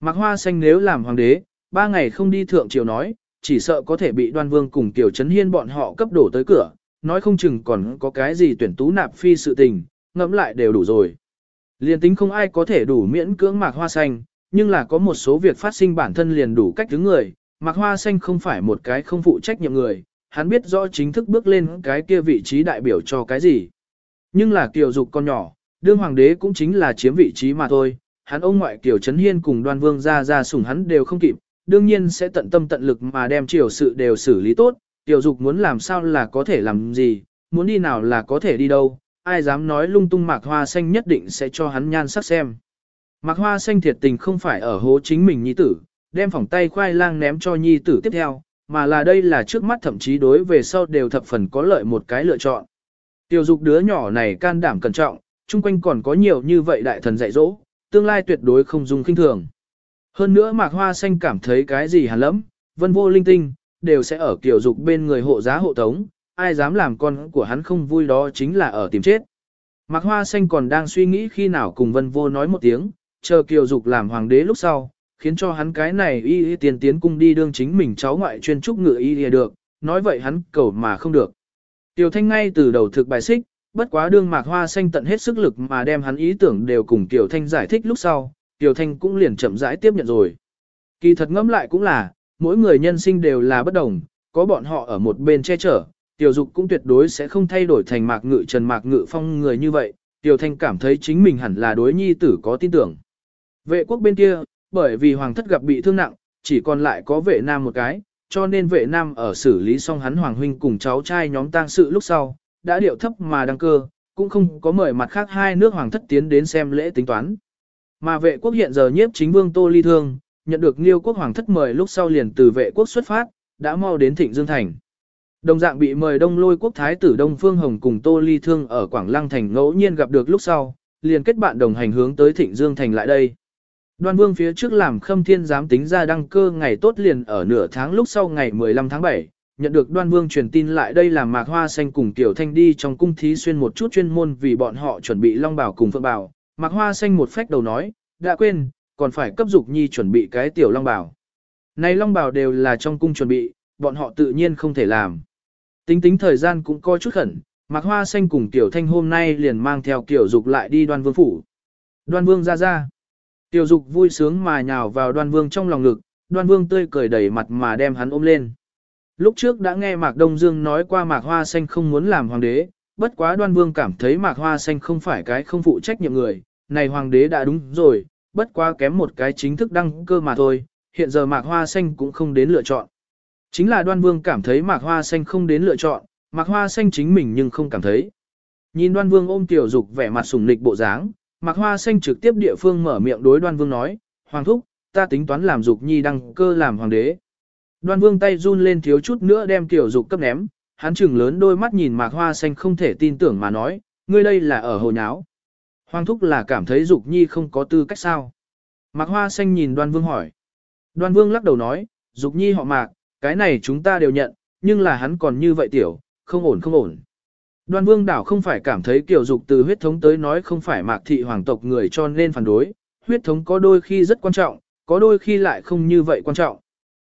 Mạc hoa xanh nếu làm hoàng đế, ba ngày không đi thượng triều nói, chỉ sợ có thể bị đoan vương cùng tiểu chấn hiên bọn họ cấp đổ tới cửa, nói không chừng còn có cái gì tuyển tú nạp phi sự tình, ngẫm lại đều đủ rồi. Liên tính không ai có thể đủ miễn cưỡng mạc hoa xanh, nhưng là có một số việc phát sinh bản thân liền đủ cách thứ người, Mạc Hoa Xanh không phải một cái không phụ trách nhiệm người, hắn biết rõ chính thức bước lên cái kia vị trí đại biểu cho cái gì. Nhưng là kiều dục con nhỏ, đương hoàng đế cũng chính là chiếm vị trí mà thôi, hắn ông ngoại kiều Trấn Hiên cùng đoan vương ra ra sủng hắn đều không kịp, đương nhiên sẽ tận tâm tận lực mà đem triều sự đều xử lý tốt, tiểu dục muốn làm sao là có thể làm gì, muốn đi nào là có thể đi đâu, ai dám nói lung tung Mạc Hoa Xanh nhất định sẽ cho hắn nhan sắc xem. Mạc Hoa Xanh thiệt tình không phải ở hố chính mình nhi tử, đem phỏng tay khoai lang ném cho nhi tử tiếp theo, mà là đây là trước mắt thậm chí đối về sau đều thập phần có lợi một cái lựa chọn. Tiểu dục đứa nhỏ này can đảm cẩn trọng, chung quanh còn có nhiều như vậy đại thần dạy dỗ, tương lai tuyệt đối không dùng kinh thường. Hơn nữa Mạc Hoa Xanh cảm thấy cái gì hàn lắm, vân vô linh tinh, đều sẽ ở kiểu dục bên người hộ giá hộ tống, ai dám làm con của hắn không vui đó chính là ở tìm chết. Mạc Hoa Xanh còn đang suy nghĩ khi nào cùng vân vô nói một tiếng, chờ kiều dục làm hoàng đế lúc sau, khiến cho hắn cái này y y tiền tiến cung đi đương chính mình cháu ngoại chuyên trúc ngựa y y được, nói vậy hắn cầu mà không được. Tiểu thanh ngay từ đầu thực bài xích, bất quá đương mạc hoa xanh tận hết sức lực mà đem hắn ý tưởng đều cùng Tiểu thanh giải thích lúc sau, Tiểu thanh cũng liền chậm rãi tiếp nhận rồi. Kỳ thật ngẫm lại cũng là, mỗi người nhân sinh đều là bất đồng, có bọn họ ở một bên che chở, Tiểu dục cũng tuyệt đối sẽ không thay đổi thành mạc ngự trần mạc ngự phong người như vậy, Tiểu thanh cảm thấy chính mình hẳn là đối nhi tử có tin tưởng. Vệ quốc bên kia, bởi vì hoàng thất gặp bị thương nặng, chỉ còn lại có vệ nam một cái, cho nên vệ nam ở xử lý xong hắn hoàng huynh cùng cháu trai nhóm tang sự lúc sau, đã điệu thấp mà đăng cơ, cũng không có mời mặt khác hai nước hoàng thất tiến đến xem lễ tính toán. Mà vệ quốc hiện giờ nhiếp chính vương Tô Ly Thương, nhận được Liêu quốc hoàng thất mời lúc sau liền từ vệ quốc xuất phát, đã mau đến Thịnh Dương Thành. Đồng dạng bị mời đông lôi quốc thái tử Đông Phương Hồng cùng Tô Ly Thương ở Quảng Lăng Thành ngẫu nhiên gặp được lúc sau, liền kết bạn đồng hành hướng tới Thịnh Dương Thành lại đây. Đoan Vương phía trước làm Khâm Thiên giám tính ra đăng cơ ngày tốt liền ở nửa tháng lúc sau ngày 15 tháng 7, nhận được Đoan Vương truyền tin lại đây làm Mạc Hoa Xanh cùng Tiểu Thanh đi trong cung thí xuyên một chút chuyên môn vì bọn họ chuẩn bị Long Bảo cùng Phượng Bảo. Mạc Hoa Xanh một phách đầu nói, đã quên, còn phải cấp dục nhi chuẩn bị cái Tiểu Long Bảo. Này Long Bảo đều là trong cung chuẩn bị, bọn họ tự nhiên không thể làm. Tính tính thời gian cũng coi chút khẩn, Mạc Hoa Xanh cùng Tiểu Thanh hôm nay liền mang theo Tiểu Dục lại đi Đoan Vương phủ. Đoan Vương ra ra. Tiểu dục vui sướng mà nhào vào đoan vương trong lòng ngực, đoan vương tươi cười đầy mặt mà đem hắn ôm lên. Lúc trước đã nghe Mạc Đông Dương nói qua Mạc Hoa Xanh không muốn làm hoàng đế, bất quá đoan vương cảm thấy Mạc Hoa Xanh không phải cái không phụ trách nhiệm người, này hoàng đế đã đúng rồi, bất quá kém một cái chính thức đăng cơ mà thôi, hiện giờ Mạc Hoa Xanh cũng không đến lựa chọn. Chính là đoan vương cảm thấy Mạc Hoa Xanh không đến lựa chọn, Mạc Hoa Xanh chính mình nhưng không cảm thấy. Nhìn đoan vương ôm tiểu dục vẻ mặt sùng nịch bộ dáng, Mạc Hoa Xanh trực tiếp địa phương mở miệng đối đoan vương nói, Hoàng thúc, ta tính toán làm dục nhi đăng cơ làm hoàng đế. Đoan vương tay run lên thiếu chút nữa đem tiểu dục cấp ném, hắn chừng lớn đôi mắt nhìn mạc hoa xanh không thể tin tưởng mà nói, ngươi đây là ở hồ nháo. Hoàng thúc là cảm thấy dục nhi không có tư cách sao. Mạc hoa xanh nhìn đoan vương hỏi. Đoan vương lắc đầu nói, dục nhi họ mạc, cái này chúng ta đều nhận, nhưng là hắn còn như vậy tiểu, không ổn không ổn. Đoan vương đảo không phải cảm thấy kiểu dục từ huyết thống tới nói không phải mạc thị hoàng tộc người cho nên phản đối, huyết thống có đôi khi rất quan trọng, có đôi khi lại không như vậy quan trọng.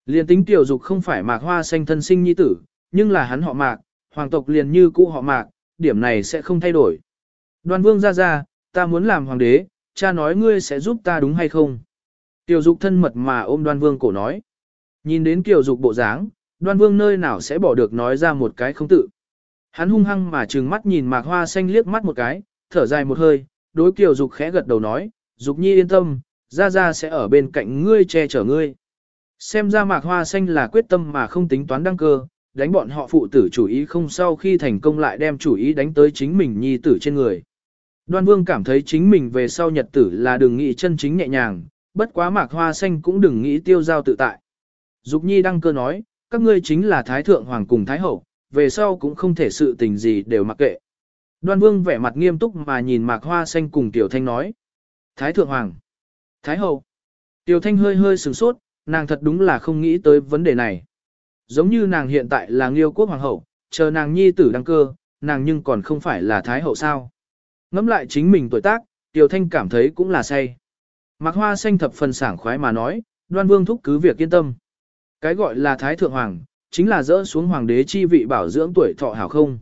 Liên tính tiểu dục không phải mạc hoa xanh thân sinh nhi tử, nhưng là hắn họ mạc, hoàng tộc liền như cũ họ mạc, điểm này sẽ không thay đổi. Đoan vương ra ra, ta muốn làm hoàng đế, cha nói ngươi sẽ giúp ta đúng hay không? Tiểu dục thân mật mà ôm đoan vương cổ nói. Nhìn đến tiểu dục bộ dáng, đoan vương nơi nào sẽ bỏ được nói ra một cái không tự. Hắn hung hăng mà trừng mắt nhìn mạc hoa xanh liếc mắt một cái, thở dài một hơi, đối kiều dục khẽ gật đầu nói, dục nhi yên tâm, ra ra sẽ ở bên cạnh ngươi che chở ngươi. Xem ra mạc hoa xanh là quyết tâm mà không tính toán đăng cơ, đánh bọn họ phụ tử chủ ý không sau khi thành công lại đem chủ ý đánh tới chính mình nhi tử trên người. Đoan vương cảm thấy chính mình về sau nhật tử là đừng nghĩ chân chính nhẹ nhàng, bất quá mạc hoa xanh cũng đừng nghĩ tiêu giao tự tại. Dục nhi đăng cơ nói, các ngươi chính là thái thượng hoàng cùng thái hậu, về sau cũng không thể sự tình gì đều mặc kệ. Đoan vương vẻ mặt nghiêm túc mà nhìn mạc hoa xanh cùng tiểu thanh nói. Thái thượng hoàng, thái hậu. Tiểu thanh hơi hơi sửng sốt, nàng thật đúng là không nghĩ tới vấn đề này. Giống như nàng hiện tại là nghiêu quốc hoàng hậu, chờ nàng nhi tử đăng cơ, nàng nhưng còn không phải là thái hậu sao. Ngắm lại chính mình tuổi tác, Tiểu Thanh cảm thấy cũng là say. Mạc Hoa xanh thập phần sảng khoái mà nói, đoan vương thúc cứ việc yên tâm. Cái gọi là Thái Thượng Hoàng, chính là dỡ xuống hoàng đế chi vị bảo dưỡng tuổi thọ hảo không.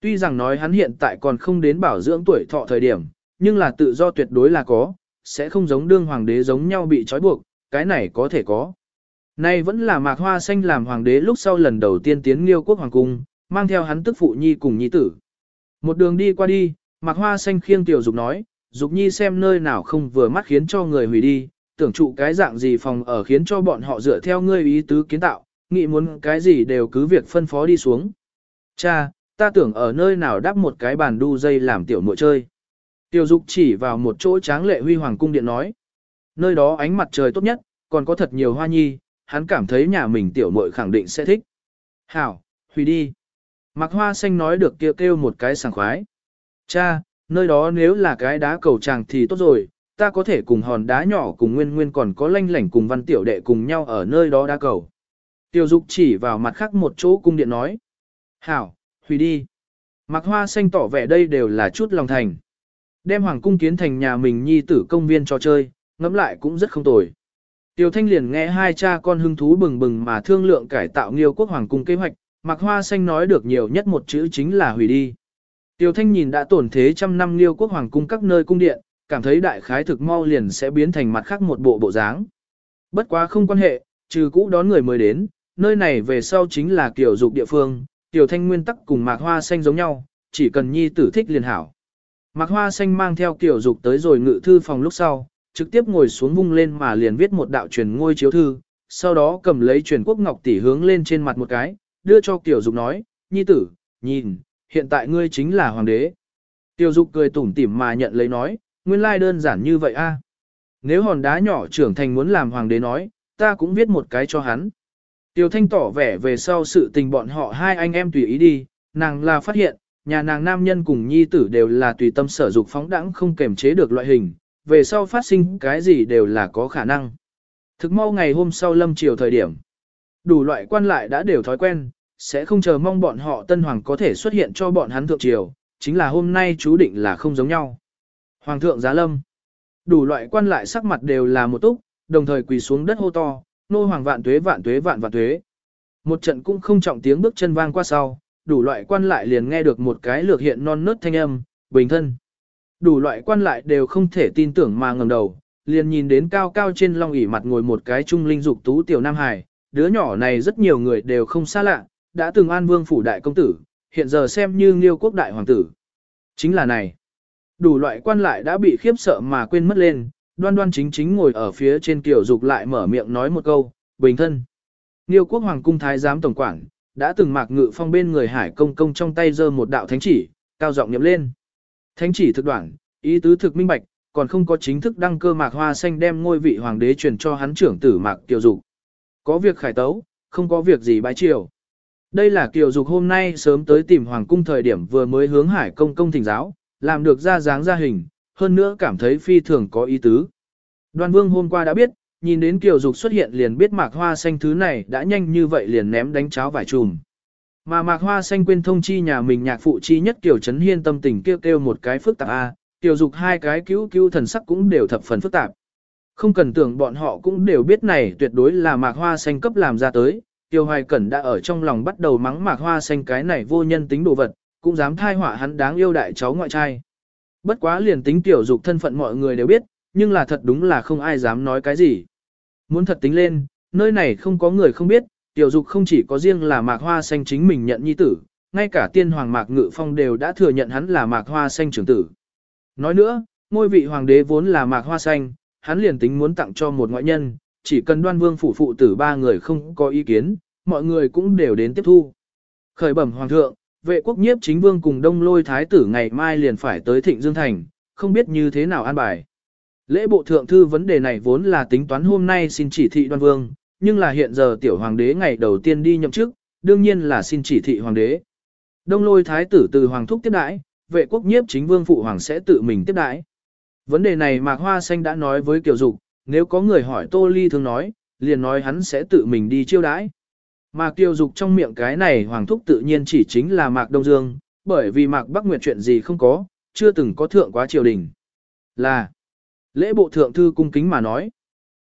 Tuy rằng nói hắn hiện tại còn không đến bảo dưỡng tuổi thọ thời điểm, nhưng là tự do tuyệt đối là có, sẽ không giống đương hoàng đế giống nhau bị trói buộc, cái này có thể có. Nay vẫn là mạc hoa xanh làm hoàng đế lúc sau lần đầu tiên tiến liêu quốc hoàng cung, mang theo hắn tức phụ nhi cùng nhi tử. Một đường đi qua đi, mạc hoa xanh khiêng tiểu dục nói, dục nhi xem nơi nào không vừa mắt khiến cho người hủy đi, tưởng trụ cái dạng gì phòng ở khiến cho bọn họ dựa theo ngươi ý tứ kiến tạo, nghĩ muốn cái gì đều cứ việc phân phó đi xuống. Cha, ta tưởng ở nơi nào đắp một cái bàn đu dây làm tiểu muội chơi. Tiểu dục chỉ vào một chỗ tráng lệ huy hoàng cung điện nói. Nơi đó ánh mặt trời tốt nhất, còn có thật nhiều hoa nhi, hắn cảm thấy nhà mình tiểu muội khẳng định sẽ thích. Hảo, hủy đi. Mặc hoa xanh nói được kêu kêu một cái sảng khoái. Cha, nơi đó nếu là cái đá cầu tràng thì tốt rồi, ta có thể cùng hòn đá nhỏ cùng nguyên nguyên còn có lanh lảnh cùng văn tiểu đệ cùng nhau ở nơi đó đá cầu. Tiểu dục chỉ vào mặt khác một chỗ cung điện nói. Hảo, hủy đi. Mặc hoa xanh tỏ vẻ đây đều là chút lòng thành. Đem hoàng cung kiến thành nhà mình nhi tử công viên cho chơi, ngẫm lại cũng rất không tồi. Tiểu thanh liền nghe hai cha con hưng thú bừng bừng mà thương lượng cải tạo nghiêu quốc hoàng cung kế hoạch, mặc hoa xanh nói được nhiều nhất một chữ chính là hủy đi. Tiểu thanh nhìn đã tổn thế trăm năm nghiêu quốc hoàng cung các nơi cung điện, cảm thấy đại khái thực mau liền sẽ biến thành mặt khác một bộ bộ dáng. Bất quá không quan hệ, trừ cũ đón người mới đến, nơi này về sau chính là kiểu dục địa phương, tiểu thanh nguyên tắc cùng mạc hoa xanh giống nhau, chỉ cần nhi tử thích liền hảo. Mạc hoa xanh mang theo kiểu dục tới rồi ngự thư phòng lúc sau, trực tiếp ngồi xuống vung lên mà liền viết một đạo truyền ngôi chiếu thư, sau đó cầm lấy truyền quốc ngọc tỷ hướng lên trên mặt một cái, đưa cho tiểu dục nói, nhi tử, nhìn, hiện tại ngươi chính là hoàng đế. Tiểu dục cười tủm tỉm mà nhận lấy nói, nguyên lai đơn giản như vậy a. Nếu hòn đá nhỏ trưởng thành muốn làm hoàng đế nói, ta cũng viết một cái cho hắn. Tiểu thanh tỏ vẻ về sau sự tình bọn họ hai anh em tùy ý đi, nàng là phát hiện, nhà nàng nam nhân cùng nhi tử đều là tùy tâm sở dục phóng đẳng không kềm chế được loại hình, về sau phát sinh cái gì đều là có khả năng. Thực mau ngày hôm sau lâm chiều thời điểm, đủ loại quan lại đã đều thói quen, sẽ không chờ mong bọn họ tân hoàng có thể xuất hiện cho bọn hắn thượng triều, chính là hôm nay chú định là không giống nhau. Hoàng thượng giá lâm, đủ loại quan lại sắc mặt đều là một túc, đồng thời quỳ xuống đất hô to, nô hoàng vạn tuế vạn tuế vạn vạn tuế. Một trận cũng không trọng tiếng bước chân vang qua sau, đủ loại quan lại liền nghe được một cái lược hiện non nớt thanh âm, bình thân. Đủ loại quan lại đều không thể tin tưởng mà ngầm đầu, liền nhìn đến cao cao trên long ỷ mặt ngồi một cái trung linh dục tú tiểu nam hải, đứa nhỏ này rất nhiều người đều không xa lạ, đã từng an vương phủ đại công tử, hiện giờ xem như nghiêu quốc đại hoàng tử. Chính là này. Đủ loại quan lại đã bị khiếp sợ mà quên mất lên, đoan đoan chính chính ngồi ở phía trên kiểu dục lại mở miệng nói một câu, bình thân. Nghiêu quốc hoàng cung thái giám tổng quản, đã từng mạc ngự phong bên người hải công công trong tay giơ một đạo thánh chỉ, cao giọng nhậm lên. Thánh chỉ thực đoạn, ý tứ thực minh bạch, còn không có chính thức đăng cơ mạc hoa xanh đem ngôi vị hoàng đế truyền cho hắn trưởng tử mạc tiểu dục. Có việc khải tấu, không có việc gì bái triều. Đây là Kiều Dục hôm nay sớm tới tìm Hoàng cung thời điểm vừa mới hướng Hải công công thỉnh giáo, làm được ra dáng ra hình, hơn nữa cảm thấy phi thường có ý tứ. Đoan Vương hôm qua đã biết, nhìn đến Kiều Dục xuất hiện liền biết mạc hoa xanh thứ này đã nhanh như vậy liền ném đánh cháo vải trùm. Mà mạc hoa xanh quên thông chi nhà mình nhạc phụ chi nhất Kiều Trấn Hiên tâm tình kêu kêu một cái phức tạp A, Kiều Dục hai cái cứu cứu thần sắc cũng đều thập phần phức tạp. Không cần tưởng bọn họ cũng đều biết này tuyệt đối là mạc hoa xanh cấp làm ra tới, Tiêu Hoài Cẩn đã ở trong lòng bắt đầu mắng mạc hoa xanh cái này vô nhân tính đồ vật, cũng dám thai họa hắn đáng yêu đại cháu ngoại trai. Bất quá liền tính tiểu dục thân phận mọi người đều biết, nhưng là thật đúng là không ai dám nói cái gì. Muốn thật tính lên, nơi này không có người không biết, tiểu dục không chỉ có riêng là mạc hoa xanh chính mình nhận nhi tử, ngay cả tiên hoàng mạc ngự phong đều đã thừa nhận hắn là mạc hoa xanh trưởng tử. Nói nữa, ngôi vị hoàng đế vốn là mạc hoa xanh, hắn liền tính muốn tặng cho một ngoại nhân, chỉ cần đoan vương phủ phụ tử ba người không có ý kiến, mọi người cũng đều đến tiếp thu. Khởi bẩm hoàng thượng, vệ quốc nhiếp chính vương cùng đông lôi thái tử ngày mai liền phải tới thịnh Dương Thành, không biết như thế nào an bài. Lễ bộ thượng thư vấn đề này vốn là tính toán hôm nay xin chỉ thị đoan vương, nhưng là hiện giờ tiểu hoàng đế ngày đầu tiên đi nhậm chức, đương nhiên là xin chỉ thị hoàng đế. Đông lôi thái tử từ hoàng thúc tiếp đãi, vệ quốc nhiếp chính vương phụ hoàng sẽ tự mình tiếp đãi. Vấn đề này Mạc Hoa Xanh đã nói với Kiều Dục, nếu có người hỏi Tô Ly thường nói, liền nói hắn sẽ tự mình đi chiêu đãi. Mà Kiều Dục trong miệng cái này hoàng thúc tự nhiên chỉ chính là Mạc Đông Dương, bởi vì Mạc Bắc Nguyệt chuyện gì không có, chưa từng có thượng quá triều đình. Là, lễ bộ thượng thư cung kính mà nói,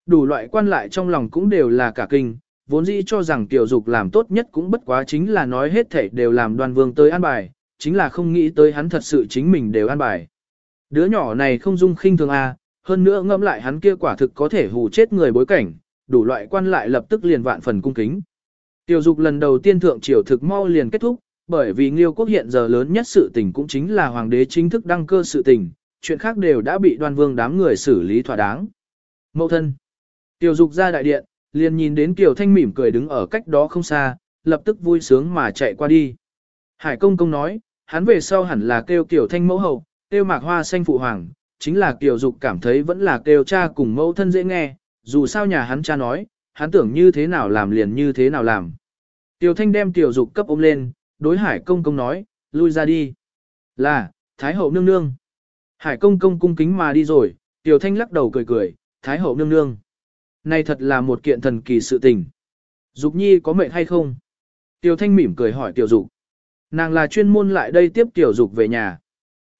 đủ loại quan lại trong lòng cũng đều là cả kinh, vốn dĩ cho rằng tiểu Dục làm tốt nhất cũng bất quá chính là nói hết thảy đều làm đoàn vương tới an bài, chính là không nghĩ tới hắn thật sự chính mình đều an bài. Đứa nhỏ này không dung khinh thường a, hơn nữa ngẫm lại hắn kia quả thực có thể hù chết người bối cảnh, đủ loại quan lại lập tức liền vạn phần cung kính. Tiểu dục lần đầu tiên thượng triều thực mau liền kết thúc, bởi vì Nghiêu quốc hiện giờ lớn nhất sự tình cũng chính là hoàng đế chính thức đăng cơ sự tình, chuyện khác đều đã bị đoan vương đám người xử lý thỏa đáng. Mậu thân. Tiểu dục ra đại điện, liền nhìn đến Kiều Thanh mỉm cười đứng ở cách đó không xa, lập tức vui sướng mà chạy qua đi. Hải công công nói, hắn về sau hẳn là kêu Kiều Thanh mẫu hậu, kêu mạc hoa xanh phụ hoàng, chính là Kiều Dục cảm thấy vẫn là kêu cha cùng mẫu thân dễ nghe, dù sao nhà hắn cha nói, hắn tưởng như thế nào làm liền như thế nào làm. Tiểu Thanh đem Tiểu Dục cấp ôm lên, đối Hải Công Công nói, lui ra đi. Là, Thái Hậu nương nương. Hải Công Công cung kính mà đi rồi, Tiểu Thanh lắc đầu cười cười, Thái Hậu nương nương. Này thật là một kiện thần kỳ sự tình. Dục Nhi có mệnh hay không? Tiểu Thanh mỉm cười hỏi Tiểu Dục. Nàng là chuyên môn lại đây tiếp Tiểu Dục về nhà.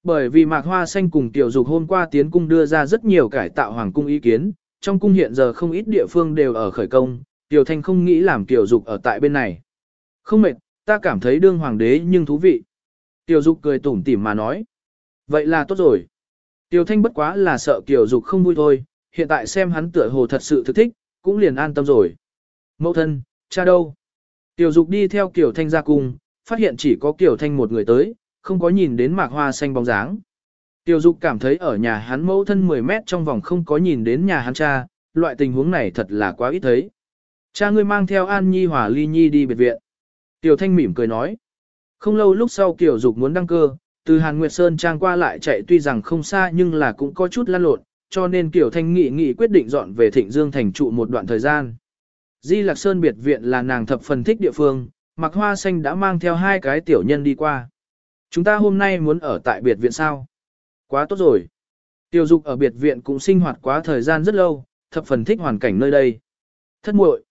Bởi vì Mạc Hoa Xanh cùng Tiểu Dục hôm qua tiến cung đưa ra rất nhiều cải tạo hoàng cung ý kiến, trong cung hiện giờ không ít địa phương đều ở khởi công, Tiểu Thanh không nghĩ làm Tiểu Dục ở tại bên này. Không mệt, ta cảm thấy đương hoàng đế nhưng thú vị. Tiểu Dục cười tủm tỉm mà nói. Vậy là tốt rồi. Tiểu Thanh bất quá là sợ Tiểu Dục không vui thôi, hiện tại xem hắn tựa hồ thật sự thực thích, cũng liền an tâm rồi. Mẫu thân, cha đâu? Tiểu Dục đi theo kiểu Thanh ra cung, phát hiện chỉ có Tiểu Thanh một người tới, không có nhìn đến mạc hoa xanh bóng dáng. Tiểu Dục cảm thấy ở nhà hắn mẫu thân 10 mét trong vòng không có nhìn đến nhà hắn cha, loại tình huống này thật là quá ít thấy. Cha ngươi mang theo An Nhi Hòa Ly Nhi đi biệt viện. Tiểu Thanh mỉm cười nói. Không lâu lúc sau Tiểu Dục muốn đăng cơ, từ Hàn Nguyệt Sơn trang qua lại chạy tuy rằng không xa nhưng là cũng có chút lăn lộn, cho nên Kiều Thanh nghị nghị quyết định dọn về Thịnh Dương thành trụ một đoạn thời gian. Di Lạc Sơn biệt viện là nàng thập phần thích địa phương, Mặc Hoa Xanh đã mang theo hai cái tiểu nhân đi qua. Chúng ta hôm nay muốn ở tại biệt viện sao? Quá tốt rồi. Tiểu Dục ở biệt viện cũng sinh hoạt quá thời gian rất lâu, thập phần thích hoàn cảnh nơi đây. Thất muội.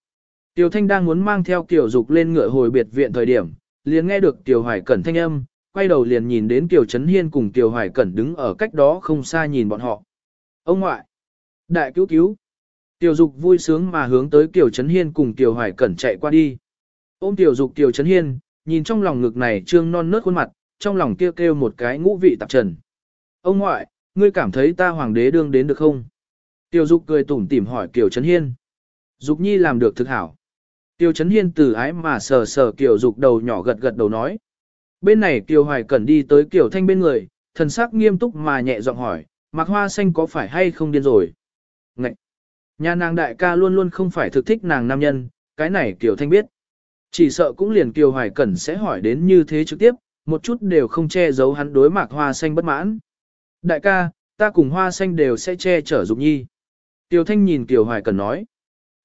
Tiểu Thanh đang muốn mang theo Tiểu Dục lên ngựa hồi biệt viện thời điểm, liền nghe được Tiểu Hoài Cẩn thanh âm, quay đầu liền nhìn đến Tiểu Trấn Hiên cùng Tiểu Hoài Cẩn đứng ở cách đó không xa nhìn bọn họ. Ông ngoại! Đại cứu cứu! Tiểu Dục vui sướng mà hướng tới Tiểu Trấn Hiên cùng Tiểu Hoài Cẩn chạy qua đi. Ôm Tiểu Dục Tiểu Trấn Hiên, nhìn trong lòng ngực này trương non nớt khuôn mặt, trong lòng kêu kêu một cái ngũ vị tạp trần. Ông ngoại, ngươi cảm thấy ta hoàng đế đương đến được không? Tiểu Dục cười tủm tỉm hỏi Kiều Trấn Hiên. Dục Nhi làm được thực hảo. Tiêu Trấn Hiên từ ái mà sờ sờ Kiều Dục đầu nhỏ gật gật đầu nói. Bên này Kiều Hoài Cẩn đi tới Kiều Thanh bên người, thần sắc nghiêm túc mà nhẹ giọng hỏi, Mạc Hoa Xanh có phải hay không điên rồi? Ngậy! Nhà nàng đại ca luôn luôn không phải thực thích nàng nam nhân, cái này Kiều Thanh biết. Chỉ sợ cũng liền Kiều Hoài Cẩn sẽ hỏi đến như thế trực tiếp, một chút đều không che giấu hắn đối Mạc Hoa Xanh bất mãn. Đại ca, ta cùng Hoa Xanh đều sẽ che chở Dục Nhi. Kiều Thanh nhìn Kiều Hoài Cẩn nói.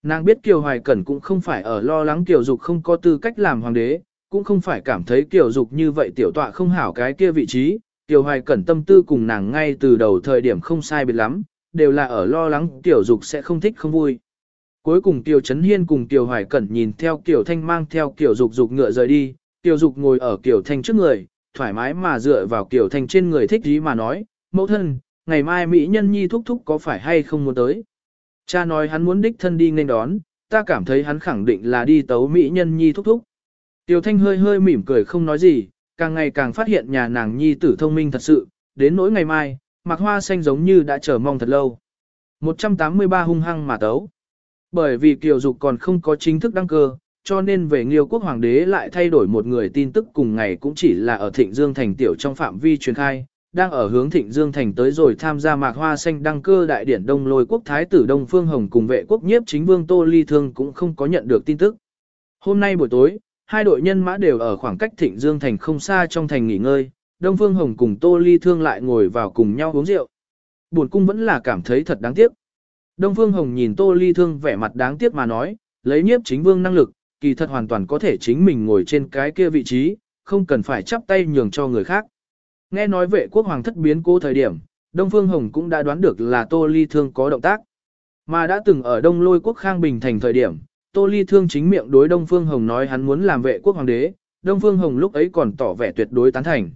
Nàng biết Kiều Hoài Cẩn cũng không phải ở lo lắng Kiều Dục không có tư cách làm hoàng đế, cũng không phải cảm thấy Kiều Dục như vậy tiểu tọa không hảo cái kia vị trí. Tiểu Hoài Cẩn tâm tư cùng nàng ngay từ đầu thời điểm không sai biệt lắm, đều là ở lo lắng Tiểu Dục sẽ không thích không vui. Cuối cùng Tiểu Trấn Hiên cùng Tiểu Hoài Cẩn nhìn theo Tiểu Thanh mang theo Tiểu Dục Dục ngựa rời đi, Tiểu Dục ngồi ở Tiểu Thanh trước người, thoải mái mà dựa vào Tiểu Thanh trên người thích ý mà nói, mẫu thân, ngày mai Mỹ nhân nhi thúc thúc có phải hay không muốn tới. Cha nói hắn muốn đích thân đi nên đón, ta cảm thấy hắn khẳng định là đi tấu Mỹ nhân nhi thúc thúc. Tiểu Thanh hơi hơi mỉm cười không nói gì, càng ngày càng phát hiện nhà nàng nhi tử thông minh thật sự, đến nỗi ngày mai, mặc hoa xanh giống như đã chờ mong thật lâu. 183 hung hăng mà tấu. Bởi vì Kiều Dục còn không có chính thức đăng cơ, cho nên về Nghiêu quốc hoàng đế lại thay đổi một người tin tức cùng ngày cũng chỉ là ở Thịnh Dương thành tiểu trong phạm vi truyền khai, đang ở hướng Thịnh Dương thành tới rồi tham gia mạc hoa xanh đăng cơ đại điển Đông Lôi quốc thái tử Đông Phương Hồng cùng vệ quốc nhiếp chính vương Tô Ly Thương cũng không có nhận được tin tức. Hôm nay buổi tối, hai đội nhân mã đều ở khoảng cách Thịnh Dương thành không xa trong thành nghỉ ngơi, Đông Phương Hồng cùng Tô Ly Thương lại ngồi vào cùng nhau uống rượu. Buồn cung vẫn là cảm thấy thật đáng tiếc. Đông Phương Hồng nhìn Tô Ly Thương vẻ mặt đáng tiếc mà nói, lấy nhiếp chính vương năng lực, kỳ thật hoàn toàn có thể chính mình ngồi trên cái kia vị trí, không cần phải chắp tay nhường cho người khác. Nghe nói vệ quốc hoàng thất biến cố thời điểm, Đông Phương Hồng cũng đã đoán được là Tô Ly Thương có động tác. Mà đã từng ở Đông Lôi quốc Khang Bình thành thời điểm, Tô Ly Thương chính miệng đối Đông Phương Hồng nói hắn muốn làm vệ quốc hoàng đế, Đông Phương Hồng lúc ấy còn tỏ vẻ tuyệt đối tán thành.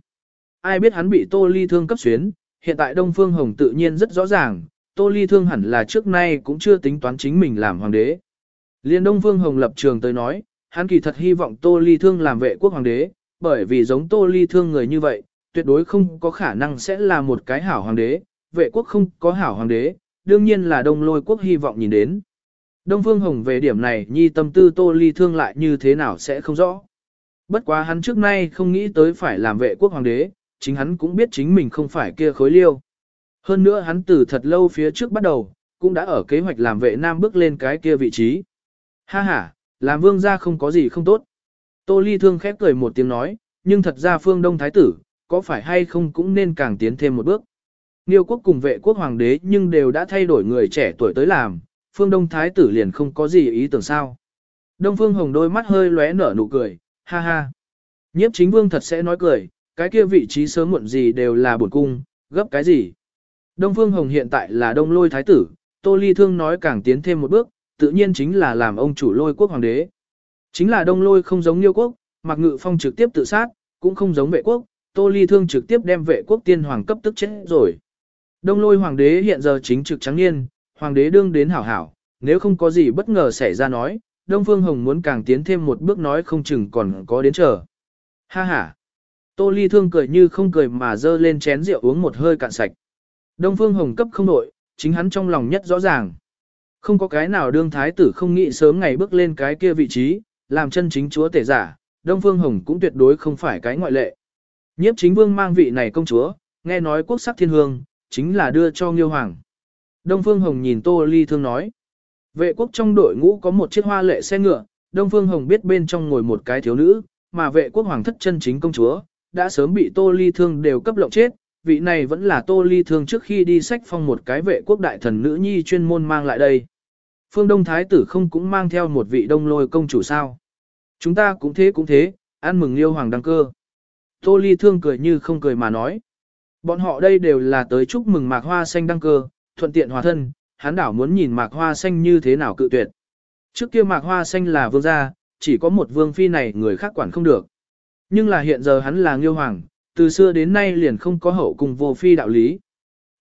Ai biết hắn bị Tô Ly Thương cấp xuyến, hiện tại Đông Phương Hồng tự nhiên rất rõ ràng, Tô Ly Thương hẳn là trước nay cũng chưa tính toán chính mình làm hoàng đế. Liên Đông Phương Hồng lập trường tới nói, hắn kỳ thật hy vọng Tô Ly Thương làm vệ quốc hoàng đế, bởi vì giống Tô Ly Thương người như vậy, tuyệt đối không có khả năng sẽ là một cái hảo hoàng đế, vệ quốc không có hảo hoàng đế, đương nhiên là đông lôi quốc hy vọng nhìn đến. Đông Phương Hồng về điểm này nhi tâm tư Tô Ly Thương lại như thế nào sẽ không rõ. Bất quá hắn trước nay không nghĩ tới phải làm vệ quốc hoàng đế, chính hắn cũng biết chính mình không phải kia khối liêu. Hơn nữa hắn từ thật lâu phía trước bắt đầu, cũng đã ở kế hoạch làm vệ nam bước lên cái kia vị trí. Ha ha, làm vương gia không có gì không tốt. Tô Ly Thương khép cười một tiếng nói, nhưng thật ra phương đông thái tử, có phải hay không cũng nên càng tiến thêm một bước. Niêu quốc cùng vệ quốc hoàng đế nhưng đều đã thay đổi người trẻ tuổi tới làm, phương đông thái tử liền không có gì ý tưởng sao. Đông phương hồng đôi mắt hơi lóe nở nụ cười, ha ha. Nhiếp chính vương thật sẽ nói cười, cái kia vị trí sớm muộn gì đều là bổn cung, gấp cái gì. Đông phương hồng hiện tại là đông lôi thái tử, tô ly thương nói càng tiến thêm một bước, tự nhiên chính là làm ông chủ lôi quốc hoàng đế. Chính là đông lôi không giống Niêu quốc, mặc ngự phong trực tiếp tự sát, cũng không giống vệ quốc, Tô Ly Thương trực tiếp đem vệ quốc tiên hoàng cấp tức chết rồi. Đông lôi hoàng đế hiện giờ chính trực trắng niên, hoàng đế đương đến hảo hảo, nếu không có gì bất ngờ xảy ra nói, Đông Phương Hồng muốn càng tiến thêm một bước nói không chừng còn có đến chờ. Ha ha. Tô Ly Thương cười như không cười mà dơ lên chén rượu uống một hơi cạn sạch. Đông Phương Hồng cấp không nội, chính hắn trong lòng nhất rõ ràng. Không có cái nào đương thái tử không nghĩ sớm ngày bước lên cái kia vị trí, làm chân chính chúa tể giả, Đông Phương Hồng cũng tuyệt đối không phải cái ngoại lệ. Nhiếp chính vương mang vị này công chúa, nghe nói quốc sắc thiên hương, chính là đưa cho Nghiêu Hoàng. Đông Phương Hồng nhìn Tô Ly Thương nói. Vệ quốc trong đội ngũ có một chiếc hoa lệ xe ngựa, Đông Phương Hồng biết bên trong ngồi một cái thiếu nữ, mà vệ quốc hoàng thất chân chính công chúa, đã sớm bị Tô Ly Thương đều cấp lộng chết, vị này vẫn là Tô Ly Thương trước khi đi sách phong một cái vệ quốc đại thần nữ nhi chuyên môn mang lại đây. Phương Đông Thái tử không cũng mang theo một vị đông lôi công chủ sao. Chúng ta cũng thế cũng thế, ăn mừng Liêu Hoàng đăng cơ. Tô Ly Thương cười như không cười mà nói. Bọn họ đây đều là tới chúc mừng mạc hoa xanh đăng cơ, thuận tiện hòa thân, hắn đảo muốn nhìn mạc hoa xanh như thế nào cự tuyệt. Trước kia mạc hoa xanh là vương gia, chỉ có một vương phi này người khác quản không được. Nhưng là hiện giờ hắn là nghiêu hoàng, từ xưa đến nay liền không có hậu cùng vô phi đạo lý.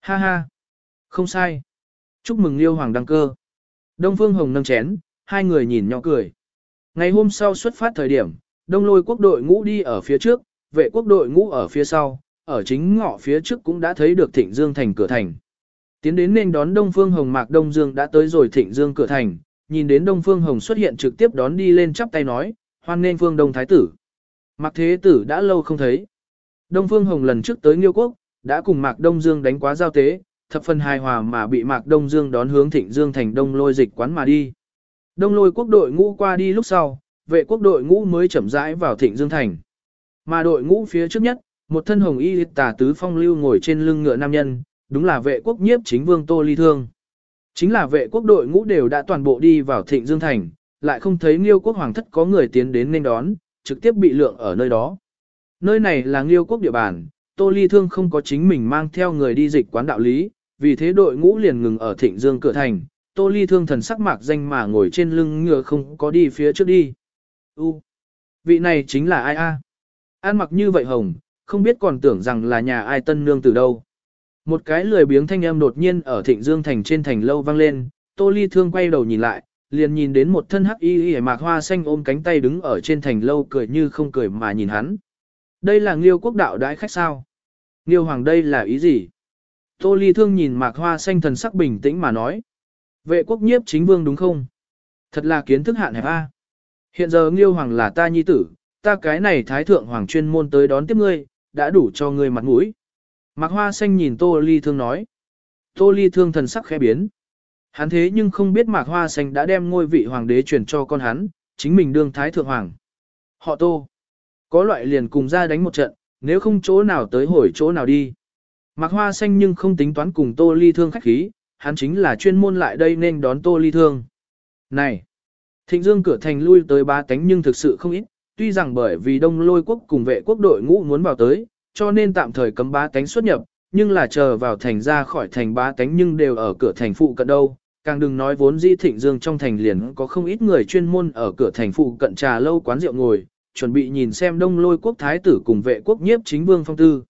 Ha ha, không sai. Chúc mừng nghiêu hoàng đăng cơ. Đông Phương Hồng nâng chén, hai người nhìn nhỏ cười. Ngày hôm sau xuất phát thời điểm, đông lôi quốc đội ngũ đi ở phía trước, vệ quốc đội ngũ ở phía sau, ở chính ngõ phía trước cũng đã thấy được Thịnh Dương thành cửa thành. Tiến đến nên đón Đông Phương Hồng Mạc Đông Dương đã tới rồi Thịnh Dương cửa thành, nhìn đến Đông Phương Hồng xuất hiện trực tiếp đón đi lên chắp tay nói, hoan nên Phương Đông Thái tử. Mạc Thế tử đã lâu không thấy. Đông Phương Hồng lần trước tới Nghiêu Quốc, đã cùng Mạc Đông Dương đánh quá giao tế, thập phần hài hòa mà bị Mạc Đông Dương đón hướng Thịnh Dương thành Đông Lôi dịch quán mà đi. Đông Lôi quốc đội ngũ qua đi lúc sau, vệ quốc đội ngũ mới chậm rãi vào Thịnh Dương thành. Mà đội ngũ phía trước nhất, một thân hồng y tà tứ phong lưu ngồi trên lưng ngựa nam nhân, đúng là vệ quốc nhiếp chính vương Tô Ly Thương. Chính là vệ quốc đội ngũ đều đã toàn bộ đi vào thịnh Dương Thành, lại không thấy Nghiêu quốc hoàng thất có người tiến đến nên đón, trực tiếp bị lượng ở nơi đó. Nơi này là Nghiêu quốc địa bàn, Tô Ly Thương không có chính mình mang theo người đi dịch quán đạo lý, vì thế đội ngũ liền ngừng ở thịnh Dương cửa thành. Tô Ly Thương thần sắc mạc danh mà ngồi trên lưng ngựa không có đi phía trước đi. U, vị này chính là ai a? An mặc như vậy hồng, không biết còn tưởng rằng là nhà ai tân nương từ đâu. Một cái lười biếng thanh âm đột nhiên ở thịnh dương thành trên thành lâu vang lên, tô ly thương quay đầu nhìn lại, liền nhìn đến một thân hắc y y mạc hoa xanh ôm cánh tay đứng ở trên thành lâu cười như không cười mà nhìn hắn. Đây là nghiêu quốc đạo đãi khách sao? Nghiêu hoàng đây là ý gì? Tô ly thương nhìn mạc hoa xanh thần sắc bình tĩnh mà nói. Vệ quốc nhiếp chính vương đúng không? Thật là kiến thức hạn hẹp a. Hiện giờ nghiêu hoàng là ta nhi tử, ta cái này thái thượng hoàng chuyên môn tới đón tiếp ngươi, đã đủ cho ngươi mặt mũi. Mạc Hoa Xanh nhìn Tô Ly Thương nói. Tô Ly Thương thần sắc khẽ biến. Hắn thế nhưng không biết Mạc Hoa Xanh đã đem ngôi vị hoàng đế truyền cho con hắn, chính mình đương thái thượng hoàng. Họ Tô. Có loại liền cùng ra đánh một trận, nếu không chỗ nào tới hồi chỗ nào đi. Mạc Hoa Xanh nhưng không tính toán cùng Tô Ly Thương khách khí, hắn chính là chuyên môn lại đây nên đón Tô Ly Thương. Này! Thịnh Dương cửa thành lui tới ba tánh nhưng thực sự không ít, tuy rằng bởi vì đông lôi quốc cùng vệ quốc đội ngũ muốn vào tới, cho nên tạm thời cấm bá tánh xuất nhập, nhưng là chờ vào thành ra khỏi thành bá tánh nhưng đều ở cửa thành phụ cận đâu. Càng đừng nói vốn di thịnh dương trong thành liền có không ít người chuyên môn ở cửa thành phụ cận trà lâu quán rượu ngồi, chuẩn bị nhìn xem đông lôi quốc thái tử cùng vệ quốc nhiếp chính vương phong tư.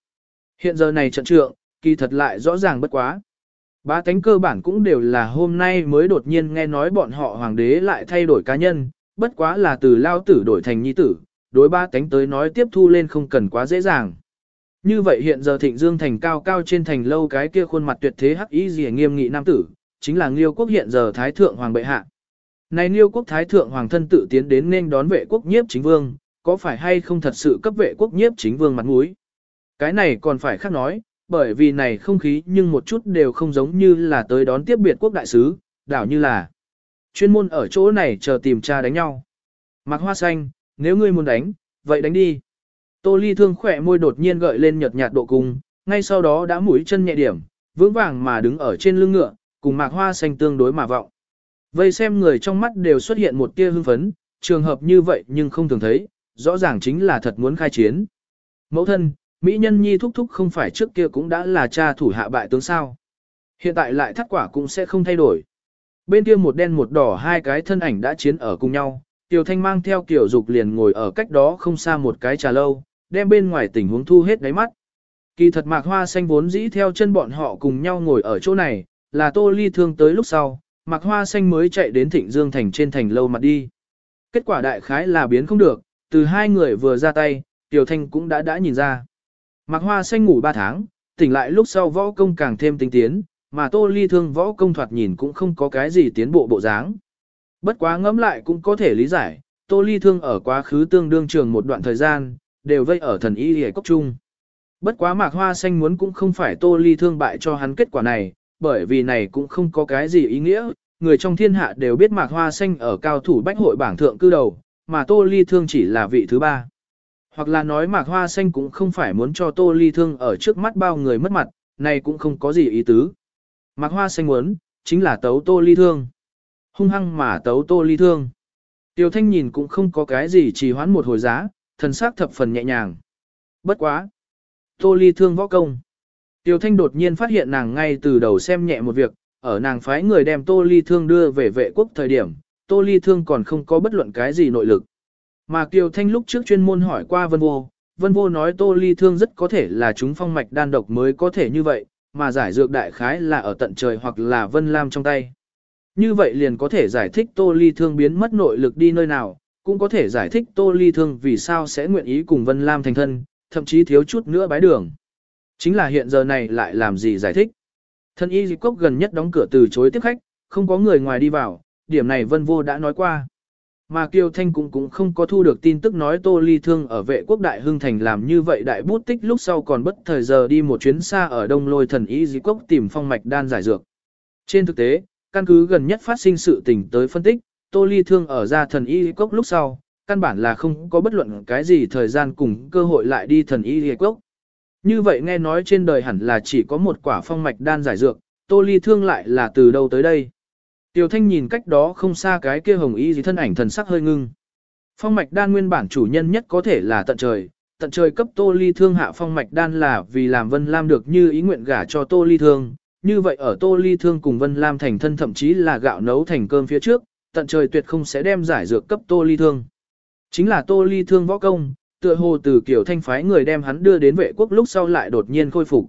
Hiện giờ này trận trượng, kỳ thật lại rõ ràng bất quá. Bá tánh cơ bản cũng đều là hôm nay mới đột nhiên nghe nói bọn họ hoàng đế lại thay đổi cá nhân, bất quá là từ lao tử đổi thành nhi tử, đối ba tánh tới nói tiếp thu lên không cần quá dễ dàng. Như vậy hiện giờ thịnh dương thành cao cao trên thành lâu cái kia khuôn mặt tuyệt thế hắc ý gì nghiêm nghị nam tử, chính là Liêu quốc hiện giờ thái thượng hoàng bệ hạ. Này Liêu quốc thái thượng hoàng thân tự tiến đến nên đón vệ quốc nhiếp chính vương, có phải hay không thật sự cấp vệ quốc nhiếp chính vương mặt mũi? Cái này còn phải khác nói, bởi vì này không khí nhưng một chút đều không giống như là tới đón tiếp biệt quốc đại sứ, đảo như là chuyên môn ở chỗ này chờ tìm cha đánh nhau. Mặc hoa xanh, nếu ngươi muốn đánh, vậy đánh đi. Tô ly thương khỏe môi đột nhiên gợi lên nhợt nhạt độ cung, ngay sau đó đã mũi chân nhẹ điểm, vững vàng mà đứng ở trên lưng ngựa, cùng mạc hoa xanh tương đối mà vọng. Vây xem người trong mắt đều xuất hiện một tia hưng phấn, trường hợp như vậy nhưng không thường thấy, rõ ràng chính là thật muốn khai chiến. Mẫu thân, Mỹ nhân nhi thúc thúc không phải trước kia cũng đã là cha thủ hạ bại tướng sao. Hiện tại lại thắt quả cũng sẽ không thay đổi. Bên kia một đen một đỏ hai cái thân ảnh đã chiến ở cùng nhau, Tiểu Thanh mang theo kiểu Dục liền ngồi ở cách đó không xa một cái trà lâu, đem bên ngoài tình huống thu hết đáy mắt. Kỳ thật mạc hoa xanh vốn dĩ theo chân bọn họ cùng nhau ngồi ở chỗ này, là tô ly thương tới lúc sau, mạc hoa xanh mới chạy đến thịnh dương thành trên thành lâu mặt đi. Kết quả đại khái là biến không được, từ hai người vừa ra tay, Tiểu Thanh cũng đã đã nhìn ra. Mạc hoa xanh ngủ ba tháng, tỉnh lại lúc sau võ công càng thêm tinh tiến, mà tô ly thương võ công thoạt nhìn cũng không có cái gì tiến bộ bộ dáng. Bất quá ngẫm lại cũng có thể lý giải, tô ly thương ở quá khứ tương đương trường một đoạn thời gian, đều vây ở thần y hề cốc trung. Bất quá mạc hoa xanh muốn cũng không phải tô ly thương bại cho hắn kết quả này, bởi vì này cũng không có cái gì ý nghĩa, người trong thiên hạ đều biết mạc hoa xanh ở cao thủ bách hội bảng thượng cư đầu, mà tô ly thương chỉ là vị thứ ba. Hoặc là nói mạc hoa xanh cũng không phải muốn cho tô ly thương ở trước mắt bao người mất mặt, này cũng không có gì ý tứ. Mạc hoa xanh muốn, chính là tấu tô ly thương. Hung hăng mà tấu tô ly thương. Tiêu thanh nhìn cũng không có cái gì chỉ hoán một hồi giá, thần sắc thập phần nhẹ nhàng. Bất quá. Tô ly thương võ công. Tiêu thanh đột nhiên phát hiện nàng ngay từ đầu xem nhẹ một việc, ở nàng phái người đem tô ly thương đưa về vệ quốc thời điểm, tô ly thương còn không có bất luận cái gì nội lực. Mà Kiều Thanh lúc trước chuyên môn hỏi qua Vân Vô, Vân Vô nói tô ly thương rất có thể là chúng phong mạch đan độc mới có thể như vậy, mà giải dược đại khái là ở tận trời hoặc là Vân Lam trong tay. Như vậy liền có thể giải thích tô ly thương biến mất nội lực đi nơi nào, cũng có thể giải thích tô ly thương vì sao sẽ nguyện ý cùng Vân Lam thành thân, thậm chí thiếu chút nữa bái đường. Chính là hiện giờ này lại làm gì giải thích. Thân y dịch cốc gần nhất đóng cửa từ chối tiếp khách, không có người ngoài đi vào, điểm này Vân Vô đã nói qua. Mà Kiều Thanh cũng cũng không có thu được tin tức nói Tô Ly Thương ở vệ quốc đại hưng thành làm như vậy đại bút tích lúc sau còn bất thời giờ đi một chuyến xa ở đông lôi thần y di cốc tìm phong mạch đan giải dược. Trên thực tế, căn cứ gần nhất phát sinh sự tình tới phân tích, Tô Ly Thương ở ra thần y cốc lúc sau, căn bản là không có bất luận cái gì thời gian cùng cơ hội lại đi thần y cốc. Như vậy nghe nói trên đời hẳn là chỉ có một quả phong mạch đan giải dược, Tô Ly Thương lại là từ đâu tới đây. Tiểu Thanh nhìn cách đó không xa cái kia hồng y gì thân ảnh thần sắc hơi ngưng. Phong mạch đan nguyên bản chủ nhân nhất có thể là tận trời, tận trời cấp Tô Ly Thương hạ phong mạch đan là vì làm Vân Lam được như ý nguyện gả cho Tô Ly Thương. Như vậy ở Tô Ly Thương cùng Vân Lam thành thân thậm chí là gạo nấu thành cơm phía trước, tận trời tuyệt không sẽ đem giải dược cấp Tô Ly Thương. Chính là Tô Ly Thương võ công, tựa hồ từ kiểu thanh phái người đem hắn đưa đến vệ quốc lúc sau lại đột nhiên khôi phục.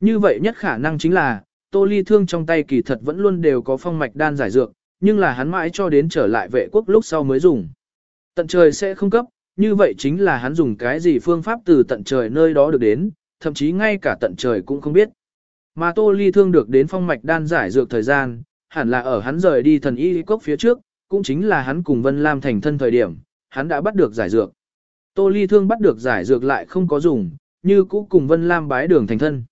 Như vậy nhất khả năng chính là, Tô Ly Thương trong tay kỳ thật vẫn luôn đều có phong mạch đan giải dược, nhưng là hắn mãi cho đến trở lại vệ quốc lúc sau mới dùng. Tận trời sẽ không cấp, như vậy chính là hắn dùng cái gì phương pháp từ tận trời nơi đó được đến, thậm chí ngay cả tận trời cũng không biết. Mà Tô Ly Thương được đến phong mạch đan giải dược thời gian, hẳn là ở hắn rời đi thần y cốc phía trước, cũng chính là hắn cùng Vân Lam thành thân thời điểm, hắn đã bắt được giải dược. Tô Ly Thương bắt được giải dược lại không có dùng, như cũ cùng Vân Lam bái đường thành thân.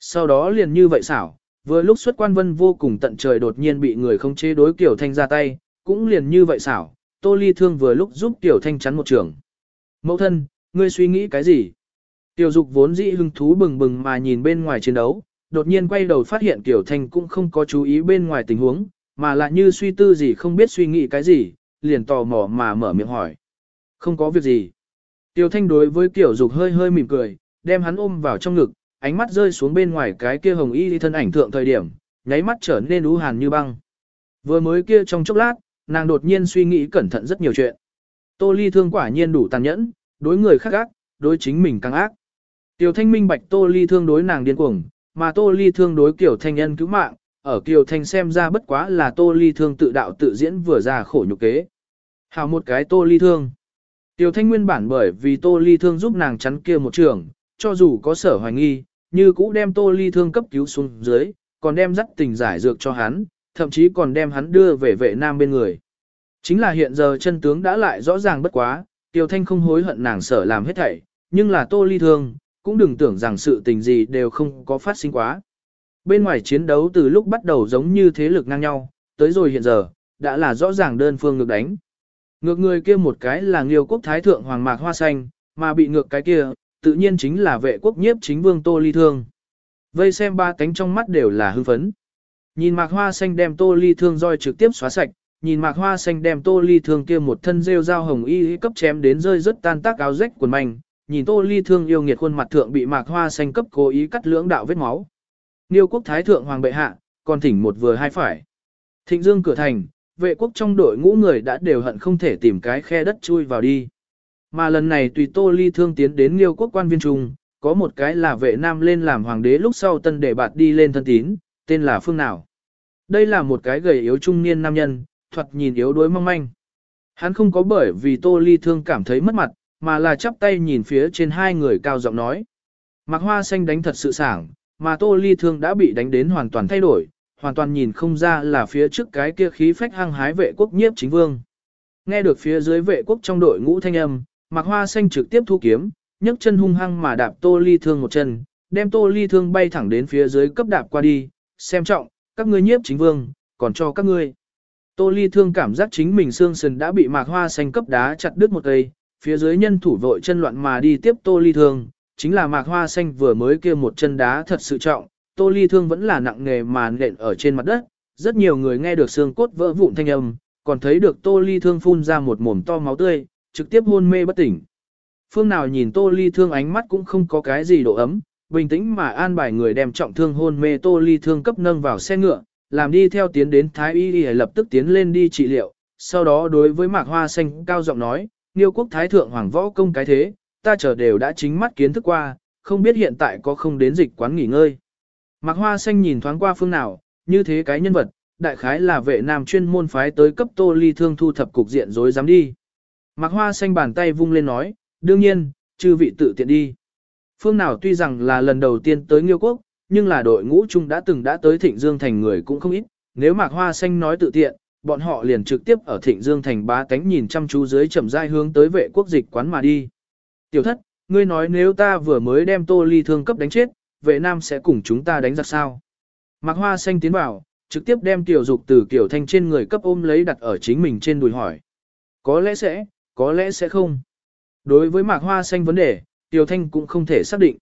Sau đó liền như vậy xảo, vừa lúc xuất quan vân vô cùng tận trời đột nhiên bị người không chế đối Tiểu Thanh ra tay, cũng liền như vậy xảo, Tô Ly Thương vừa lúc giúp Tiểu Thanh chắn một trường. Mẫu thân, ngươi suy nghĩ cái gì? Tiểu Dục vốn dĩ hứng thú bừng bừng mà nhìn bên ngoài chiến đấu, đột nhiên quay đầu phát hiện Tiểu Thanh cũng không có chú ý bên ngoài tình huống, mà lại như suy tư gì không biết suy nghĩ cái gì, liền tò mò mà mở miệng hỏi. Không có việc gì. Tiểu Thanh đối với Tiểu Dục hơi hơi mỉm cười, đem hắn ôm vào trong ngực, ánh mắt rơi xuống bên ngoài cái kia hồng y thân ảnh thượng thời điểm, nháy mắt trở nên u hàn như băng. Vừa mới kia trong chốc lát, nàng đột nhiên suy nghĩ cẩn thận rất nhiều chuyện. Tô Ly thương quả nhiên đủ tàn nhẫn, đối người khác ác, đối chính mình càng ác. Tiểu Thanh minh bạch Tô Ly thương đối nàng điên cuồng, mà Tô Ly thương đối Kiều Thanh nhân cứu mạng, ở Kiều Thanh xem ra bất quá là Tô Ly thương tự đạo tự diễn vừa ra khổ nhục kế. Hào một cái Tô Ly thương. Tiểu Thanh nguyên bản bởi vì Tô Ly thương giúp nàng chắn kia một trường, cho dù có sở hoài nghi, như cũ đem Tô Ly thương cấp cứu xuống dưới, còn đem dắt tình giải dược cho hắn, thậm chí còn đem hắn đưa về vệ nam bên người. Chính là hiện giờ chân tướng đã lại rõ ràng bất quá, Tiêu Thanh không hối hận nàng sở làm hết thảy, nhưng là Tô Ly thương, cũng đừng tưởng rằng sự tình gì đều không có phát sinh quá. Bên ngoài chiến đấu từ lúc bắt đầu giống như thế lực ngang nhau, tới rồi hiện giờ, đã là rõ ràng đơn phương ngược đánh. Ngược người kia một cái là Nghiêu quốc thái thượng hoàng mạc hoa xanh, mà bị ngược cái kia, tự nhiên chính là vệ quốc nhiếp chính vương Tô Ly Thương. Vây xem ba cánh trong mắt đều là hư phấn. Nhìn mạc hoa xanh đem Tô Ly Thương roi trực tiếp xóa sạch, nhìn mạc hoa xanh đem Tô Ly Thương kia một thân rêu dao hồng y cấp chém đến rơi rất tan tác áo rách quần manh, nhìn Tô Ly Thương yêu nghiệt khuôn mặt thượng bị mạc hoa xanh cấp cố ý cắt lưỡng đạo vết máu. Niêu quốc thái thượng hoàng bệ hạ, còn thỉnh một vừa hai phải. Thịnh dương cửa thành, vệ quốc trong đội ngũ người đã đều hận không thể tìm cái khe đất chui vào đi. Mà lần này tùy Tô Ly Thương tiến đến Niêu quốc quan viên trung, có một cái là vệ nam lên làm hoàng đế lúc sau tân đệ bạt đi lên thân tín, tên là Phương Nào. Đây là một cái gầy yếu trung niên nam nhân, thuật nhìn yếu đuối mong manh. Hắn không có bởi vì Tô Ly Thương cảm thấy mất mặt, mà là chắp tay nhìn phía trên hai người cao giọng nói. Mạc Hoa Xanh đánh thật sự sảng, mà Tô Ly Thương đã bị đánh đến hoàn toàn thay đổi, hoàn toàn nhìn không ra là phía trước cái kia khí phách hăng hái vệ quốc nhiếp chính vương. Nghe được phía dưới vệ quốc trong đội ngũ thanh âm, Mạc Hoa Xanh trực tiếp thu kiếm, nhấc chân hung hăng mà đạp Tô Ly Thương một chân, đem Tô Ly Thương bay thẳng đến phía dưới cấp đạp qua đi, xem trọng, các ngươi nhiếp chính vương, còn cho các ngươi. Tô Ly Thương cảm giác chính mình xương sườn đã bị Mạc Hoa Xanh cấp đá chặt đứt một cây, phía dưới nhân thủ vội chân loạn mà đi tiếp Tô Ly Thương, chính là Mạc Hoa Xanh vừa mới kia một chân đá thật sự trọng, Tô Ly Thương vẫn là nặng nghề mà nện ở trên mặt đất, rất nhiều người nghe được xương cốt vỡ vụn thanh âm, còn thấy được Tô Ly Thương phun ra một mồm to máu tươi, trực tiếp hôn mê bất tỉnh. Phương nào nhìn Tô Ly Thương ánh mắt cũng không có cái gì độ ấm, bình tĩnh mà an bài người đem trọng thương hôn mê Tô Ly Thương cấp nâng vào xe ngựa, làm đi theo tiến đến Thái Y Y lập tức tiến lên đi trị liệu, sau đó đối với Mạc Hoa Xanh cao giọng nói, Niêu quốc Thái Thượng Hoàng Võ Công cái thế, ta chờ đều đã chính mắt kiến thức qua, không biết hiện tại có không đến dịch quán nghỉ ngơi. Mạc Hoa Xanh nhìn thoáng qua phương nào, như thế cái nhân vật, đại khái là vệ nam chuyên môn phái tới cấp Tô Ly Thương thu thập cục diện rồi dám đi. Mạc Hoa xanh bàn tay vung lên nói, đương nhiên, chư vị tự tiện đi. Phương nào tuy rằng là lần đầu tiên tới Nghiêu Quốc, nhưng là đội ngũ chung đã từng đã tới Thịnh Dương Thành người cũng không ít. Nếu Mạc Hoa xanh nói tự tiện, bọn họ liền trực tiếp ở Thịnh Dương Thành bá tánh nhìn chăm chú dưới chậm rãi hướng tới vệ quốc dịch quán mà đi. Tiểu thất, ngươi nói nếu ta vừa mới đem tô ly thương cấp đánh chết, vệ nam sẽ cùng chúng ta đánh giặc sao? Mạc Hoa xanh tiến vào, trực tiếp đem tiểu dục từ kiểu thanh trên người cấp ôm lấy đặt ở chính mình trên đùi hỏi. Có lẽ sẽ, có lẽ sẽ không. Đối với mạc hoa xanh vấn đề, tiểu Thanh cũng không thể xác định.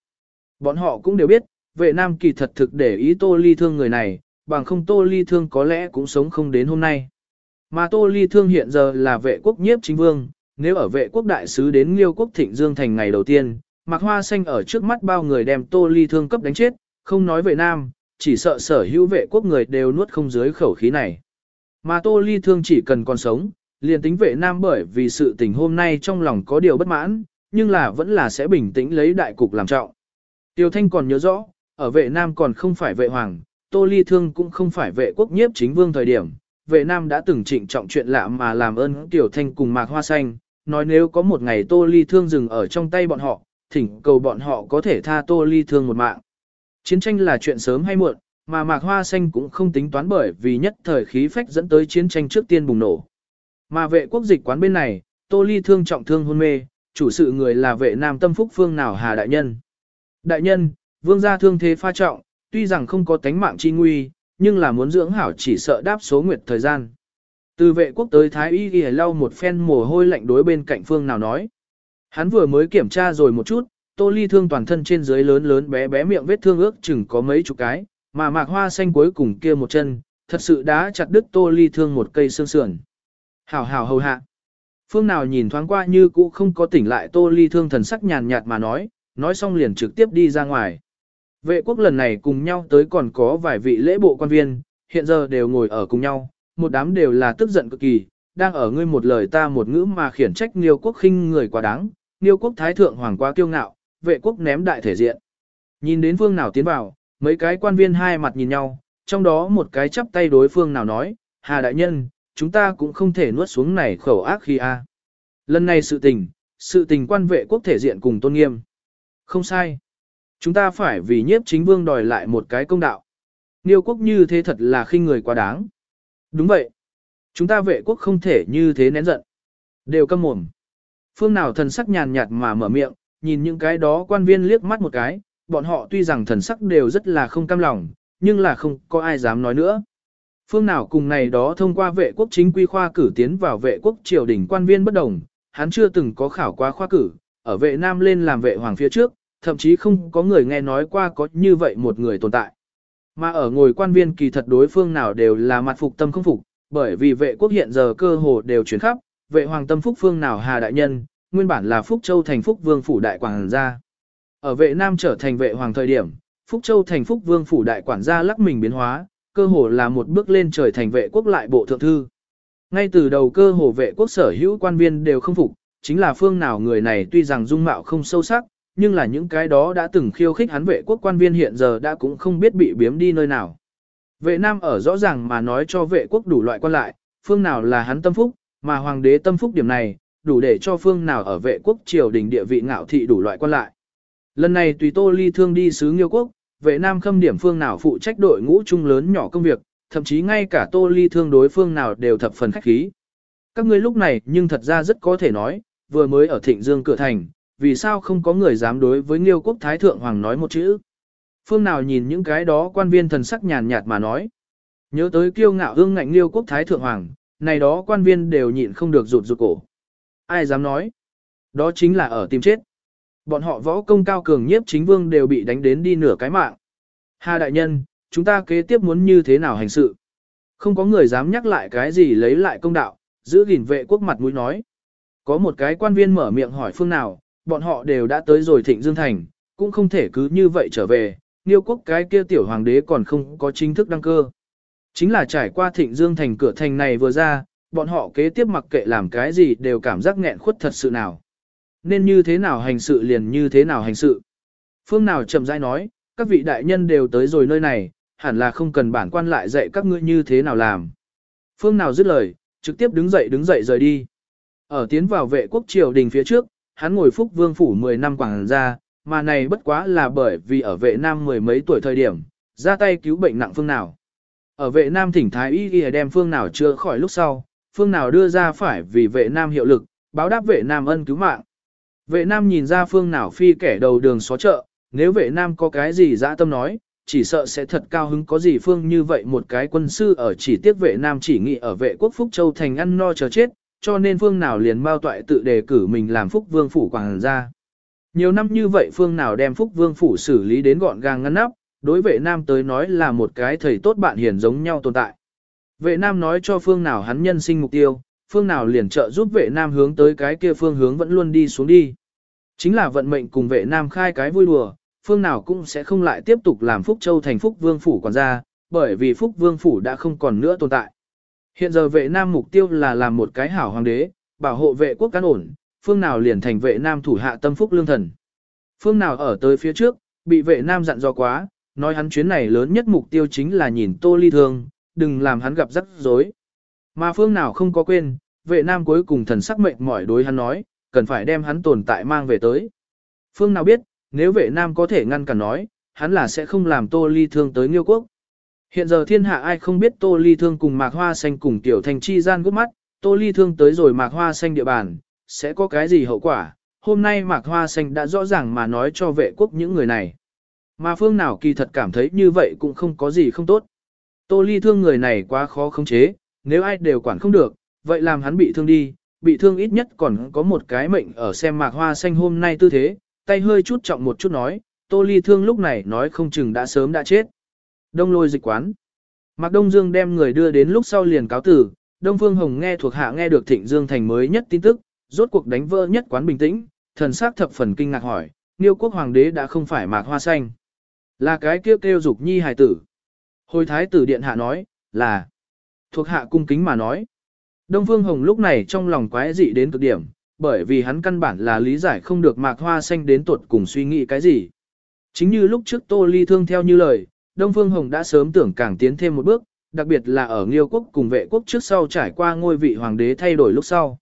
Bọn họ cũng đều biết, vệ nam kỳ thật thực để ý tô ly thương người này, bằng không Tô Ly Thương có lẽ cũng sống không đến hôm nay. Mà Tô Ly Thương hiện giờ là vệ quốc nhiếp chính vương, nếu ở vệ quốc đại sứ đến Liêu quốc Thịnh Dương thành ngày đầu tiên, Mạc Hoa Xanh ở trước mắt bao người đem Tô Ly Thương cấp đánh chết, không nói vệ nam, chỉ sợ sở hữu vệ quốc người đều nuốt không dưới khẩu khí này. Mà Tô Ly Thương chỉ cần còn sống, liền tính vệ nam bởi vì sự tình hôm nay trong lòng có điều bất mãn, nhưng là vẫn là sẽ bình tĩnh lấy đại cục làm trọng. Tiêu Thanh còn nhớ rõ, ở vệ nam còn không phải vệ hoàng, Tô Ly Thương cũng không phải vệ quốc nhiếp chính vương thời điểm, vệ nam đã từng trịnh trọng chuyện lạ mà làm ơn Tiểu Thanh cùng Mạc Hoa Xanh, nói nếu có một ngày Tô Ly Thương dừng ở trong tay bọn họ, thỉnh cầu bọn họ có thể tha Tô Ly Thương một mạng. Chiến tranh là chuyện sớm hay muộn, mà Mạc Hoa Xanh cũng không tính toán bởi vì nhất thời khí phách dẫn tới chiến tranh trước tiên bùng nổ. Mà vệ quốc dịch quán bên này, Tô Ly Thương trọng thương hôn mê, chủ sự người là vệ nam tâm phúc phương nào Hà Đại Nhân. Đại Nhân, vương gia thương thế pha trọng, tuy rằng không có tánh mạng chi nguy, nhưng là muốn dưỡng hảo chỉ sợ đáp số nguyệt thời gian. Từ vệ quốc tới Thái Y ghi lau một phen mồ hôi lạnh đối bên cạnh phương nào nói. Hắn vừa mới kiểm tra rồi một chút, tô ly thương toàn thân trên dưới lớn lớn bé bé miệng vết thương ước chừng có mấy chục cái, mà mạc hoa xanh cuối cùng kia một chân, thật sự đã chặt đứt tô ly thương một cây xương sườn. Hảo hảo hầu hạ. Phương nào nhìn thoáng qua như cũ không có tỉnh lại tô ly thương thần sắc nhàn nhạt mà nói, nói xong liền trực tiếp đi ra ngoài. Vệ quốc lần này cùng nhau tới còn có vài vị lễ bộ quan viên, hiện giờ đều ngồi ở cùng nhau, một đám đều là tức giận cực kỳ, đang ở ngươi một lời ta một ngữ mà khiển trách Niêu quốc khinh người quá đáng, Niêu quốc thái thượng hoàng quá kiêu ngạo, vệ quốc ném đại thể diện. Nhìn đến phương nào tiến vào, mấy cái quan viên hai mặt nhìn nhau, trong đó một cái chắp tay đối phương nào nói, Hà đại nhân, chúng ta cũng không thể nuốt xuống này khẩu ác khi a. Lần này sự tình, sự tình quan vệ quốc thể diện cùng tôn nghiêm. Không sai. Chúng ta phải vì nhiếp chính vương đòi lại một cái công đạo. Niêu quốc như thế thật là khinh người quá đáng. Đúng vậy. Chúng ta vệ quốc không thể như thế nén giận. Đều câm mồm. Phương nào thần sắc nhàn nhạt mà mở miệng, nhìn những cái đó quan viên liếc mắt một cái, bọn họ tuy rằng thần sắc đều rất là không cam lòng, nhưng là không có ai dám nói nữa. Phương nào cùng này đó thông qua vệ quốc chính quy khoa cử tiến vào vệ quốc triều đình quan viên bất đồng, hắn chưa từng có khảo qua khoa cử, ở vệ nam lên làm vệ hoàng phía trước, thậm chí không có người nghe nói qua có như vậy một người tồn tại. Mà ở ngồi quan viên kỳ thật đối phương nào đều là mặt phục tâm không phục, bởi vì vệ quốc hiện giờ cơ hồ đều chuyển khắp, vệ hoàng tâm phúc phương nào hà đại nhân, nguyên bản là Phúc Châu thành Phúc Vương phủ đại quản gia. Ở vệ Nam trở thành vệ hoàng thời điểm, Phúc Châu thành Phúc Vương phủ đại quản gia lắc mình biến hóa, cơ hồ là một bước lên trời thành vệ quốc lại bộ thượng thư. Ngay từ đầu cơ hồ vệ quốc sở hữu quan viên đều không phục, chính là phương nào người này tuy rằng dung mạo không sâu sắc, nhưng là những cái đó đã từng khiêu khích hắn vệ quốc quan viên hiện giờ đã cũng không biết bị biếm đi nơi nào. Vệ Nam ở rõ ràng mà nói cho vệ quốc đủ loại quan lại, phương nào là hắn tâm phúc, mà hoàng đế tâm phúc điểm này, đủ để cho phương nào ở vệ quốc triều đình địa vị ngạo thị đủ loại quan lại. Lần này tùy Tô Ly Thương đi sứ Nghiêu quốc, vệ Nam khâm điểm phương nào phụ trách đội ngũ chung lớn nhỏ công việc, thậm chí ngay cả Tô Ly Thương đối phương nào đều thập phần khách khí. Các ngươi lúc này nhưng thật ra rất có thể nói, vừa mới ở Thịnh Dương cửa thành, vì sao không có người dám đối với Nghiêu quốc Thái Thượng Hoàng nói một chữ. Phương nào nhìn những cái đó quan viên thần sắc nhàn nhạt mà nói. Nhớ tới kiêu ngạo hương ngạnh Nghiêu quốc Thái Thượng Hoàng, này đó quan viên đều nhịn không được rụt rụt cổ. Ai dám nói? Đó chính là ở tìm chết. Bọn họ võ công cao cường nhiếp chính vương đều bị đánh đến đi nửa cái mạng. Hà đại nhân, chúng ta kế tiếp muốn như thế nào hành sự? Không có người dám nhắc lại cái gì lấy lại công đạo, giữ gìn vệ quốc mặt mũi nói. Có một cái quan viên mở miệng hỏi phương nào, bọn họ đều đã tới rồi thịnh Dương Thành, cũng không thể cứ như vậy trở về, Niêu quốc cái kia tiểu hoàng đế còn không có chính thức đăng cơ. Chính là trải qua thịnh Dương Thành cửa thành này vừa ra, bọn họ kế tiếp mặc kệ làm cái gì đều cảm giác nghẹn khuất thật sự nào. Nên như thế nào hành sự liền như thế nào hành sự. Phương nào chậm rãi nói, các vị đại nhân đều tới rồi nơi này, hẳn là không cần bản quan lại dạy các ngươi như thế nào làm. Phương nào dứt lời, trực tiếp đứng dậy đứng dậy rời đi. Ở tiến vào vệ quốc triều đình phía trước, hắn ngồi phúc vương phủ 10 năm quảng gia, mà này bất quá là bởi vì ở vệ nam mười mấy tuổi thời điểm, ra tay cứu bệnh nặng phương nào. Ở vệ nam thỉnh thái y y đem phương nào chưa khỏi lúc sau, phương nào đưa ra phải vì vệ nam hiệu lực, báo đáp vệ nam ân cứu mạng. Vệ nam nhìn ra phương nào phi kẻ đầu đường xó chợ, nếu vệ nam có cái gì dã tâm nói, chỉ sợ sẽ thật cao hứng có gì phương như vậy một cái quân sư ở chỉ tiếc vệ nam chỉ nghị ở vệ quốc Phúc Châu thành ăn no chờ chết, cho nên phương nào liền bao toại tự đề cử mình làm Phúc Vương Phủ quảng ra. Nhiều năm như vậy phương nào đem Phúc Vương Phủ xử lý đến gọn gàng ngăn nắp, đối vệ nam tới nói là một cái thầy tốt bạn hiền giống nhau tồn tại. Vệ nam nói cho phương nào hắn nhân sinh mục tiêu, phương nào liền trợ giúp vệ nam hướng tới cái kia phương hướng vẫn luôn đi xuống đi. Chính là vận mệnh cùng vệ nam khai cái vui đùa, phương nào cũng sẽ không lại tiếp tục làm Phúc Châu thành Phúc Vương Phủ còn gia, bởi vì Phúc Vương Phủ đã không còn nữa tồn tại. Hiện giờ vệ nam mục tiêu là làm một cái hảo hoàng đế, bảo hộ vệ quốc cán ổn, phương nào liền thành vệ nam thủ hạ tâm phúc lương thần. Phương nào ở tới phía trước, bị vệ nam dặn dò quá, nói hắn chuyến này lớn nhất mục tiêu chính là nhìn tô ly thương, đừng làm hắn gặp rắc rối. Mà phương nào không có quên, vệ nam cuối cùng thần sắc mệnh mỏi đối hắn nói, cần phải đem hắn tồn tại mang về tới. Phương nào biết, nếu vệ nam có thể ngăn cản nói, hắn là sẽ không làm tô ly thương tới nghiêu quốc. Hiện giờ thiên hạ ai không biết tô ly thương cùng mạc hoa xanh cùng tiểu thành chi gian gút mắt, tô ly thương tới rồi mạc hoa xanh địa bàn, sẽ có cái gì hậu quả. Hôm nay mạc hoa xanh đã rõ ràng mà nói cho vệ quốc những người này. Mà phương nào kỳ thật cảm thấy như vậy cũng không có gì không tốt. Tô ly thương người này quá khó khống chế, nếu ai đều quản không được, vậy làm hắn bị thương đi, bị thương ít nhất còn có một cái mệnh ở xem mạc hoa xanh hôm nay tư thế, tay hơi chút trọng một chút nói, tô ly thương lúc này nói không chừng đã sớm đã chết. Đông lôi dịch quán. Mạc Đông Dương đem người đưa đến lúc sau liền cáo tử, Đông Phương Hồng nghe thuộc hạ nghe được Thịnh Dương thành mới nhất tin tức, rốt cuộc đánh vỡ nhất quán bình tĩnh, thần sắc thập phần kinh ngạc hỏi, Niêu quốc hoàng đế đã không phải Mạc Hoa Xanh. Là cái kêu kêu dục nhi hài tử. Hồi thái tử điện hạ nói, là thuộc hạ cung kính mà nói. Đông Phương Hồng lúc này trong lòng quái dị đến cực điểm, bởi vì hắn căn bản là lý giải không được mạc hoa xanh đến tuột cùng suy nghĩ cái gì. Chính như lúc trước Tô Ly Thương theo như lời, Đông Phương Hồng đã sớm tưởng càng tiến thêm một bước, đặc biệt là ở Nghiêu quốc cùng vệ quốc trước sau trải qua ngôi vị hoàng đế thay đổi lúc sau.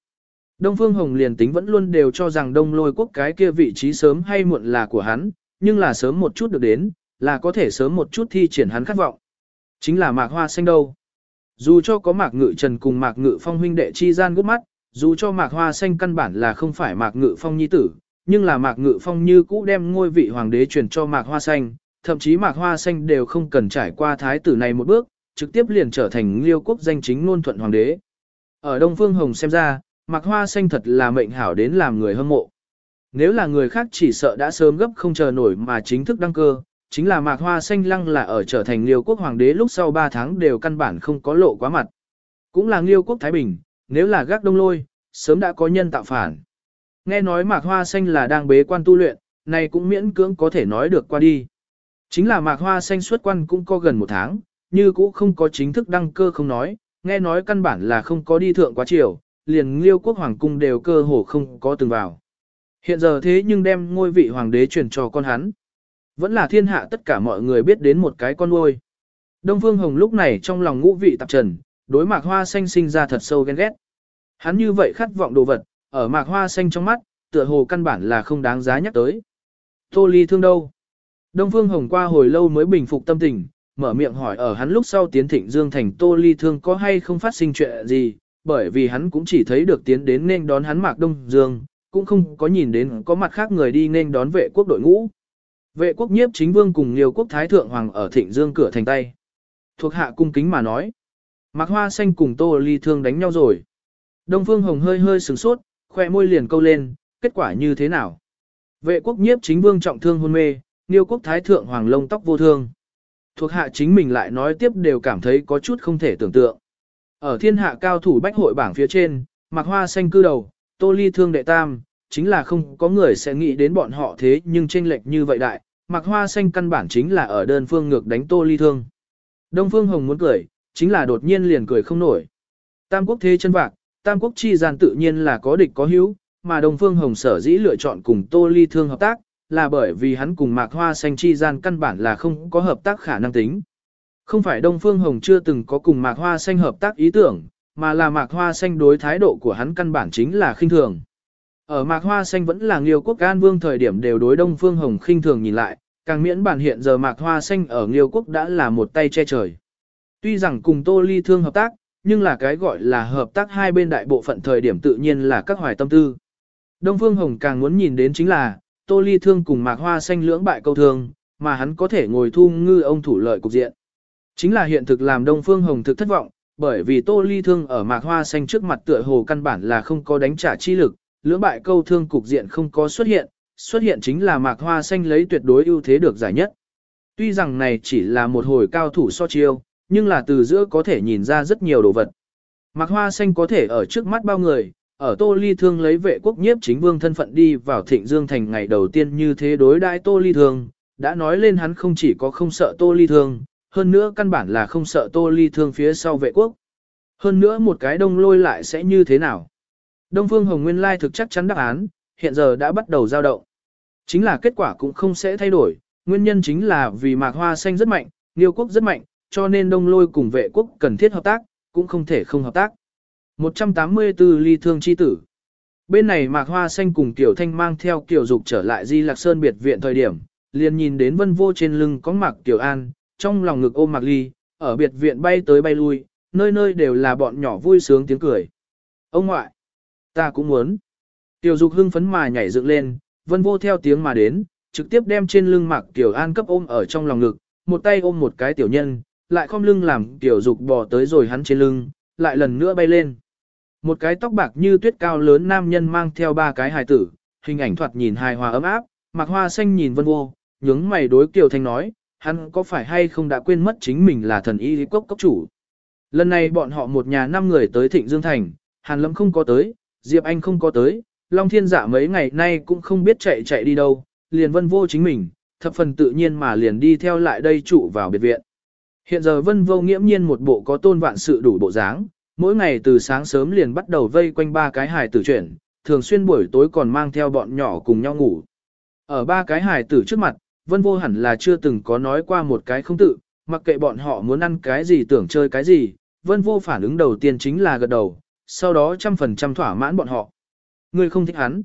Đông Phương Hồng liền tính vẫn luôn đều cho rằng Đông Lôi quốc cái kia vị trí sớm hay muộn là của hắn, nhưng là sớm một chút được đến, là có thể sớm một chút thi triển hắn khát vọng. Chính là mạc hoa xanh đâu. Dù cho có mạc ngự trần cùng mạc ngự phong huynh đệ chi gian gút mắt, dù cho mạc hoa xanh căn bản là không phải mạc ngự phong nhi tử, nhưng là mạc ngự phong như cũ đem ngôi vị hoàng đế truyền cho mạc hoa xanh, thậm chí mạc hoa xanh đều không cần trải qua thái tử này một bước, trực tiếp liền trở thành liêu quốc danh chính ngôn thuận hoàng đế. Ở Đông Phương Hồng xem ra, mạc hoa xanh thật là mệnh hảo đến làm người hâm mộ. Nếu là người khác chỉ sợ đã sớm gấp không chờ nổi mà chính thức đăng cơ, chính là mạc hoa xanh lăng là ở trở thành liêu quốc hoàng đế lúc sau 3 tháng đều căn bản không có lộ quá mặt. Cũng là liêu quốc Thái Bình, nếu là gác đông lôi, sớm đã có nhân tạo phản. Nghe nói mạc hoa xanh là đang bế quan tu luyện, này cũng miễn cưỡng có thể nói được qua đi. Chính là mạc hoa xanh xuất quan cũng có gần một tháng, như cũ không có chính thức đăng cơ không nói, nghe nói căn bản là không có đi thượng quá triều, liền liêu quốc hoàng cung đều cơ hồ không có từng vào. Hiện giờ thế nhưng đem ngôi vị hoàng đế truyền cho con hắn. Vẫn là thiên hạ tất cả mọi người biết đến một cái con nuôi. Đông Phương Hồng lúc này trong lòng ngũ vị tạp trần, đối mạc hoa xanh sinh ra thật sâu ghen ghét. Hắn như vậy khát vọng đồ vật, ở mạc hoa xanh trong mắt, tựa hồ căn bản là không đáng giá nhắc tới. Tô ly thương đâu? Đông Phương Hồng qua hồi lâu mới bình phục tâm tình, mở miệng hỏi ở hắn lúc sau tiến thịnh Dương thành Tô ly thương có hay không phát sinh chuyện gì, bởi vì hắn cũng chỉ thấy được tiến đến nên đón hắn mạc Đông Dương, cũng không có nhìn đến có mặt khác người đi nên đón vệ quốc đội ngũ. Vệ quốc nhiếp chính vương cùng nhiều quốc thái thượng hoàng ở thịnh dương cửa thành tay. Thuộc hạ cung kính mà nói. Mạc hoa xanh cùng tô ly thương đánh nhau rồi. Đông phương hồng hơi hơi sừng sốt, khoe môi liền câu lên, kết quả như thế nào? Vệ quốc nhiếp chính vương trọng thương hôn mê, Niêu quốc thái thượng hoàng lông tóc vô thương. Thuộc hạ chính mình lại nói tiếp đều cảm thấy có chút không thể tưởng tượng. Ở thiên hạ cao thủ bách hội bảng phía trên, mặc hoa xanh cư đầu, tô ly thương đệ tam, chính là không có người sẽ nghĩ đến bọn họ thế nhưng chênh lệch như vậy đại, mặc hoa xanh căn bản chính là ở đơn phương ngược đánh tô ly thương. Đông phương hồng muốn cười, chính là đột nhiên liền cười không nổi. Tam quốc thế chân vạc, tam quốc chi gian tự nhiên là có địch có hữu, mà Đông phương hồng sở dĩ lựa chọn cùng tô ly thương hợp tác, là bởi vì hắn cùng mạc hoa xanh chi gian căn bản là không có hợp tác khả năng tính. Không phải Đông Phương Hồng chưa từng có cùng Mạc Hoa Xanh hợp tác ý tưởng, mà là Mạc Hoa Xanh đối thái độ của hắn căn bản chính là khinh thường. Ở Mạc Hoa Xanh vẫn là Nghiêu Quốc An Vương thời điểm đều đối Đông Phương Hồng khinh thường nhìn lại, càng miễn bản hiện giờ Mạc Hoa Xanh ở Nghiêu Quốc đã là một tay che trời. Tuy rằng cùng Tô Ly Thương hợp tác, nhưng là cái gọi là hợp tác hai bên đại bộ phận thời điểm tự nhiên là các hoài tâm tư. Đông Phương Hồng càng muốn nhìn đến chính là, Tô Ly Thương cùng Mạc Hoa Xanh lưỡng bại câu thương, mà hắn có thể ngồi thu ngư ông thủ lợi cục diện. Chính là hiện thực làm Đông Phương Hồng thực thất vọng, bởi vì Tô Ly Thương ở Mạc Hoa Xanh trước mặt tựa hồ căn bản là không có đánh trả chi lực, lưỡng bại câu thương cục diện không có xuất hiện, xuất hiện chính là mạc hoa xanh lấy tuyệt đối ưu thế được giải nhất. tuy rằng này chỉ là một hồi cao thủ so chiêu, nhưng là từ giữa có thể nhìn ra rất nhiều đồ vật. Mạc Hoa Xanh có thể ở trước mắt bao người, ở Tô Ly Thương lấy vệ quốc nhiếp chính vương thân phận đi vào Thịnh Dương Thành ngày đầu tiên như thế đối đãi Tô Ly Thương, đã nói lên hắn không chỉ có không sợ Tô Ly Thương, hơn nữa căn bản là không sợ Tô Ly Thương phía sau vệ quốc. Hơn nữa một cái đông lôi lại sẽ như thế nào? Đông Phương Hồng Nguyên Lai thực chắc chắn đáp án, hiện giờ đã bắt đầu giao động. Chính là kết quả cũng không sẽ thay đổi, nguyên nhân chính là vì mạc hoa xanh rất mạnh, Niêu quốc rất mạnh, cho nên đông lôi cùng vệ quốc cần thiết hợp tác, cũng không thể không hợp tác. 184 ly thương chi tử. Bên này Mạc Hoa Xanh cùng Tiểu Thanh mang theo Tiểu Dục trở lại Di Lạc Sơn biệt viện thời điểm, liền nhìn đến Vân Vô trên lưng có Mạc Tiểu An, trong lòng ngực ôm Mạc Ly, ở biệt viện bay tới bay lui, nơi nơi đều là bọn nhỏ vui sướng tiếng cười. Ông ngoại, ta cũng muốn. Tiểu Dục hưng phấn mà nhảy dựng lên, Vân Vô theo tiếng mà đến, trực tiếp đem trên lưng Mạc Tiểu An cấp ôm ở trong lòng ngực, một tay ôm một cái tiểu nhân, lại khom lưng làm Tiểu Dục bò tới rồi hắn trên lưng, lại lần nữa bay lên. Một cái tóc bạc như tuyết cao lớn nam nhân mang theo ba cái hài tử, hình ảnh thoạt nhìn hài hòa ấm áp, mặc hoa xanh nhìn vân vô, nhướng mày đối Kiều Thanh nói, hắn có phải hay không đã quên mất chính mình là thần y cốc cốc chủ. Lần này bọn họ một nhà năm người tới Thịnh Dương Thành, Hàn Lâm không có tới, Diệp Anh không có tới, Long Thiên Dạ mấy ngày nay cũng không biết chạy chạy đi đâu, liền vân vô chính mình, thập phần tự nhiên mà liền đi theo lại đây trụ vào biệt viện. Hiện giờ vân vô nghiễm nhiên một bộ có tôn vạn sự đủ bộ dáng, mỗi ngày từ sáng sớm liền bắt đầu vây quanh ba cái hài tử chuyển, thường xuyên buổi tối còn mang theo bọn nhỏ cùng nhau ngủ. Ở ba cái hài tử trước mặt, vân vô hẳn là chưa từng có nói qua một cái không tự, mặc kệ bọn họ muốn ăn cái gì tưởng chơi cái gì, vân vô phản ứng đầu tiên chính là gật đầu, sau đó trăm phần trăm thỏa mãn bọn họ. Người không thích hắn.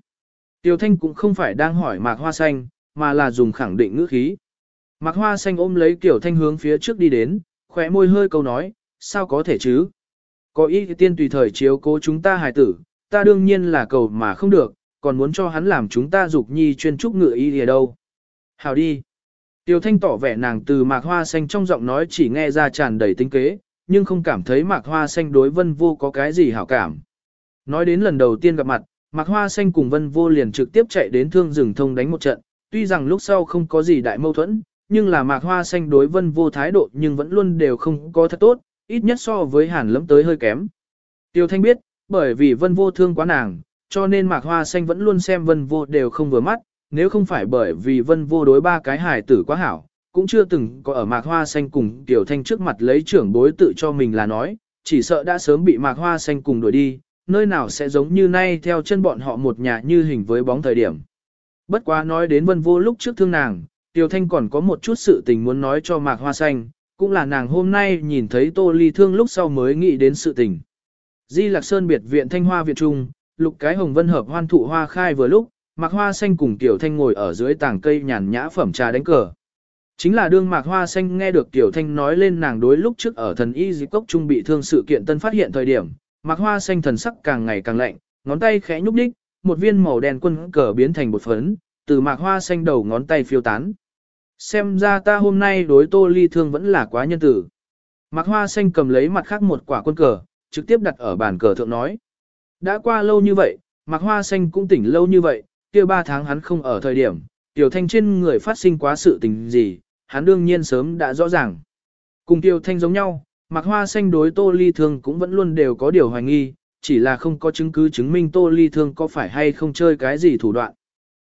Tiêu Thanh cũng không phải đang hỏi Mạc Hoa Xanh, mà là dùng khẳng định ngữ khí. Mạc Hoa Xanh ôm lấy Kiều Thanh hướng phía trước đi đến, khỏe môi hơi câu nói, sao có thể chứ? Có ý tiên tùy thời chiếu cố chúng ta hài tử, ta đương nhiên là cầu mà không được, còn muốn cho hắn làm chúng ta dục nhi chuyên trúc ngựa y ở đâu. Hào đi. Tiêu Thanh tỏ vẻ nàng từ mạc hoa xanh trong giọng nói chỉ nghe ra tràn đầy tinh kế, nhưng không cảm thấy mạc hoa xanh đối vân vô có cái gì hảo cảm. Nói đến lần đầu tiên gặp mặt, mạc hoa xanh cùng vân vô liền trực tiếp chạy đến thương rừng thông đánh một trận, tuy rằng lúc sau không có gì đại mâu thuẫn, nhưng là mạc hoa xanh đối vân vô thái độ nhưng vẫn luôn đều không có thật tốt, ít nhất so với hàn lấm tới hơi kém. Tiêu Thanh biết, bởi vì vân vô thương quá nàng, cho nên mạc hoa xanh vẫn luôn xem vân vô đều không vừa mắt, nếu không phải bởi vì vân vô đối ba cái hài tử quá hảo, cũng chưa từng có ở mạc hoa xanh cùng Tiểu Thanh trước mặt lấy trưởng bối tự cho mình là nói, chỉ sợ đã sớm bị mạc hoa xanh cùng đuổi đi, nơi nào sẽ giống như nay theo chân bọn họ một nhà như hình với bóng thời điểm. Bất quá nói đến vân vô lúc trước thương nàng, Tiểu Thanh còn có một chút sự tình muốn nói cho mạc hoa xanh, cũng là nàng hôm nay nhìn thấy Tô Ly Thương lúc sau mới nghĩ đến sự tình. Di Lạc Sơn biệt viện Thanh Hoa Việt Trung, lục cái hồng vân hợp hoan thụ hoa khai vừa lúc, Mạc Hoa Xanh cùng Tiểu Thanh ngồi ở dưới tảng cây nhàn nhã phẩm trà đánh cờ. Chính là đương Mạc Hoa Xanh nghe được Tiểu Thanh nói lên nàng đối lúc trước ở thần y dịch cốc trung bị thương sự kiện tân phát hiện thời điểm, Mạc Hoa Xanh thần sắc càng ngày càng lạnh, ngón tay khẽ nhúc đích, một viên màu đen quân cờ biến thành bột phấn, từ Mạc Hoa Xanh đầu ngón tay phiêu tán. Xem ra ta hôm nay đối tô ly thương vẫn là quá nhân tử. Mạc Hoa Xanh cầm lấy mặt khác một quả quân cờ, trực tiếp đặt ở bàn cờ thượng nói. Đã qua lâu như vậy, Mạc Hoa Xanh cũng tỉnh lâu như vậy, kia ba tháng hắn không ở thời điểm, Tiểu Thanh trên người phát sinh quá sự tình gì, hắn đương nhiên sớm đã rõ ràng. Cùng Tiểu Thanh giống nhau, Mạc Hoa Xanh đối Tô Ly Thương cũng vẫn luôn đều có điều hoài nghi, chỉ là không có chứng cứ chứng minh Tô Ly Thương có phải hay không chơi cái gì thủ đoạn.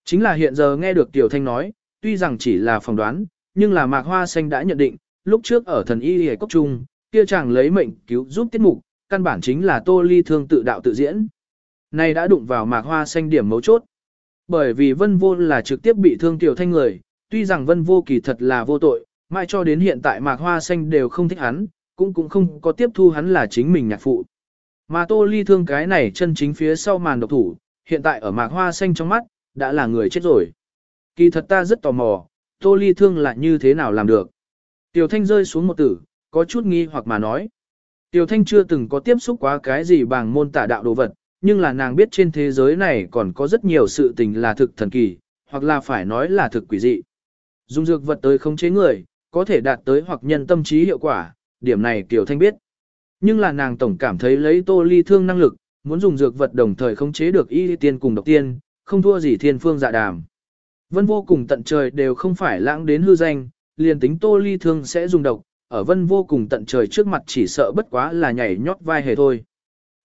Chính là hiện giờ nghe được Tiểu Thanh nói, tuy rằng chỉ là phỏng đoán, nhưng là Mạc Hoa Xanh đã nhận định, lúc trước ở thần y hề cốc trung, kia chàng lấy mệnh cứu giúp tiết mục, căn bản chính là Tô Ly thương tự đạo tự diễn. Này đã đụng vào Mạc Hoa Xanh điểm mấu chốt. Bởi vì Vân Vô là trực tiếp bị thương tiểu thanh người, tuy rằng Vân Vô kỳ thật là vô tội, mãi cho đến hiện tại Mạc Hoa Xanh đều không thích hắn, cũng cũng không có tiếp thu hắn là chính mình nhạc phụ. Mà Tô Ly thương cái này chân chính phía sau màn độc thủ, hiện tại ở Mạc Hoa Xanh trong mắt, đã là người chết rồi. Kỳ thật ta rất tò mò, Tô Ly Thương là như thế nào làm được. Tiểu Thanh rơi xuống một tử, có chút nghi hoặc mà nói. Tiểu Thanh chưa từng có tiếp xúc quá cái gì bằng môn tả đạo đồ vật, nhưng là nàng biết trên thế giới này còn có rất nhiều sự tình là thực thần kỳ, hoặc là phải nói là thực quỷ dị. Dùng dược vật tới khống chế người, có thể đạt tới hoặc nhân tâm trí hiệu quả, điểm này Tiểu Thanh biết. Nhưng là nàng tổng cảm thấy lấy Tô Ly Thương năng lực, muốn dùng dược vật đồng thời khống chế được y tiên cùng độc tiên, không thua gì thiên phương dạ đàm. Vân vô cùng tận trời đều không phải lãng đến hư danh, liền tính tô ly thương sẽ dùng độc, ở vân vô cùng tận trời trước mặt chỉ sợ bất quá là nhảy nhót vai hề thôi.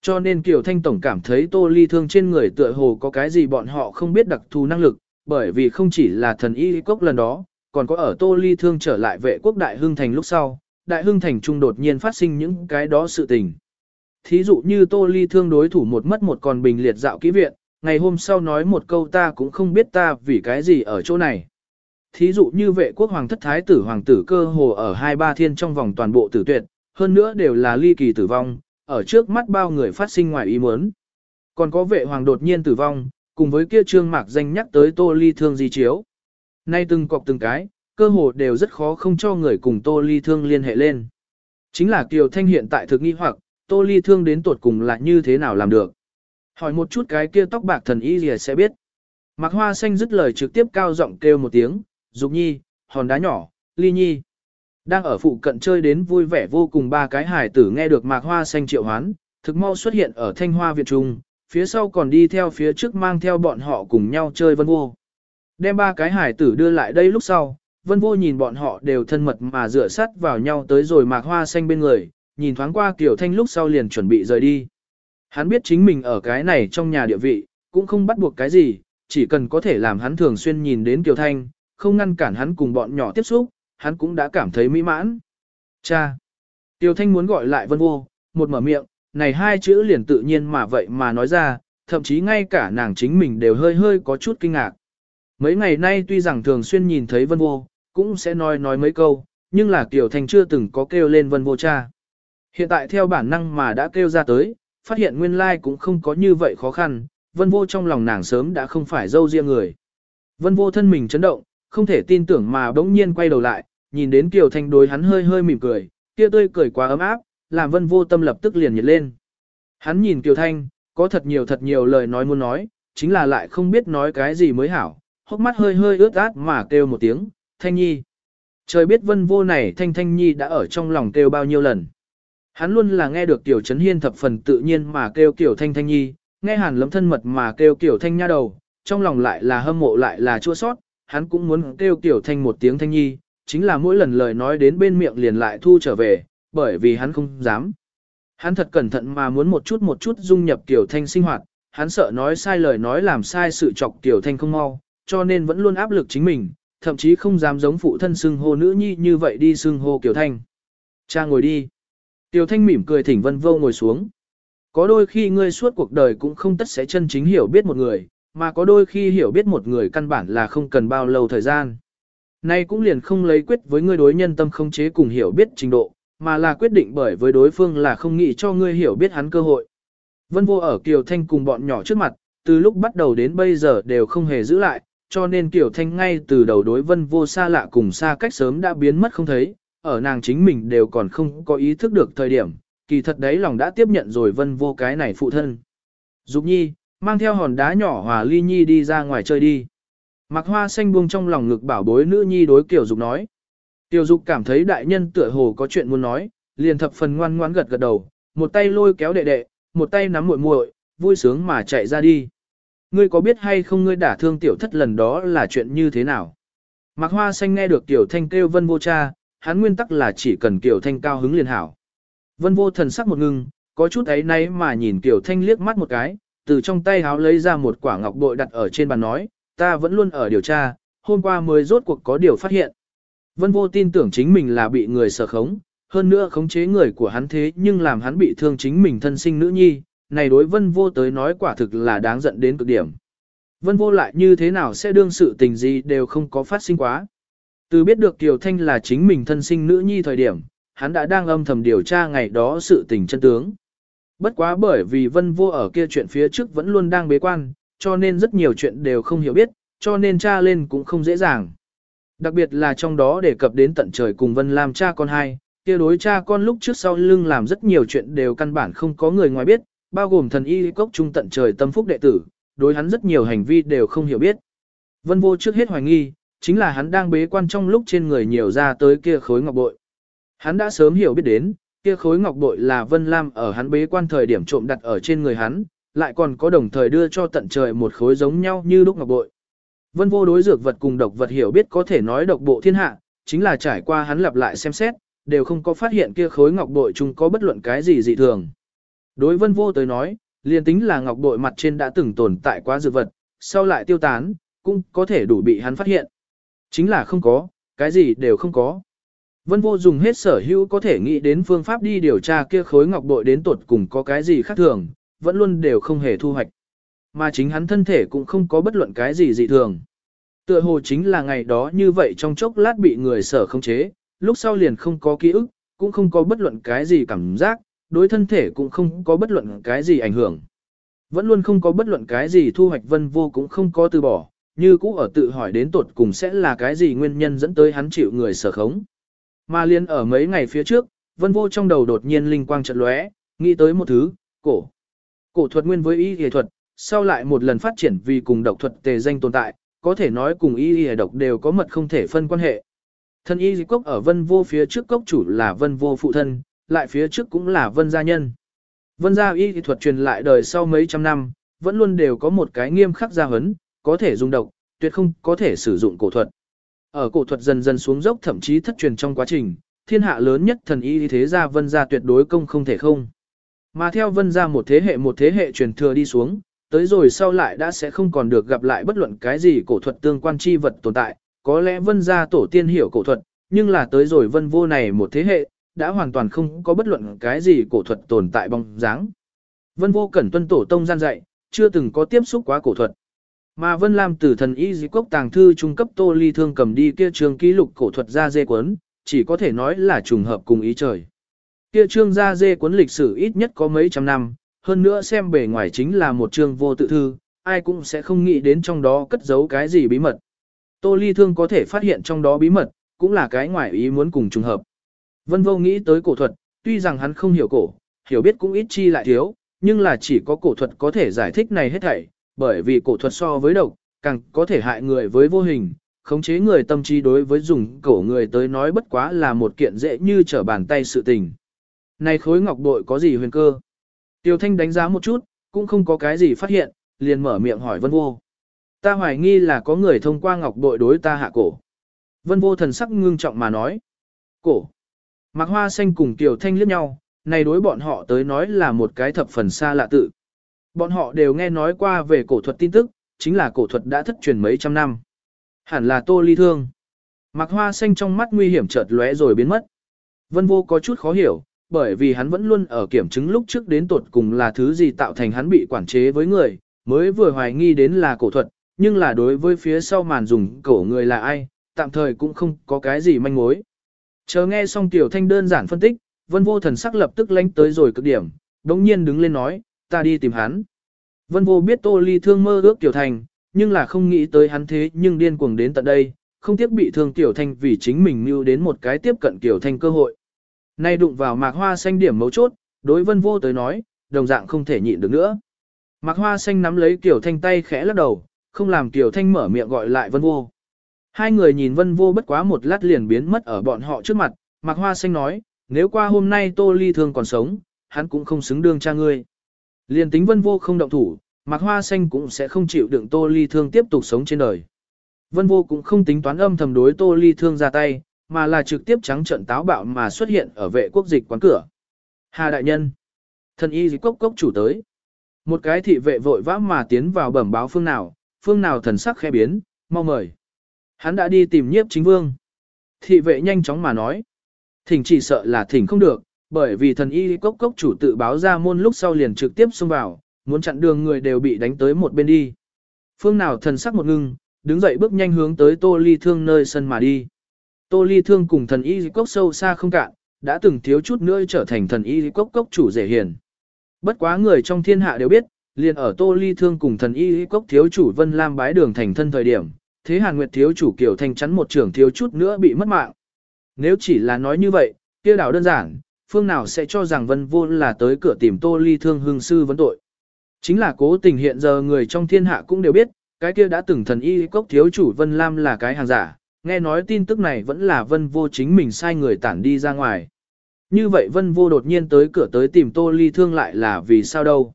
Cho nên Kiều Thanh Tổng cảm thấy tô ly thương trên người tựa hồ có cái gì bọn họ không biết đặc thù năng lực, bởi vì không chỉ là thần y cốc lần đó, còn có ở tô ly thương trở lại vệ quốc đại hưng thành lúc sau, đại hưng thành trung đột nhiên phát sinh những cái đó sự tình. Thí dụ như tô ly thương đối thủ một mất một còn bình liệt dạo kỹ viện, ngày hôm sau nói một câu ta cũng không biết ta vì cái gì ở chỗ này. Thí dụ như vệ quốc hoàng thất thái tử hoàng tử cơ hồ ở hai ba thiên trong vòng toàn bộ tử tuyệt, hơn nữa đều là ly kỳ tử vong, ở trước mắt bao người phát sinh ngoài ý muốn. Còn có vệ hoàng đột nhiên tử vong, cùng với kia trương mạc danh nhắc tới tô ly thương di chiếu. Nay từng cọc từng cái, cơ hồ đều rất khó không cho người cùng tô ly thương liên hệ lên. Chính là Kiều Thanh hiện tại thực nghi hoặc, tô ly thương đến tuột cùng là như thế nào làm được. Hỏi một chút cái kia tóc bạc thần y gì sẽ biết. Mạc Hoa Xanh dứt lời trực tiếp cao giọng kêu một tiếng, Dục Nhi, hòn đá nhỏ, Ly Nhi. Đang ở phụ cận chơi đến vui vẻ vô cùng ba cái hải tử nghe được Mạc Hoa Xanh triệu hoán, thực mau xuất hiện ở thanh hoa Việt Trung, phía sau còn đi theo phía trước mang theo bọn họ cùng nhau chơi vân vô. Đem ba cái hải tử đưa lại đây lúc sau, vân vô nhìn bọn họ đều thân mật mà dựa sát vào nhau tới rồi Mạc Hoa Xanh bên người, nhìn thoáng qua Kiều Thanh lúc sau liền chuẩn bị rời đi. Hắn biết chính mình ở cái này trong nhà địa vị, cũng không bắt buộc cái gì, chỉ cần có thể làm hắn thường xuyên nhìn đến Kiều Thanh, không ngăn cản hắn cùng bọn nhỏ tiếp xúc, hắn cũng đã cảm thấy mỹ mãn. Cha! Kiều Thanh muốn gọi lại vân vô, một mở miệng, này hai chữ liền tự nhiên mà vậy mà nói ra, thậm chí ngay cả nàng chính mình đều hơi hơi có chút kinh ngạc. Mấy ngày nay tuy rằng thường xuyên nhìn thấy vân vô, cũng sẽ nói nói mấy câu, nhưng là Kiều Thanh chưa từng có kêu lên vân vô cha. Hiện tại theo bản năng mà đã kêu ra tới, phát hiện nguyên lai cũng không có như vậy khó khăn, vân vô trong lòng nàng sớm đã không phải dâu riêng người. Vân vô thân mình chấn động, không thể tin tưởng mà bỗng nhiên quay đầu lại, nhìn đến Kiều Thanh đối hắn hơi hơi mỉm cười, kia tươi cười quá ấm áp, làm vân vô tâm lập tức liền nhiệt lên. Hắn nhìn Kiều Thanh, có thật nhiều thật nhiều lời nói muốn nói, chính là lại không biết nói cái gì mới hảo, hốc mắt hơi hơi ướt át mà kêu một tiếng, Thanh Nhi. Trời biết vân vô này Thanh Thanh Nhi đã ở trong lòng kêu bao nhiêu lần. Hắn luôn là nghe được Tiểu Trấn Hiên thập phần tự nhiên mà kêu Tiểu Thanh Thanh Nhi, nghe hàn lấm thân mật mà kêu Tiểu Thanh Nha đầu, trong lòng lại là hâm mộ lại là chua sót, hắn cũng muốn kêu Tiểu Thanh một tiếng Thanh Nhi, chính là mỗi lần lời nói đến bên miệng liền lại thu trở về, bởi vì hắn không dám. Hắn thật cẩn thận mà muốn một chút một chút dung nhập Tiểu Thanh sinh hoạt, hắn sợ nói sai lời nói làm sai sự chọc Tiểu Thanh không mau, cho nên vẫn luôn áp lực chính mình, thậm chí không dám giống phụ thân xưng hô nữ nhi như vậy đi xưng hô kiểu Thanh. Cha ngồi đi. Tiểu Thanh mỉm cười thỉnh Vân Vô ngồi xuống. Có đôi khi ngươi suốt cuộc đời cũng không tất sẽ chân chính hiểu biết một người, mà có đôi khi hiểu biết một người căn bản là không cần bao lâu thời gian. Nay cũng liền không lấy quyết với ngươi đối nhân tâm không chế cùng hiểu biết trình độ, mà là quyết định bởi với đối phương là không nghĩ cho ngươi hiểu biết hắn cơ hội. Vân Vô ở Kiều Thanh cùng bọn nhỏ trước mặt, từ lúc bắt đầu đến bây giờ đều không hề giữ lại, cho nên Kiều Thanh ngay từ đầu đối Vân Vô xa lạ cùng xa cách sớm đã biến mất không thấy, ở nàng chính mình đều còn không có ý thức được thời điểm, kỳ thật đấy lòng đã tiếp nhận rồi vân vô cái này phụ thân. Dục nhi, mang theo hòn đá nhỏ hòa ly nhi đi ra ngoài chơi đi. Mặc hoa xanh buông trong lòng ngực bảo bối nữ nhi đối kiểu dục nói. Tiểu dục cảm thấy đại nhân tựa hồ có chuyện muốn nói, liền thập phần ngoan ngoãn gật gật đầu, một tay lôi kéo đệ đệ, một tay nắm muội muội, vui sướng mà chạy ra đi. Ngươi có biết hay không ngươi đả thương tiểu thất lần đó là chuyện như thế nào? Mạc Hoa Xanh nghe được tiểu thanh kêu vân vô cha, hắn nguyên tắc là chỉ cần Kiều Thanh cao hứng liền hảo. Vân vô thần sắc một ngưng, có chút ấy nay mà nhìn Kiều Thanh liếc mắt một cái, từ trong tay háo lấy ra một quả ngọc bội đặt ở trên bàn nói, ta vẫn luôn ở điều tra, hôm qua mới rốt cuộc có điều phát hiện. Vân vô tin tưởng chính mình là bị người sở khống, hơn nữa khống chế người của hắn thế nhưng làm hắn bị thương chính mình thân sinh nữ nhi, này đối vân vô tới nói quả thực là đáng giận đến cực điểm. Vân vô lại như thế nào sẽ đương sự tình gì đều không có phát sinh quá. Từ biết được Kiều Thanh là chính mình thân sinh nữ nhi thời điểm, hắn đã đang âm thầm điều tra ngày đó sự tình chân tướng. Bất quá bởi vì vân vô ở kia chuyện phía trước vẫn luôn đang bế quan, cho nên rất nhiều chuyện đều không hiểu biết, cho nên tra lên cũng không dễ dàng. Đặc biệt là trong đó đề cập đến tận trời cùng vân làm cha con hai, kia đối cha con lúc trước sau lưng làm rất nhiều chuyện đều căn bản không có người ngoài biết, bao gồm thần y cốc trung tận trời tâm phúc đệ tử, đối hắn rất nhiều hành vi đều không hiểu biết. Vân vô trước hết hoài nghi, chính là hắn đang bế quan trong lúc trên người nhiều ra tới kia khối ngọc bội. Hắn đã sớm hiểu biết đến, kia khối ngọc bội là Vân Lam ở hắn bế quan thời điểm trộm đặt ở trên người hắn, lại còn có đồng thời đưa cho tận trời một khối giống nhau như lúc ngọc bội. Vân vô đối dược vật cùng độc vật hiểu biết có thể nói độc bộ thiên hạ, chính là trải qua hắn lặp lại xem xét, đều không có phát hiện kia khối ngọc bội chung có bất luận cái gì dị thường. Đối vân vô tới nói, liền tính là ngọc bội mặt trên đã từng tồn tại quá dược vật, sau lại tiêu tán, cũng có thể đủ bị hắn phát hiện. Chính là không có, cái gì đều không có. Vân vô dùng hết sở hữu có thể nghĩ đến phương pháp đi điều tra kia khối ngọc bội đến tuột cùng có cái gì khác thường, vẫn luôn đều không hề thu hoạch. Mà chính hắn thân thể cũng không có bất luận cái gì dị thường. Tựa hồ chính là ngày đó như vậy trong chốc lát bị người sở không chế, lúc sau liền không có ký ức, cũng không có bất luận cái gì cảm giác, đối thân thể cũng không có bất luận cái gì ảnh hưởng. Vẫn luôn không có bất luận cái gì thu hoạch vân vô cũng không có từ bỏ, như cũ ở tự hỏi đến tột cùng sẽ là cái gì nguyên nhân dẫn tới hắn chịu người sở khống. Mà liên ở mấy ngày phía trước, vân vô trong đầu đột nhiên linh quang chợt lóe, nghĩ tới một thứ, cổ. Cổ thuật nguyên với y y thuật, sau lại một lần phát triển vì cùng độc thuật tề danh tồn tại, có thể nói cùng y y độc đều có mật không thể phân quan hệ. Thân y dịch cốc ở vân vô phía trước cốc chủ là vân vô phụ thân, lại phía trước cũng là vân gia nhân. Vân gia y thuật truyền lại đời sau mấy trăm năm, vẫn luôn đều có một cái nghiêm khắc gia hấn, có thể dùng độc, tuyệt không có thể sử dụng cổ thuật. Ở cổ thuật dần dần xuống dốc thậm chí thất truyền trong quá trình, thiên hạ lớn nhất thần y thế gia vân gia tuyệt đối công không thể không. Mà theo vân gia một thế hệ một thế hệ truyền thừa đi xuống, tới rồi sau lại đã sẽ không còn được gặp lại bất luận cái gì cổ thuật tương quan chi vật tồn tại, có lẽ vân gia tổ tiên hiểu cổ thuật, nhưng là tới rồi vân vô này một thế hệ, đã hoàn toàn không có bất luận cái gì cổ thuật tồn tại bóng dáng. Vân vô cẩn tuân tổ tông gian dạy, chưa từng có tiếp xúc quá cổ thuật. Mà Vân Lam từ thần y dĩ cốc tàng thư trung cấp tô ly thương cầm đi kia trường ký lục cổ thuật ra dê cuốn, chỉ có thể nói là trùng hợp cùng ý trời. Kia trương ra dê cuốn lịch sử ít nhất có mấy trăm năm, hơn nữa xem bề ngoài chính là một chương vô tự thư, ai cũng sẽ không nghĩ đến trong đó cất giấu cái gì bí mật. Tô ly thương có thể phát hiện trong đó bí mật, cũng là cái ngoài ý muốn cùng trùng hợp. Vân vô nghĩ tới cổ thuật, tuy rằng hắn không hiểu cổ, hiểu biết cũng ít chi lại thiếu, nhưng là chỉ có cổ thuật có thể giải thích này hết thảy, bởi vì cổ thuật so với độc, càng có thể hại người với vô hình, khống chế người tâm trí đối với dùng cổ người tới nói bất quá là một kiện dễ như trở bàn tay sự tình. Này khối ngọc bội có gì huyền cơ? Tiêu Thanh đánh giá một chút, cũng không có cái gì phát hiện, liền mở miệng hỏi Vân Vô. Ta hoài nghi là có người thông qua ngọc bội đối ta hạ cổ. Vân Vô thần sắc ngưng trọng mà nói. Cổ. Mạc Hoa Xanh cùng Tiêu Thanh liếc nhau, này đối bọn họ tới nói là một cái thập phần xa lạ tự. Bọn họ đều nghe nói qua về cổ thuật tin tức, chính là cổ thuật đã thất truyền mấy trăm năm. Hẳn là tô ly thương. Mạc Hoa Xanh trong mắt nguy hiểm chợt lóe rồi biến mất. Vân Vô có chút khó hiểu, bởi vì hắn vẫn luôn ở kiểm chứng lúc trước đến tột cùng là thứ gì tạo thành hắn bị quản chế với người, mới vừa hoài nghi đến là cổ thuật, nhưng là đối với phía sau màn dùng cổ người là ai, tạm thời cũng không có cái gì manh mối. Chờ nghe xong Tiểu Thanh đơn giản phân tích, Vân Vô thần sắc lập tức lánh tới rồi cực điểm, đống nhiên đứng lên nói, ta đi tìm hắn. Vân Vô biết Tô Ly thương mơ ước Tiểu thành, nhưng là không nghĩ tới hắn thế nhưng điên cuồng đến tận đây, không tiếc bị thương Tiểu Thanh vì chính mình mưu đến một cái tiếp cận Tiểu Thanh cơ hội. Nay đụng vào mạc hoa xanh điểm mấu chốt, đối Vân Vô tới nói, đồng dạng không thể nhịn được nữa. Mạc hoa xanh nắm lấy Tiểu Thanh tay khẽ lắc đầu, không làm Tiểu Thanh mở miệng gọi lại Vân Vô. Hai người nhìn Vân Vô bất quá một lát liền biến mất ở bọn họ trước mặt, Mạc Hoa Xanh nói, nếu qua hôm nay Tô Ly Thương còn sống, hắn cũng không xứng đương cha ngươi liên tính Vân Vô không động thủ, mặc Hoa Xanh cũng sẽ không chịu đựng Tô Ly Thương tiếp tục sống trên đời. Vân Vô cũng không tính toán âm thầm đối Tô Ly Thương ra tay, mà là trực tiếp trắng trận táo bạo mà xuất hiện ở vệ quốc dịch quán cửa. Hà đại nhân, thần y dịch cốc cốc chủ tới. Một cái thị vệ vội vã mà tiến vào bẩm báo phương nào, phương nào thần sắc khẽ biến, mau mời. Hắn đã đi tìm nhiếp chính vương. Thị vệ nhanh chóng mà nói. Thỉnh chỉ sợ là thỉnh không được, bởi vì thần y cốc cốc chủ tự báo ra môn lúc sau liền trực tiếp xông vào, muốn chặn đường người đều bị đánh tới một bên đi. Phương nào thần sắc một ngưng, đứng dậy bước nhanh hướng tới tô ly thương nơi sân mà đi. Tô ly thương cùng thần y cốc sâu xa không cạn, đã từng thiếu chút nữa trở thành thần y cốc cốc chủ dễ hiền. Bất quá người trong thiên hạ đều biết, liền ở tô ly thương cùng thần y cốc thiếu chủ Vân Lam bái đường thành thân thời điểm, thế Hàn Nguyệt thiếu chủ Kiều thành chắn một trưởng thiếu chút nữa bị mất mạng. Nếu chỉ là nói như vậy, kia đảo đơn giản, phương nào sẽ cho rằng Vân Vô là tới cửa tìm Tô Ly Thương hương sư vấn tội. Chính là cố tình hiện giờ người trong thiên hạ cũng đều biết, cái kia đã từng thần y cốc thiếu chủ Vân Lam là cái hàng giả, nghe nói tin tức này vẫn là Vân Vô chính mình sai người tản đi ra ngoài. Như vậy Vân Vô đột nhiên tới cửa tới tìm Tô Ly Thương lại là vì sao đâu?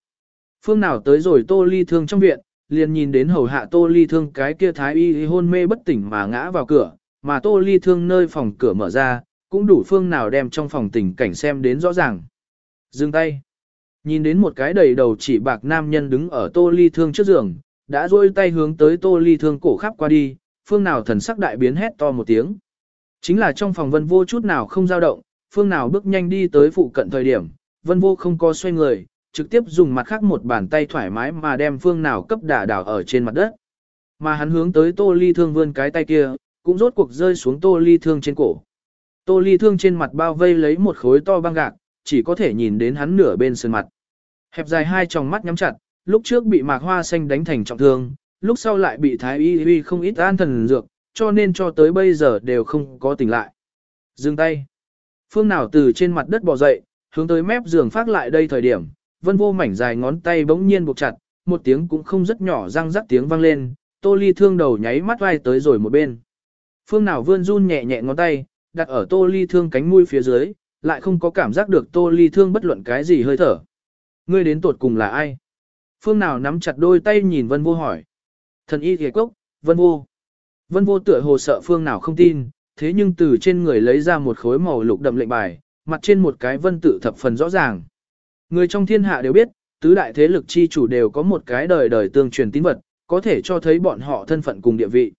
Phương nào tới rồi Tô Ly Thương trong viện, liền nhìn đến hầu hạ tô ly thương cái kia thái y hôn mê bất tỉnh mà ngã vào cửa, mà tô ly thương nơi phòng cửa mở ra, cũng đủ phương nào đem trong phòng tình cảnh xem đến rõ ràng. Dừng tay. Nhìn đến một cái đầy đầu chỉ bạc nam nhân đứng ở tô ly thương trước giường, đã duỗi tay hướng tới tô ly thương cổ khắp qua đi, phương nào thần sắc đại biến hét to một tiếng. Chính là trong phòng vân vô chút nào không dao động, phương nào bước nhanh đi tới phụ cận thời điểm, vân vô không có xoay người, trực tiếp dùng mặt khác một bàn tay thoải mái mà đem phương nào cấp đả đảo ở trên mặt đất. Mà hắn hướng tới tô ly thương vươn cái tay kia, cũng rốt cuộc rơi xuống tô ly thương trên cổ. Tô ly thương trên mặt bao vây lấy một khối to băng gạc, chỉ có thể nhìn đến hắn nửa bên sườn mặt. Hẹp dài hai tròng mắt nhắm chặt, lúc trước bị mạc hoa xanh đánh thành trọng thương, lúc sau lại bị thái y uy không ít an thần dược, cho nên cho tới bây giờ đều không có tỉnh lại. Dừng tay. Phương nào từ trên mặt đất bò dậy, hướng tới mép giường phát lại đây thời điểm, vân vô mảnh dài ngón tay bỗng nhiên buộc chặt, một tiếng cũng không rất nhỏ răng rắc tiếng vang lên, tô ly thương đầu nháy mắt vai tới rồi một bên. Phương nào vươn run nhẹ nhẹ ngón tay, đặt ở tô ly thương cánh mũi phía dưới, lại không có cảm giác được tô ly thương bất luận cái gì hơi thở. Ngươi đến tột cùng là ai? Phương nào nắm chặt đôi tay nhìn vân vô hỏi. Thần y ghề cốc, vân vô. Vân vô tựa hồ sợ phương nào không tin, thế nhưng từ trên người lấy ra một khối màu lục đậm lệnh bài, mặt trên một cái vân tự thập phần rõ ràng. Người trong thiên hạ đều biết, tứ đại thế lực chi chủ đều có một cái đời đời tương truyền tín vật, có thể cho thấy bọn họ thân phận cùng địa vị.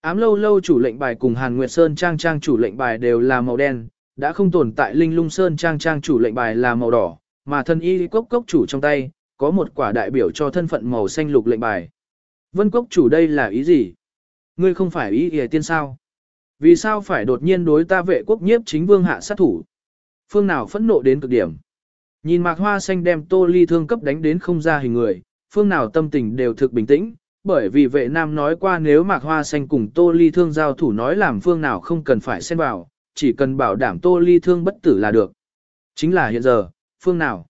Ám lâu lâu chủ lệnh bài cùng Hàn Nguyệt Sơn trang trang chủ lệnh bài đều là màu đen, đã không tồn tại Linh Lung Sơn trang trang chủ lệnh bài là màu đỏ, mà thân y cốc cốc chủ trong tay, có một quả đại biểu cho thân phận màu xanh lục lệnh bài. Vân cốc chủ đây là ý gì? Ngươi không phải ý ỉa tiên sao? Vì sao phải đột nhiên đối ta vệ quốc nhiếp chính vương hạ sát thủ? Phương nào phẫn nộ đến cực điểm? Nhìn mạc hoa xanh đem tô ly thương cấp đánh đến không ra hình người, phương nào tâm tình đều thực bình tĩnh, bởi vì vệ nam nói qua nếu mạc hoa xanh cùng tô ly thương giao thủ nói làm phương nào không cần phải xen vào, chỉ cần bảo đảm tô ly thương bất tử là được. Chính là hiện giờ, phương nào.